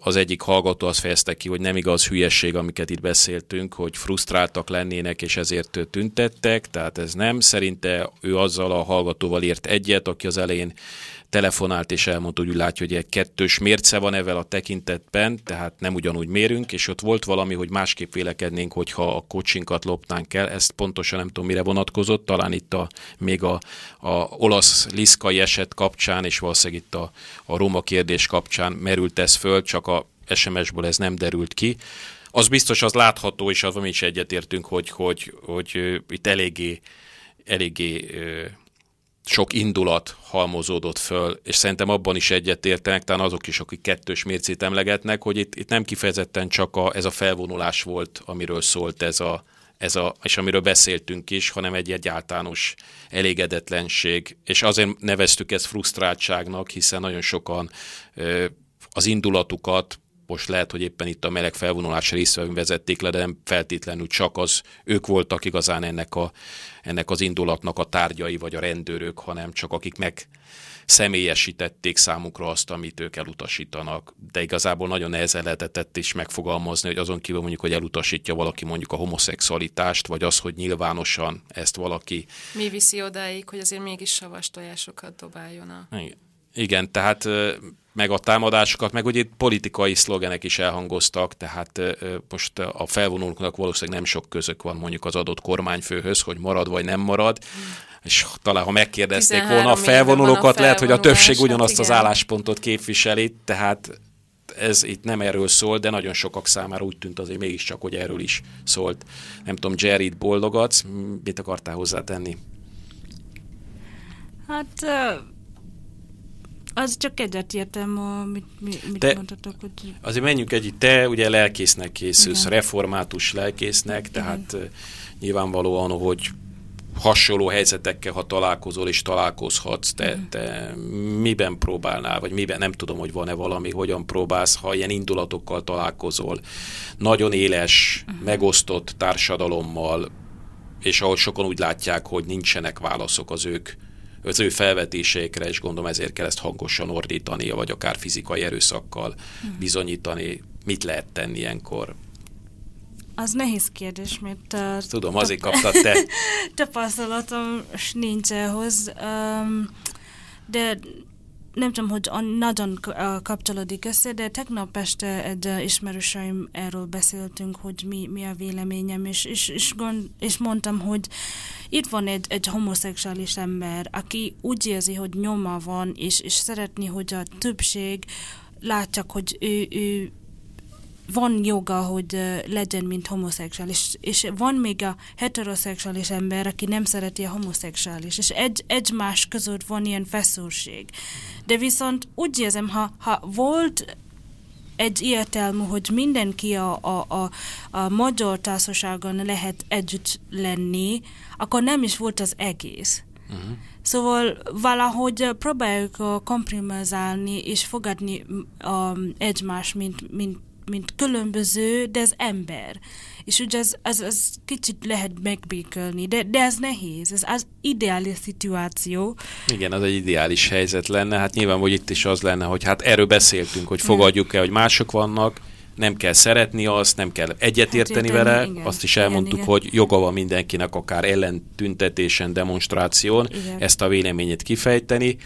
az egyik hallgató azt fejezte ki, hogy nem igaz hülyesség, amiket itt beszéltünk, hogy frusztráltak lennének, és ezért tüntettek, tehát ez nem. Szerinte ő azzal a hallgatóval ért egyet, aki az elején telefonált és elmondta, hogy úgy látja, hogy egy kettős mérce van evel a tekintetben, tehát nem ugyanúgy mérünk, és ott volt valami, hogy másképp vélekednénk, hogyha a kocsinkat lopnánk el, ezt pontosan nem tudom mire vonatkozott, talán itt a, még a, a olasz liszkai eset kapcsán, és valószínűleg itt a, a Róma kérdés kapcsán merült ez föl, csak a SMS-ból ez nem derült ki. Az biztos, az látható, és az mi is egyetértünk, hogy, hogy, hogy, hogy itt eléggé, eléggé sok indulat halmozódott föl, és szerintem abban is egyetértenek, talán azok is, akik kettős mércét emlegetnek, hogy itt, itt nem kifejezetten csak a, ez a felvonulás volt, amiről szólt ez a, ez a, és amiről beszéltünk is, hanem egy, egy általános elégedetlenség, és azért neveztük ezt frusztráltságnak, hiszen nagyon sokan ö, az indulatukat most lehet, hogy éppen itt a meleg felvonulás részvevőn vezették le, de nem feltétlenül csak az ők voltak igazán ennek, a, ennek az indulatnak a tárgyai vagy a rendőrök, hanem csak akik meg személyesítették számukra azt, amit ők elutasítanak. De igazából nagyon nehezen lehetett is megfogalmazni, hogy azon kívül mondjuk, hogy elutasítja valaki mondjuk a homoszexualitást, vagy az, hogy nyilvánosan ezt valaki... Mi viszi odáig, hogy azért mégis savas tojásokat dobáljon a... Igen. Igen, tehát meg a támadásokat, meg ugye politikai szlogenek is elhangoztak, tehát most a felvonulóknak valószínűleg nem sok közök van mondjuk az adott kormányfőhöz, hogy marad vagy nem marad, és talán ha megkérdezték volna a felvonulókat, a lehet, hogy a többség ugyanazt igen. az álláspontot képviseli, tehát ez itt nem erről szól, de nagyon sokak számára úgy tűnt azért mégiscsak, hogy erről is szólt. Nem tudom, Jerry, boldogatsz? Mit akartál hozzátenni? Hát az csak egyetértem, mit, mit te, mondhatok. Hogy... Azért menjünk egy, te ugye lelkésznek készülsz, Igen. református lelkésznek, tehát Igen. nyilvánvalóan, hogy hasonló helyzetekkel, ha találkozol és találkozhatsz, te, te miben próbálnál, vagy miben, nem tudom, hogy van-e valami, hogyan próbálsz, ha ilyen indulatokkal találkozol. Nagyon éles, uh-huh. megosztott társadalommal, és ahol sokan úgy látják, hogy nincsenek válaszok az ők az ő felvetéseikre, és gondolom ezért kell ezt hangosan ordítani, vagy akár fizikai erőszakkal mhm. bizonyítani. Mit lehet tenni ilyenkor? Az nehéz kérdés, mert... Uh, Tudom, azért kaptad te. tapasztalatom nincs ehhoz, um, de nem tudom, hogy nagyon kapcsolódik össze, de tegnap este egy ismerőseim erről beszéltünk, hogy mi, mi a véleményem, és, és, és, gond, és mondtam, hogy itt van egy, egy homoszexuális ember, aki úgy érzi, hogy nyoma van, és, és szeretné, hogy a többség látják, hogy ő, ő van joga, hogy legyen, mint homoszexuális, és van még a heteroszexuális ember, aki nem szereti a homoszexuális, és egy, egymás között van ilyen feszültség. De viszont úgy érzem, ha, ha volt egy értelmű, hogy mindenki a, a, a, a magyar társaságon lehet együtt lenni, akkor nem is volt az egész. Uh-huh. Szóval valahogy próbáljuk komprimizálni és fogadni um, egymást, mint, mint mint különböző, de ez ember. És ugye ez, ez, ez kicsit lehet megbékölni, de, de ez nehéz, ez az ideális szituáció. Igen, az egy ideális helyzet lenne, hát nyilván, hogy itt is az lenne, hogy hát erről beszéltünk, hogy fogadjuk el, hogy mások vannak, nem kell szeretni azt, nem kell egyetérteni hát, vele, igen, azt is elmondtuk, igen, hogy joga van mindenkinek akár ellentüntetésen, demonstráción igen. ezt a véleményét kifejteni.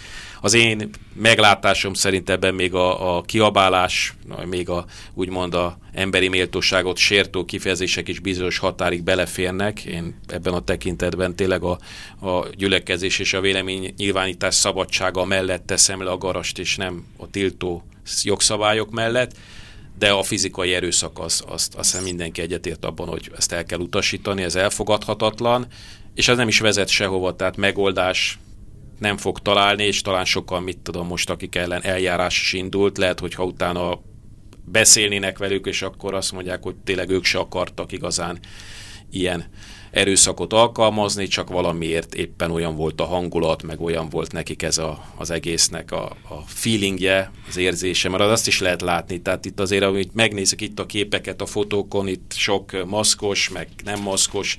Az én meglátásom szerint ebben még a, a kiabálás, még a úgymond a emberi méltóságot sértő kifejezések is bizonyos határig beleférnek. Én ebben a tekintetben tényleg a, a gyülekezés és a vélemény nyilvánítás szabadsága mellett teszem le a garast, és nem a tiltó jogszabályok mellett de a fizikai erőszak az, azt, azt hiszem mindenki egyetért abban, hogy ezt el kell utasítani, ez elfogadhatatlan, és ez nem is vezet sehova, tehát megoldás nem fog találni, és talán sokan, mit tudom most, akik ellen eljárás is indult, lehet, hogy ha utána beszélnének velük, és akkor azt mondják, hogy tényleg ők se akartak igazán ilyen erőszakot alkalmazni, csak valamiért éppen olyan volt a hangulat, meg olyan volt nekik ez a, az egésznek a, a feelingje, az érzése, mert azt is lehet látni, tehát itt azért, amit megnézzük itt a képeket a fotókon, itt sok maszkos, meg nem maszkos,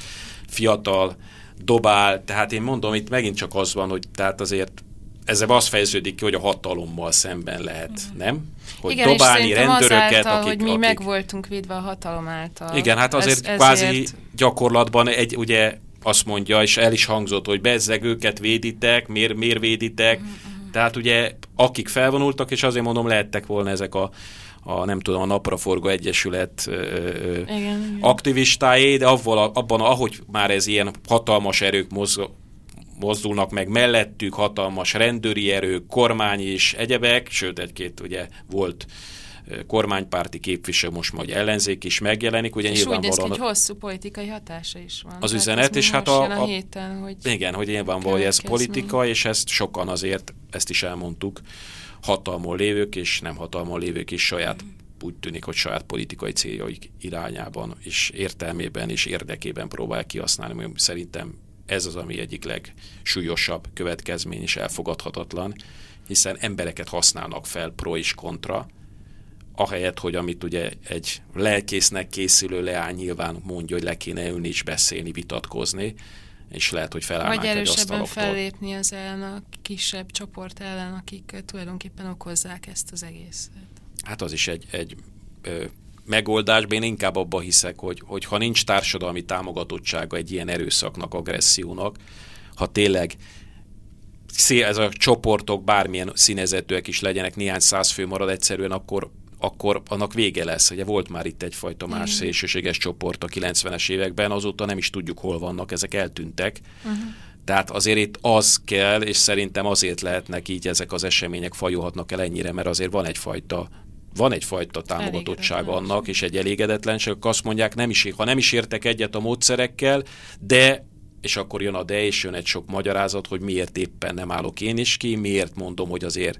fiatal, dobál, tehát én mondom, itt megint csak az van, hogy tehát azért ezzel az fejeződik ki, hogy a hatalommal szemben lehet, uh-huh. nem? Hogy igen, dobálni rendőröket, azáltal, akik, hogy mi akik... meg voltunk védve a hatalom által. Igen, hát azért ez, kvázi ezért... gyakorlatban egy, ugye azt mondja, és el is hangzott, hogy bezzeg őket véditek, miért, miért véditek, uh-huh. tehát ugye akik felvonultak, és azért mondom, lehettek volna ezek a a nem tudom, a Napraforgó Egyesület ö, igen, aktivistái, de avval, abban, ahogy már ez ilyen hatalmas erők mozog, mozdulnak meg mellettük hatalmas rendőri erők, kormány és egyebek, sőt egy-két ugye volt kormánypárti képviselő, most majd ellenzék is megjelenik. Ugye és úgy néz ki, hogy hosszú politikai hatása is van. Az üzenet, és hát a, a, a héten, hogy igen, hogy nyilvánvalóan ez politika, és ezt sokan azért, ezt is elmondtuk, hatalmon lévők és nem hatalmon lévők is saját mm. úgy tűnik, hogy saját politikai céljaik irányában és értelmében és érdekében próbál kihasználni. Szerintem ez az, ami egyik legsúlyosabb következmény és elfogadhatatlan, hiszen embereket használnak fel pro és kontra, ahelyett, hogy amit ugye egy lelkésznek készülő leány nyilván mondja, hogy le kéne ülni és beszélni, vitatkozni, és lehet, hogy felállnánk Vagy erősebben fellépni az ellen a kisebb csoport ellen, akik tulajdonképpen okozzák ezt az egészet. Hát az is egy, egy ö, megoldásban én inkább abba hiszek, hogy, hogy ha nincs társadalmi támogatottsága egy ilyen erőszaknak, agressziónak, ha tényleg ez a csoportok bármilyen színezetőek is legyenek, néhány száz fő marad egyszerűen, akkor, akkor annak vége lesz. Ugye volt már itt egyfajta más mm. szélsőséges csoport a 90-es években, azóta nem is tudjuk, hol vannak, ezek eltűntek. Uh-huh. Tehát azért itt az kell, és szerintem azért lehetnek így ezek az események fajulhatnak el ennyire, mert azért van egyfajta van egyfajta támogatottság annak, és egy elégedetlenség, azt mondják, nem is, ha nem is értek egyet a módszerekkel, de és akkor jön a de, és jön egy sok magyarázat, hogy miért éppen nem állok én is ki, miért mondom, hogy azért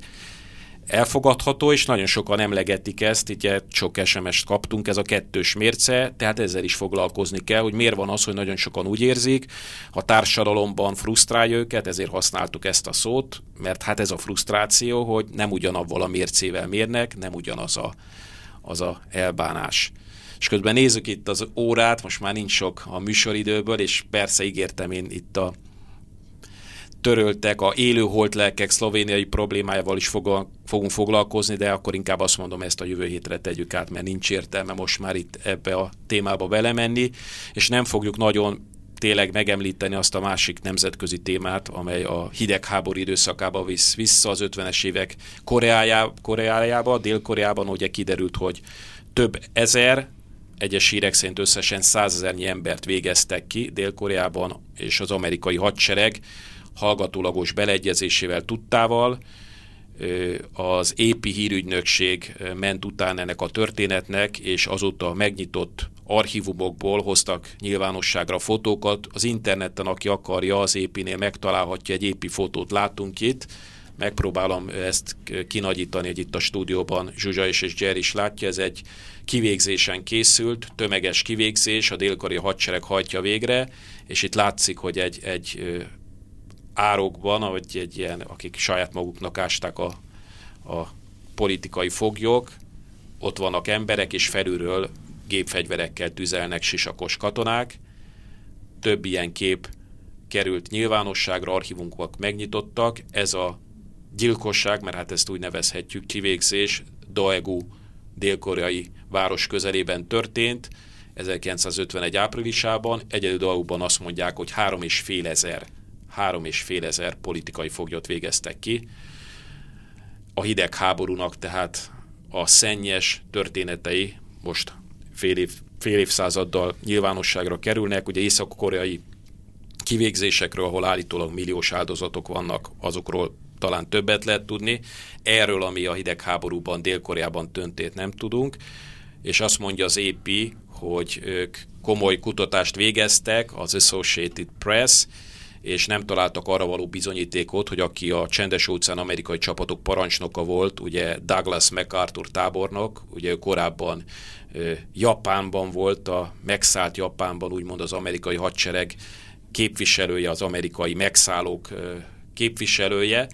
elfogadható, és nagyon sokan emlegetik ezt, itt sok SMS-t kaptunk, ez a kettős mérce, tehát ezzel is foglalkozni kell, hogy miért van az, hogy nagyon sokan úgy érzik, a társadalomban frusztrálja őket, ezért használtuk ezt a szót, mert hát ez a frusztráció, hogy nem ugyanavval a mércével mérnek, nem ugyanaz a, az a elbánás. És közben nézzük itt az órát, most már nincs sok a műsoridőből, és persze ígértem én itt a töröltek, a élő lelkek szlovéniai problémájával is fogunk foglalkozni, de akkor inkább azt mondom, ezt a jövő hétre tegyük át, mert nincs értelme most már itt ebbe a témába belemenni, és nem fogjuk nagyon tényleg megemlíteni azt a másik nemzetközi témát, amely a hidegháború időszakába visz vissza az 50-es évek Koreájá, Koreájába, Dél-Koreában ugye kiderült, hogy több ezer, egyes hírek szerint összesen százezernyi embert végeztek ki Dél-Koreában, és az amerikai hadsereg hallgatólagos beleegyezésével tudtával, az épi hírügynökség ment után ennek a történetnek, és azóta megnyitott archívumokból hoztak nyilvánosságra fotókat. Az interneten, aki akarja, az épinél megtalálhatja egy épi fotót. Látunk itt, megpróbálom ezt kinagyítani, hogy itt a stúdióban Zsuzsa és, és Jerry is látja, ez egy kivégzésen készült, tömeges kivégzés, a délkori hadsereg hajtja végre, és itt látszik, hogy egy, egy árokban, ahogy egy ilyen, akik saját maguknak ásták a, a politikai foglyok, ott vannak emberek, és felülről gépfegyverekkel tüzelnek sisakos katonák. Több ilyen kép került nyilvánosságra, archívumok megnyitottak. Ez a gyilkosság, mert hát ezt úgy nevezhetjük, kivégzés Daegu dél-koreai város közelében történt, 1951 áprilisában. Egyedül Daeguban azt mondják, hogy három és fél ezer három és fél ezer politikai foglyot végeztek ki. A hidegháborúnak tehát a szennyes történetei most fél, év, fél évszázaddal nyilvánosságra kerülnek. Ugye észak-koreai kivégzésekről, ahol állítólag milliós áldozatok vannak, azokról talán többet lehet tudni. Erről, ami a hidegháborúban, Dél-Koreában történt, nem tudunk. És azt mondja az AP, hogy ők komoly kutatást végeztek, az Associated Press, és nem találtak arra való bizonyítékot, hogy aki a csendes óceán amerikai csapatok parancsnoka volt, ugye Douglas MacArthur tábornok, ugye ő korábban Japánban volt, a megszállt Japánban úgymond az amerikai hadsereg képviselője, az amerikai megszállók képviselője,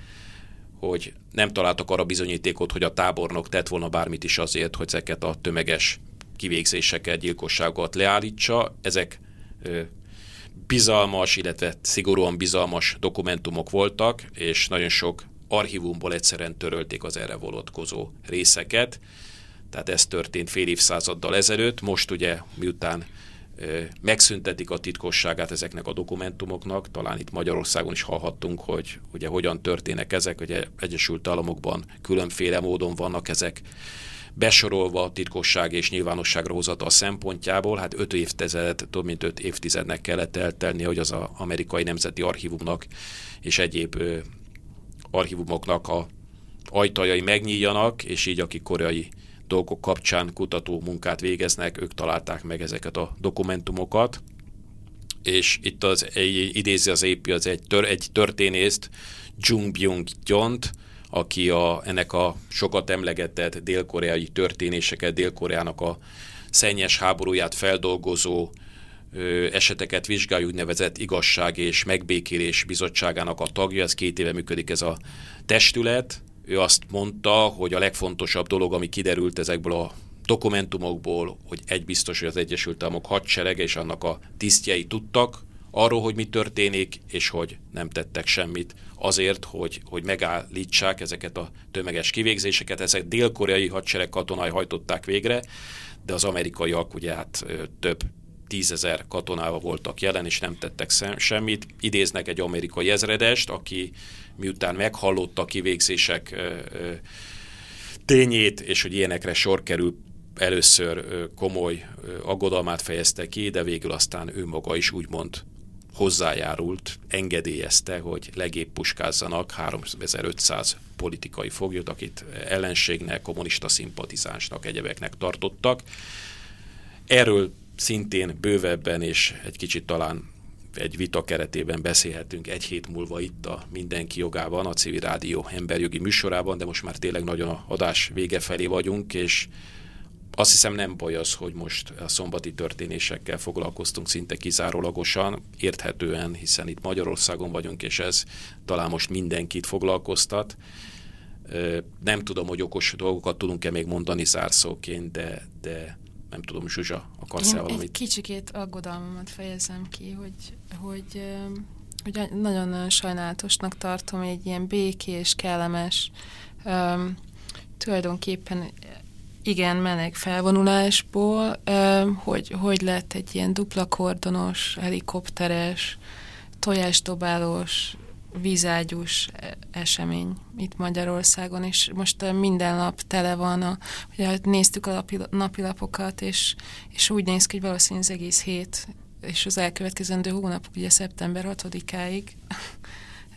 hogy nem találtak arra bizonyítékot, hogy a tábornok tett volna bármit is azért, hogy ezeket a tömeges kivégzéseket, gyilkosságokat leállítsa. Ezek bizalmas, illetve szigorúan bizalmas dokumentumok voltak, és nagyon sok archívumból egyszerűen törölték az erre vonatkozó részeket. Tehát ez történt fél évszázaddal ezelőtt. Most ugye, miután megszüntetik a titkosságát ezeknek a dokumentumoknak. Talán itt Magyarországon is hallhattunk, hogy ugye hogyan történnek ezek, hogy Egyesült Államokban különféle módon vannak ezek besorolva a titkosság és nyilvánosságra hozata a szempontjából, hát öt évtized, több mint öt évtizednek kellett eltelni, hogy az a amerikai nemzeti archívumnak és egyéb ö, archívumoknak a ajtajai megnyíljanak, és így akik koreai dolgok kapcsán kutató munkát végeznek, ők találták meg ezeket a dokumentumokat, és itt az idézi az épi az egy, tör, egy történészt, Jung Byung Gyont, aki a, ennek a sokat emlegetett dél-koreai történéseket, Dél-Koreának a szennyes háborúját feldolgozó ö, eseteket vizsgálja, úgynevezett igazság és megbékélés bizottságának a tagja, ez két éve működik ez a testület. Ő azt mondta, hogy a legfontosabb dolog, ami kiderült ezekből a dokumentumokból, hogy egy biztos, hogy az Egyesült Államok hadserege és annak a tisztjei tudtak, arról, hogy mi történik, és hogy nem tettek semmit azért, hogy, hogy megállítsák ezeket a tömeges kivégzéseket. Ezek dél-koreai hadsereg katonai hajtották végre, de az amerikaiak ugye hát több tízezer katonával voltak jelen, és nem tettek semmit. Idéznek egy amerikai ezredest, aki miután meghallotta a kivégzések tényét, és hogy ilyenekre sor kerül, először komoly aggodalmát fejezte ki, de végül aztán ő maga is úgymond hozzájárult, engedélyezte, hogy legébb puskázzanak 3500 politikai foglyot, akit ellenségnek, kommunista szimpatizánsnak, egyebeknek tartottak. Erről szintén bővebben és egy kicsit talán egy vita keretében beszélhetünk egy hét múlva itt a Mindenki jogában, a Civil Rádió emberjogi műsorában, de most már tényleg nagyon a adás vége felé vagyunk, és azt hiszem nem baj az, hogy most a szombati történésekkel foglalkoztunk szinte kizárólagosan, érthetően, hiszen itt Magyarországon vagyunk, és ez talán most mindenkit foglalkoztat. Nem tudom, hogy okos dolgokat tudunk-e még mondani zárszóként, de, de nem tudom, Zsuzsa, akarsz-e valamit? Egy kicsikét aggodalmamat fejezem ki, hogy, hogy, hogy nagyon sajnálatosnak tartom egy ilyen békés, kellemes, tulajdonképpen igen, meleg felvonulásból, hogy, hogy lett egy ilyen dupla kordonos, helikopteres, tojásdobálós, vízágyús esemény itt Magyarországon, és most minden nap tele van, a, ugye néztük a napilapokat, és, és úgy néz ki, hogy valószínűleg az egész hét, és az elkövetkezendő hónap, ugye szeptember 6-áig,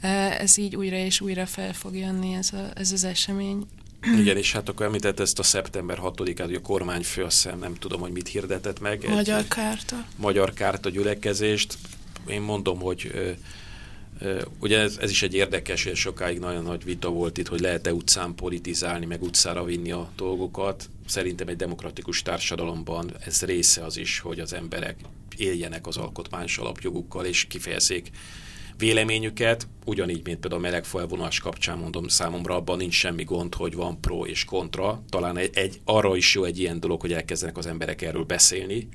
ez így újra és újra fel fog jönni ez, a, ez az esemény. Igen, és hát akkor említett ezt a szeptember 6-át, hogy a kormányfő, azt hiszem, nem tudom, hogy mit hirdetett meg. Magyar egy, kárta. Magyar kárta gyülekezést. Én mondom, hogy Ugye ez, ez is egy érdekes, és sokáig nagyon nagy vita volt itt, hogy lehet-e utcán politizálni, meg utcára vinni a dolgokat. Szerintem egy demokratikus társadalomban ez része az is, hogy az emberek éljenek az alkotmányos alapjogukkal, és kifejezzék véleményüket, ugyanígy, mint például a meleg felvonás kapcsán mondom, számomra abban nincs semmi gond, hogy van pro és kontra. Talán egy, egy arra is jó egy ilyen dolog, hogy elkezdenek az emberek erről beszélni,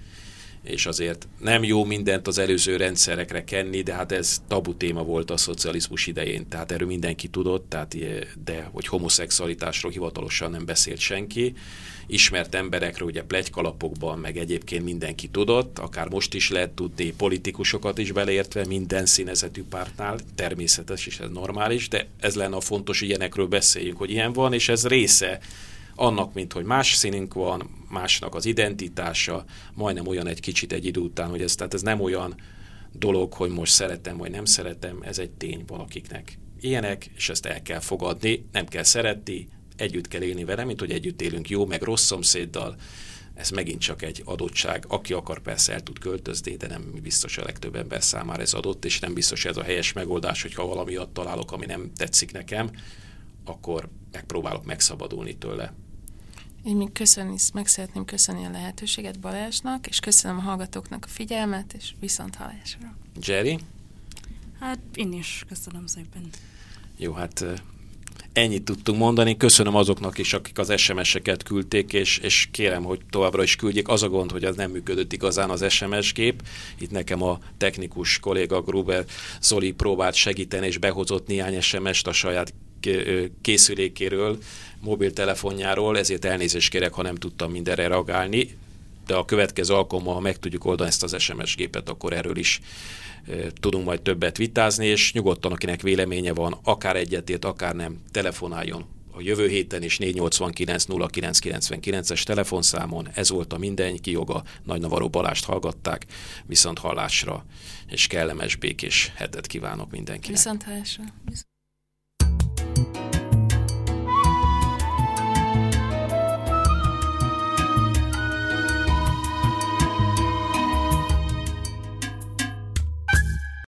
és azért nem jó mindent az előző rendszerekre kenni, de hát ez tabu téma volt a szocializmus idején, tehát erről mindenki tudott, tehát, de hogy homoszexualitásról hivatalosan nem beszélt senki. Ismert emberekről ugye plegykalapokban, meg egyébként mindenki tudott, akár most is lehet tudni, politikusokat is beleértve, minden színezetű pártnál, természetes és ez normális, de ez lenne a fontos, hogy ilyenekről beszéljünk, hogy ilyen van, és ez része annak, mint hogy más színünk van, másnak az identitása, majdnem olyan egy kicsit egy idő után, hogy ez, tehát ez nem olyan dolog, hogy most szeretem vagy nem szeretem, ez egy tény valakiknek. Ilyenek, és ezt el kell fogadni, nem kell szeretni, együtt kell élni vele, mint hogy együtt élünk jó, meg rossz szomszéddal, ez megint csak egy adottság. Aki akar, persze el tud költözni, de nem biztos a legtöbb ember számára ez adott, és nem biztos ez a helyes megoldás, hogyha valami találok, ami nem tetszik nekem, akkor megpróbálok megszabadulni tőle. Én még köszönni, meg szeretném köszönni a lehetőséget Balázsnak, és köszönöm a hallgatóknak a figyelmet, és viszont hallásra. Jerry? Hát én is köszönöm szépen. Jó, hát ennyit tudtunk mondani. Köszönöm azoknak is, akik az SMS-eket küldték, és, és kérem, hogy továbbra is küldjék. Az a gond, hogy az nem működött igazán az SMS gép. Itt nekem a technikus kolléga Gruber Zoli próbált segíteni, és behozott néhány SMS-t a saját készülékéről, mobiltelefonjáról, ezért elnézést kérek, ha nem tudtam mindenre reagálni, de a következő alkalommal, ha meg tudjuk oldani ezt az SMS gépet, akkor erről is tudunk majd többet vitázni, és nyugodtan, akinek véleménye van, akár egyetért, akár nem, telefonáljon a jövő héten is 489 0999-es telefonszámon. Ez volt a mindenki joga. Nagy Navaró Balást hallgatták, viszont hallásra, és kellemes békés hetet kívánok mindenkinek. Viszont hallásra. Viszont